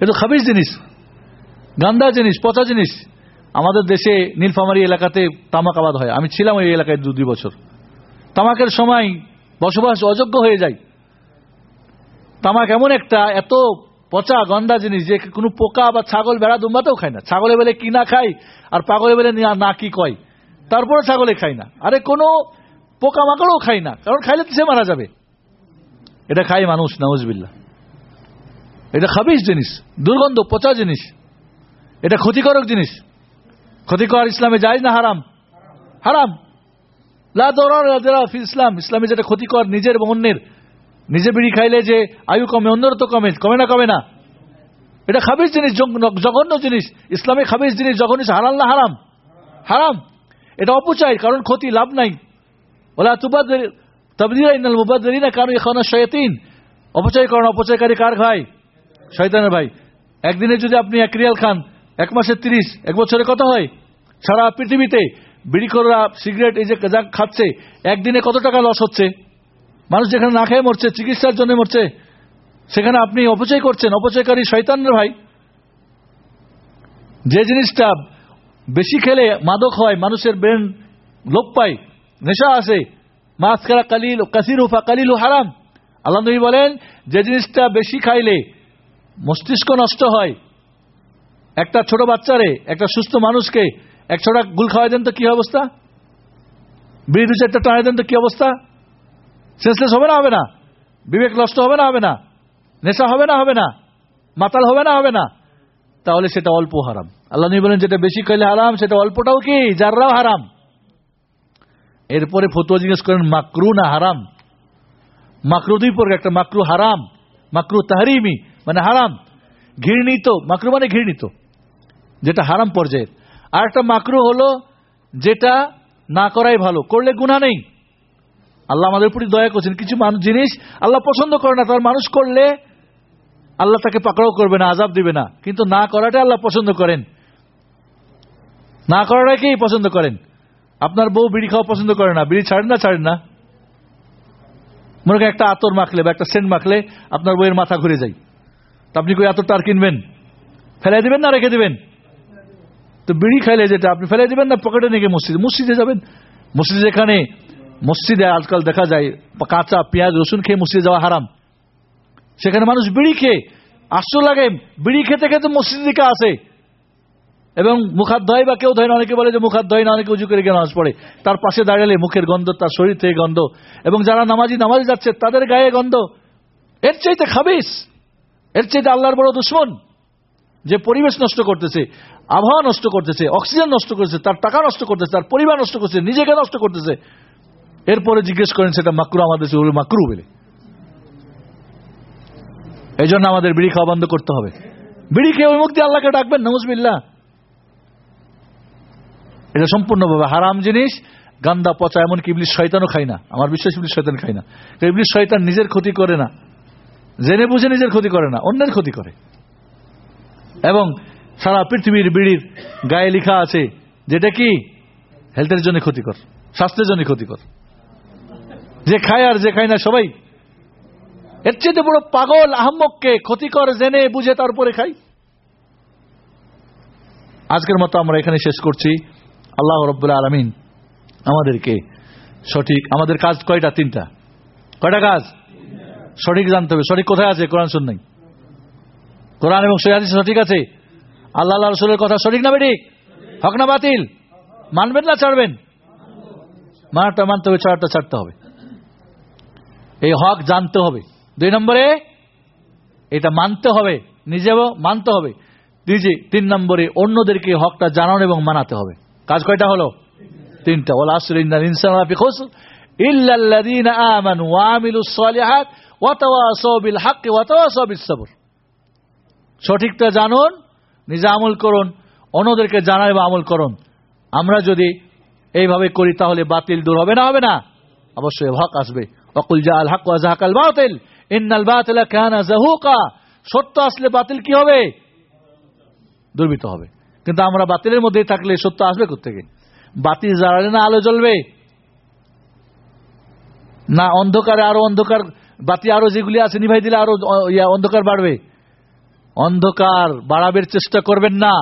এ তো খাবিস জিনিস, গান্দা জিনিস, পচা জিনিস। আমাদের দেশে নীলফামারী এলাকাতে তামাক আবাদ হয়। আমি ছিলাম ওই এলাকায় দু দুই বছর। তামাকের সময় বসবাস অযোগ্য হয়ে যায়। তামাক এমন একটা এত পচা গন্ধা জিনিস যে কোনো পোকা বা ছাগল বেড়া দুম্বাতেও খায় না। ছাগলে বেলে কি না খায় আর পাগলে বেলে না- না কি কয়? তারপরে ছাগলে খায় না। আরে কোনো পোকা মাকড়ও খায় না। কারণ খাইলে তো সে মারা যাবে। এটা খায় মানুষ নাউজবিল্লা এটা খাবিস জিনিস, দুর্গন্ধ, পচা জিনিস। এটা ক্ষতিকারক জিনিস। ক্ষতিকর ইসলামে যায় না হারাম? হারাম। লা ইসলাম। ইসলামে যেটা ক্ষতিকর নিজের অন্যের। নিজে বিড়ি খাইলে যে আয়ু কমে অন্যের তো কমে কমে না কমে না। এটা খাবিজ জিনিস জঘন্য- জঘন্য জিনিস। ইসলামে খাবিজ জিনিস, যখন হারাল না হারাম? হারাম। এটা অপচয়, কারণ ক্ষতি, লাভ নাই। ওলা তুবাদ তবদিরা ইনাল মুবাদ্দিরিনা কারণ এখন শয়তিন। অপচয় করেন, অপচয়কারী কার ভাই? শয়তানের ভাই। একদিনে যদি আপনি এক রিয়াল খান এক মাসে তিরিশ, এক বছরে কত হয়? সারা পৃথিবীতে বিড়িখোররা সিগারেট, এই যে যা খাচ্ছে, একদিনে কত টাকা লস হচ্ছে? মানুষ যেখানে না খেয়ে মরছে, চিকিৎসার জন্য মরছে, সেখানে আপনি অপচয় করছেন, অপচয়কারী শয়তানের ভাই। যে জিনিসটা বেশি খেলে মাদক হয়, মানুষের ব্রেন লোপ পায়, নেশা আসে মাছ খেলা কালিল কাসির উফা কালিল হারাম। আল্লাহ বলেন, যে জিনিসটা বেশি খাইলে মস্তিষ্ক নষ্ট হয় একটা ছোট বাচ্চারে, একটা সুস্থ মানুষকে এক ছোটা গুল খাওয়াই দেন তো কি অবস্থা? বিড়ি দু চারটা টানাই দেন তো কি অবস্থা? সেন্সলেস হবে না হবে না। বিবেক নষ্ট হবে না হবে না। নেশা হবে না হবে না। মাতাল হবে না হবে না। তাহলে সেটা অল্প হারাম। আল্লাহ বলেন, যেটা বেশি খাইলে হারাম, সেটা অল্পটাও কি? যাররাও হারাম। এরপরে ফতুয়া জিজ্ঞেস করেন, মাকরু না হারাম? মাকরু দুই প্রকার, একটা মাকরু হারাম, মাকরু তাহারিমি মানে হারাম। ঘৃণিত, মাকরু মানে ঘৃণিত। যেটা হারাম পর্যায়ের। আর একটা মাকরু হলো যেটা না করাই ভালো, করলে গুণা নেই। আল্লাহ আমাদের প্রতি দয়া করছেন। কিছু মানুষ, জিনিস আল্লাহ পছন্দ করে না, তার মানুষ করলে আল্লাহ তাকে পাকড়াও করবে না আজাব দিবে না। কিন্তু না করাটা আল্লাহ পছন্দ করেন। না করাটাকেই পছন্দ করেন? আপনার বউ বিড়ি খাওয়া পছন্দ করে না, বিড়ি ছাড়েন না ছাড়েন না। মনে করেন একটা আতর মাখলে বা একটা সেন্ট মাখলে আপনার বইয়ের মাথা ঘুরে যায়। তা আপনি কই আতরটা আর কিনবেন? ফেলাই দিবেন না, রেখে দিবেন? তো বিড়ি খাইলে যেটা আপনি ফেলে দেবেন না, পকেটে নিয়ে মসজিদে। মসজিদে যাবেন? মসজিদে যেখানে মসজিদে আজকাল দেখা যায়, কাঁচা পেঁয়াজ, রসুন খেয়ে মসজিদে যাওয়া হারাম। সেখানে মানুষ বিড়ি খেয়ে, আশ্চর্য লাগে, বিড়ি খেতে খেতে মসজিদ দিকে আসে। এবং মুখাত ধয় বা কেউ ধয় না, অনেকে বলে যে মুখাত ধয় না অনেকে উজু করে গিয়ে নামাজ পড়ে। তার পাশে দাঁড়ালে মুখের গন্ধ, তার শরীর থেকে গন্ধ। এবং যারা নামাজি নামাজি যাচ্ছে, তাদের গায়ে গন্ধ। এর চাইতে খাবিস। এর চাইতে আল্লাহর বড় দুশ্মন। যে পরিবেশ নষ্ট করতেছে, আবহাওয়া নষ্ট করতেছে, অক্সিজেন নষ্ট করতেছে, তার টাকা নষ্ট করতেছে, তার পরিবার নষ্ট করতেছে, নিজেকে নষ্ট করতেছে। এরপরে জিজ্ঞেস করেন, সেটা মাকরু, আমাদের মাকরু বলে। এই জন্য আমাদের বিড়ি খাওয়া বন্ধ করতে হবে। বিড়ি খেয়ে ওই মুক্তি আল্লাহকে ডাকবেন নমজবিল্লা এটা সম্পূর্ণভাবে হারাম জিনিস, গান্দা পচা, এমনকি ইবলিশ শয়তানও খাই না। আমার বিশ্বাস ইবলিশ শয়তান খাই না। ইবলিশ শয়তান নিজের ক্ষতি করে না। জেনে বুঝে নিজের ক্ষতি করে না, অন্যের ক্ষতি করে। এবং সারা পৃথিবীর বিড়ির গায়ে লিখা আছে, যেটা কি? হেলথের জন্য ক্ষতিকর, স্বাস্থ্যের জন্য ক্ষতিকর। যে খায় আর যে খায় না সবাই। এর চেয়ে বড় পাগল আহম্মককে ক্ষতিকর জেনে বুঝে তারপরে খাই। আজকের মতো আমরা এখানে শেষ করছি। আল্লাহ রব্বুল্লাহ আলমিন আমাদেরকে সঠিক, আমাদের কাজ কয়টা? তিনটা। কয়টা কাজ? সঠিক জানতে হবে। সঠিক কোথায় আছে? কোরআন শুন নাই। কোরআন এবং সৈয়াদি সঠিক আছে? আল্লাহ আল্লাহ রসুলের কথা সঠিক না বেঠিক? হক না বাতিল? মানবেন না, ছাড়বেন? মানাটা মানতে হবে ছাড়াটা ছাড়তে হবে। এই হক জানতে হবে। দুই নম্বরে, এটা মানতে হবে, নিজেও মানতে হবে। নিজে তিন নম্বরে, অন্যদেরকে হকটা জানানো এবং মানাতে হবে। কাজ কয়টা হলো? তিনটা। ওলা আসর ইন্নাল ইনসান ইল্লা আমানু ওয়া আমিলুস সালিহাত ওয়া তাওয়াসাউ বিল সঠিকটা জানুন, নিজে আমল করুন, অন্যদেরকে জানান এবং আমল করুন। আমরা যদি এইভাবে করি তাহলে বাতিল দূর হবে না হবে না? অবশ্যই হক আসবে। অকুল জা আল হক জাহাকাল বাতিল। ইন্নাল বাতিলা কানা জাহুকা। সত্য আসলে বাতিল কি হবে? দুর্বৃত হবে। কিন্তু আমরা বাতিলের মধ্যেই থাকলে সত্য আসবে কোথেকে বাতিল জ্বালালে না আলো জ্বলবে? না অন্ধকারে আরও অন্ধকার, বাতি আরও যেগুলি আছে নিভাই দিলে আরও অন্ধকার বাড়বে। অন্ধকার, বাড়াবের চেষ্টা করবেন না।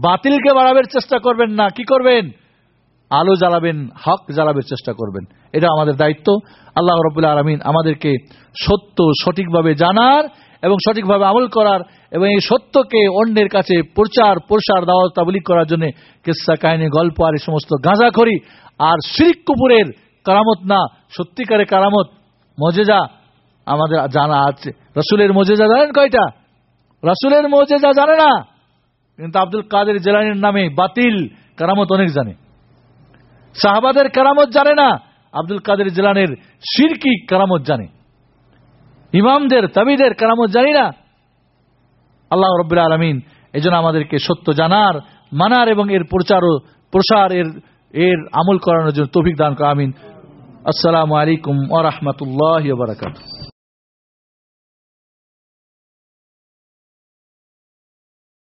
বাতিলকে বাড়াবের চেষ্টা করবেন না। কি করবেন? আলো জ্বালাবেন, হক জ্বালাবের চেষ্টা করবেন। এটা আমাদের দায়িত্ব। আল্লাহ রবুল্লা আলমিন আমাদেরকে সত্য সঠিকভাবে জানার এবং সঠিকভাবে আমল করার এবং এই সত্যকে অন্যের কাছে প্রচার, প্রসার, দাওয়াত তাবলিক করার জন্য কেসা, কাহিনী, গল্প আর এই সমস্ত গাঁজাখড়ি আর শিরিক কুপুরের কারামত না, সত্যিকারের কারামত মজেজা আমাদের জানা আছে। রসুলের মজেজা জানেন কয়টা? রসুলের মজেজা জানে না। কিন্তু আব্দুল কাদের জেলানির নামে বাতিল কারামত অনেক জানে। সাহাবাদের কারামত জানে না, আব্দুল কাদের জেলানের শিরকি কারামত জানে। ইমামদের, তাবিদের কারামত জানি না। আল্লাহ রব্বুল আলমিন এই জন্য আমাদেরকে সত্য জানার, মানার এবং এর প্রচার ও প্রসার এর এর আমল করানোর জন্য তৌফিক দান করা আমিন। আসসালামু আলাইকুম ওয়া রাহমাতুল্লাহি ওয়া বারাকাতুহু।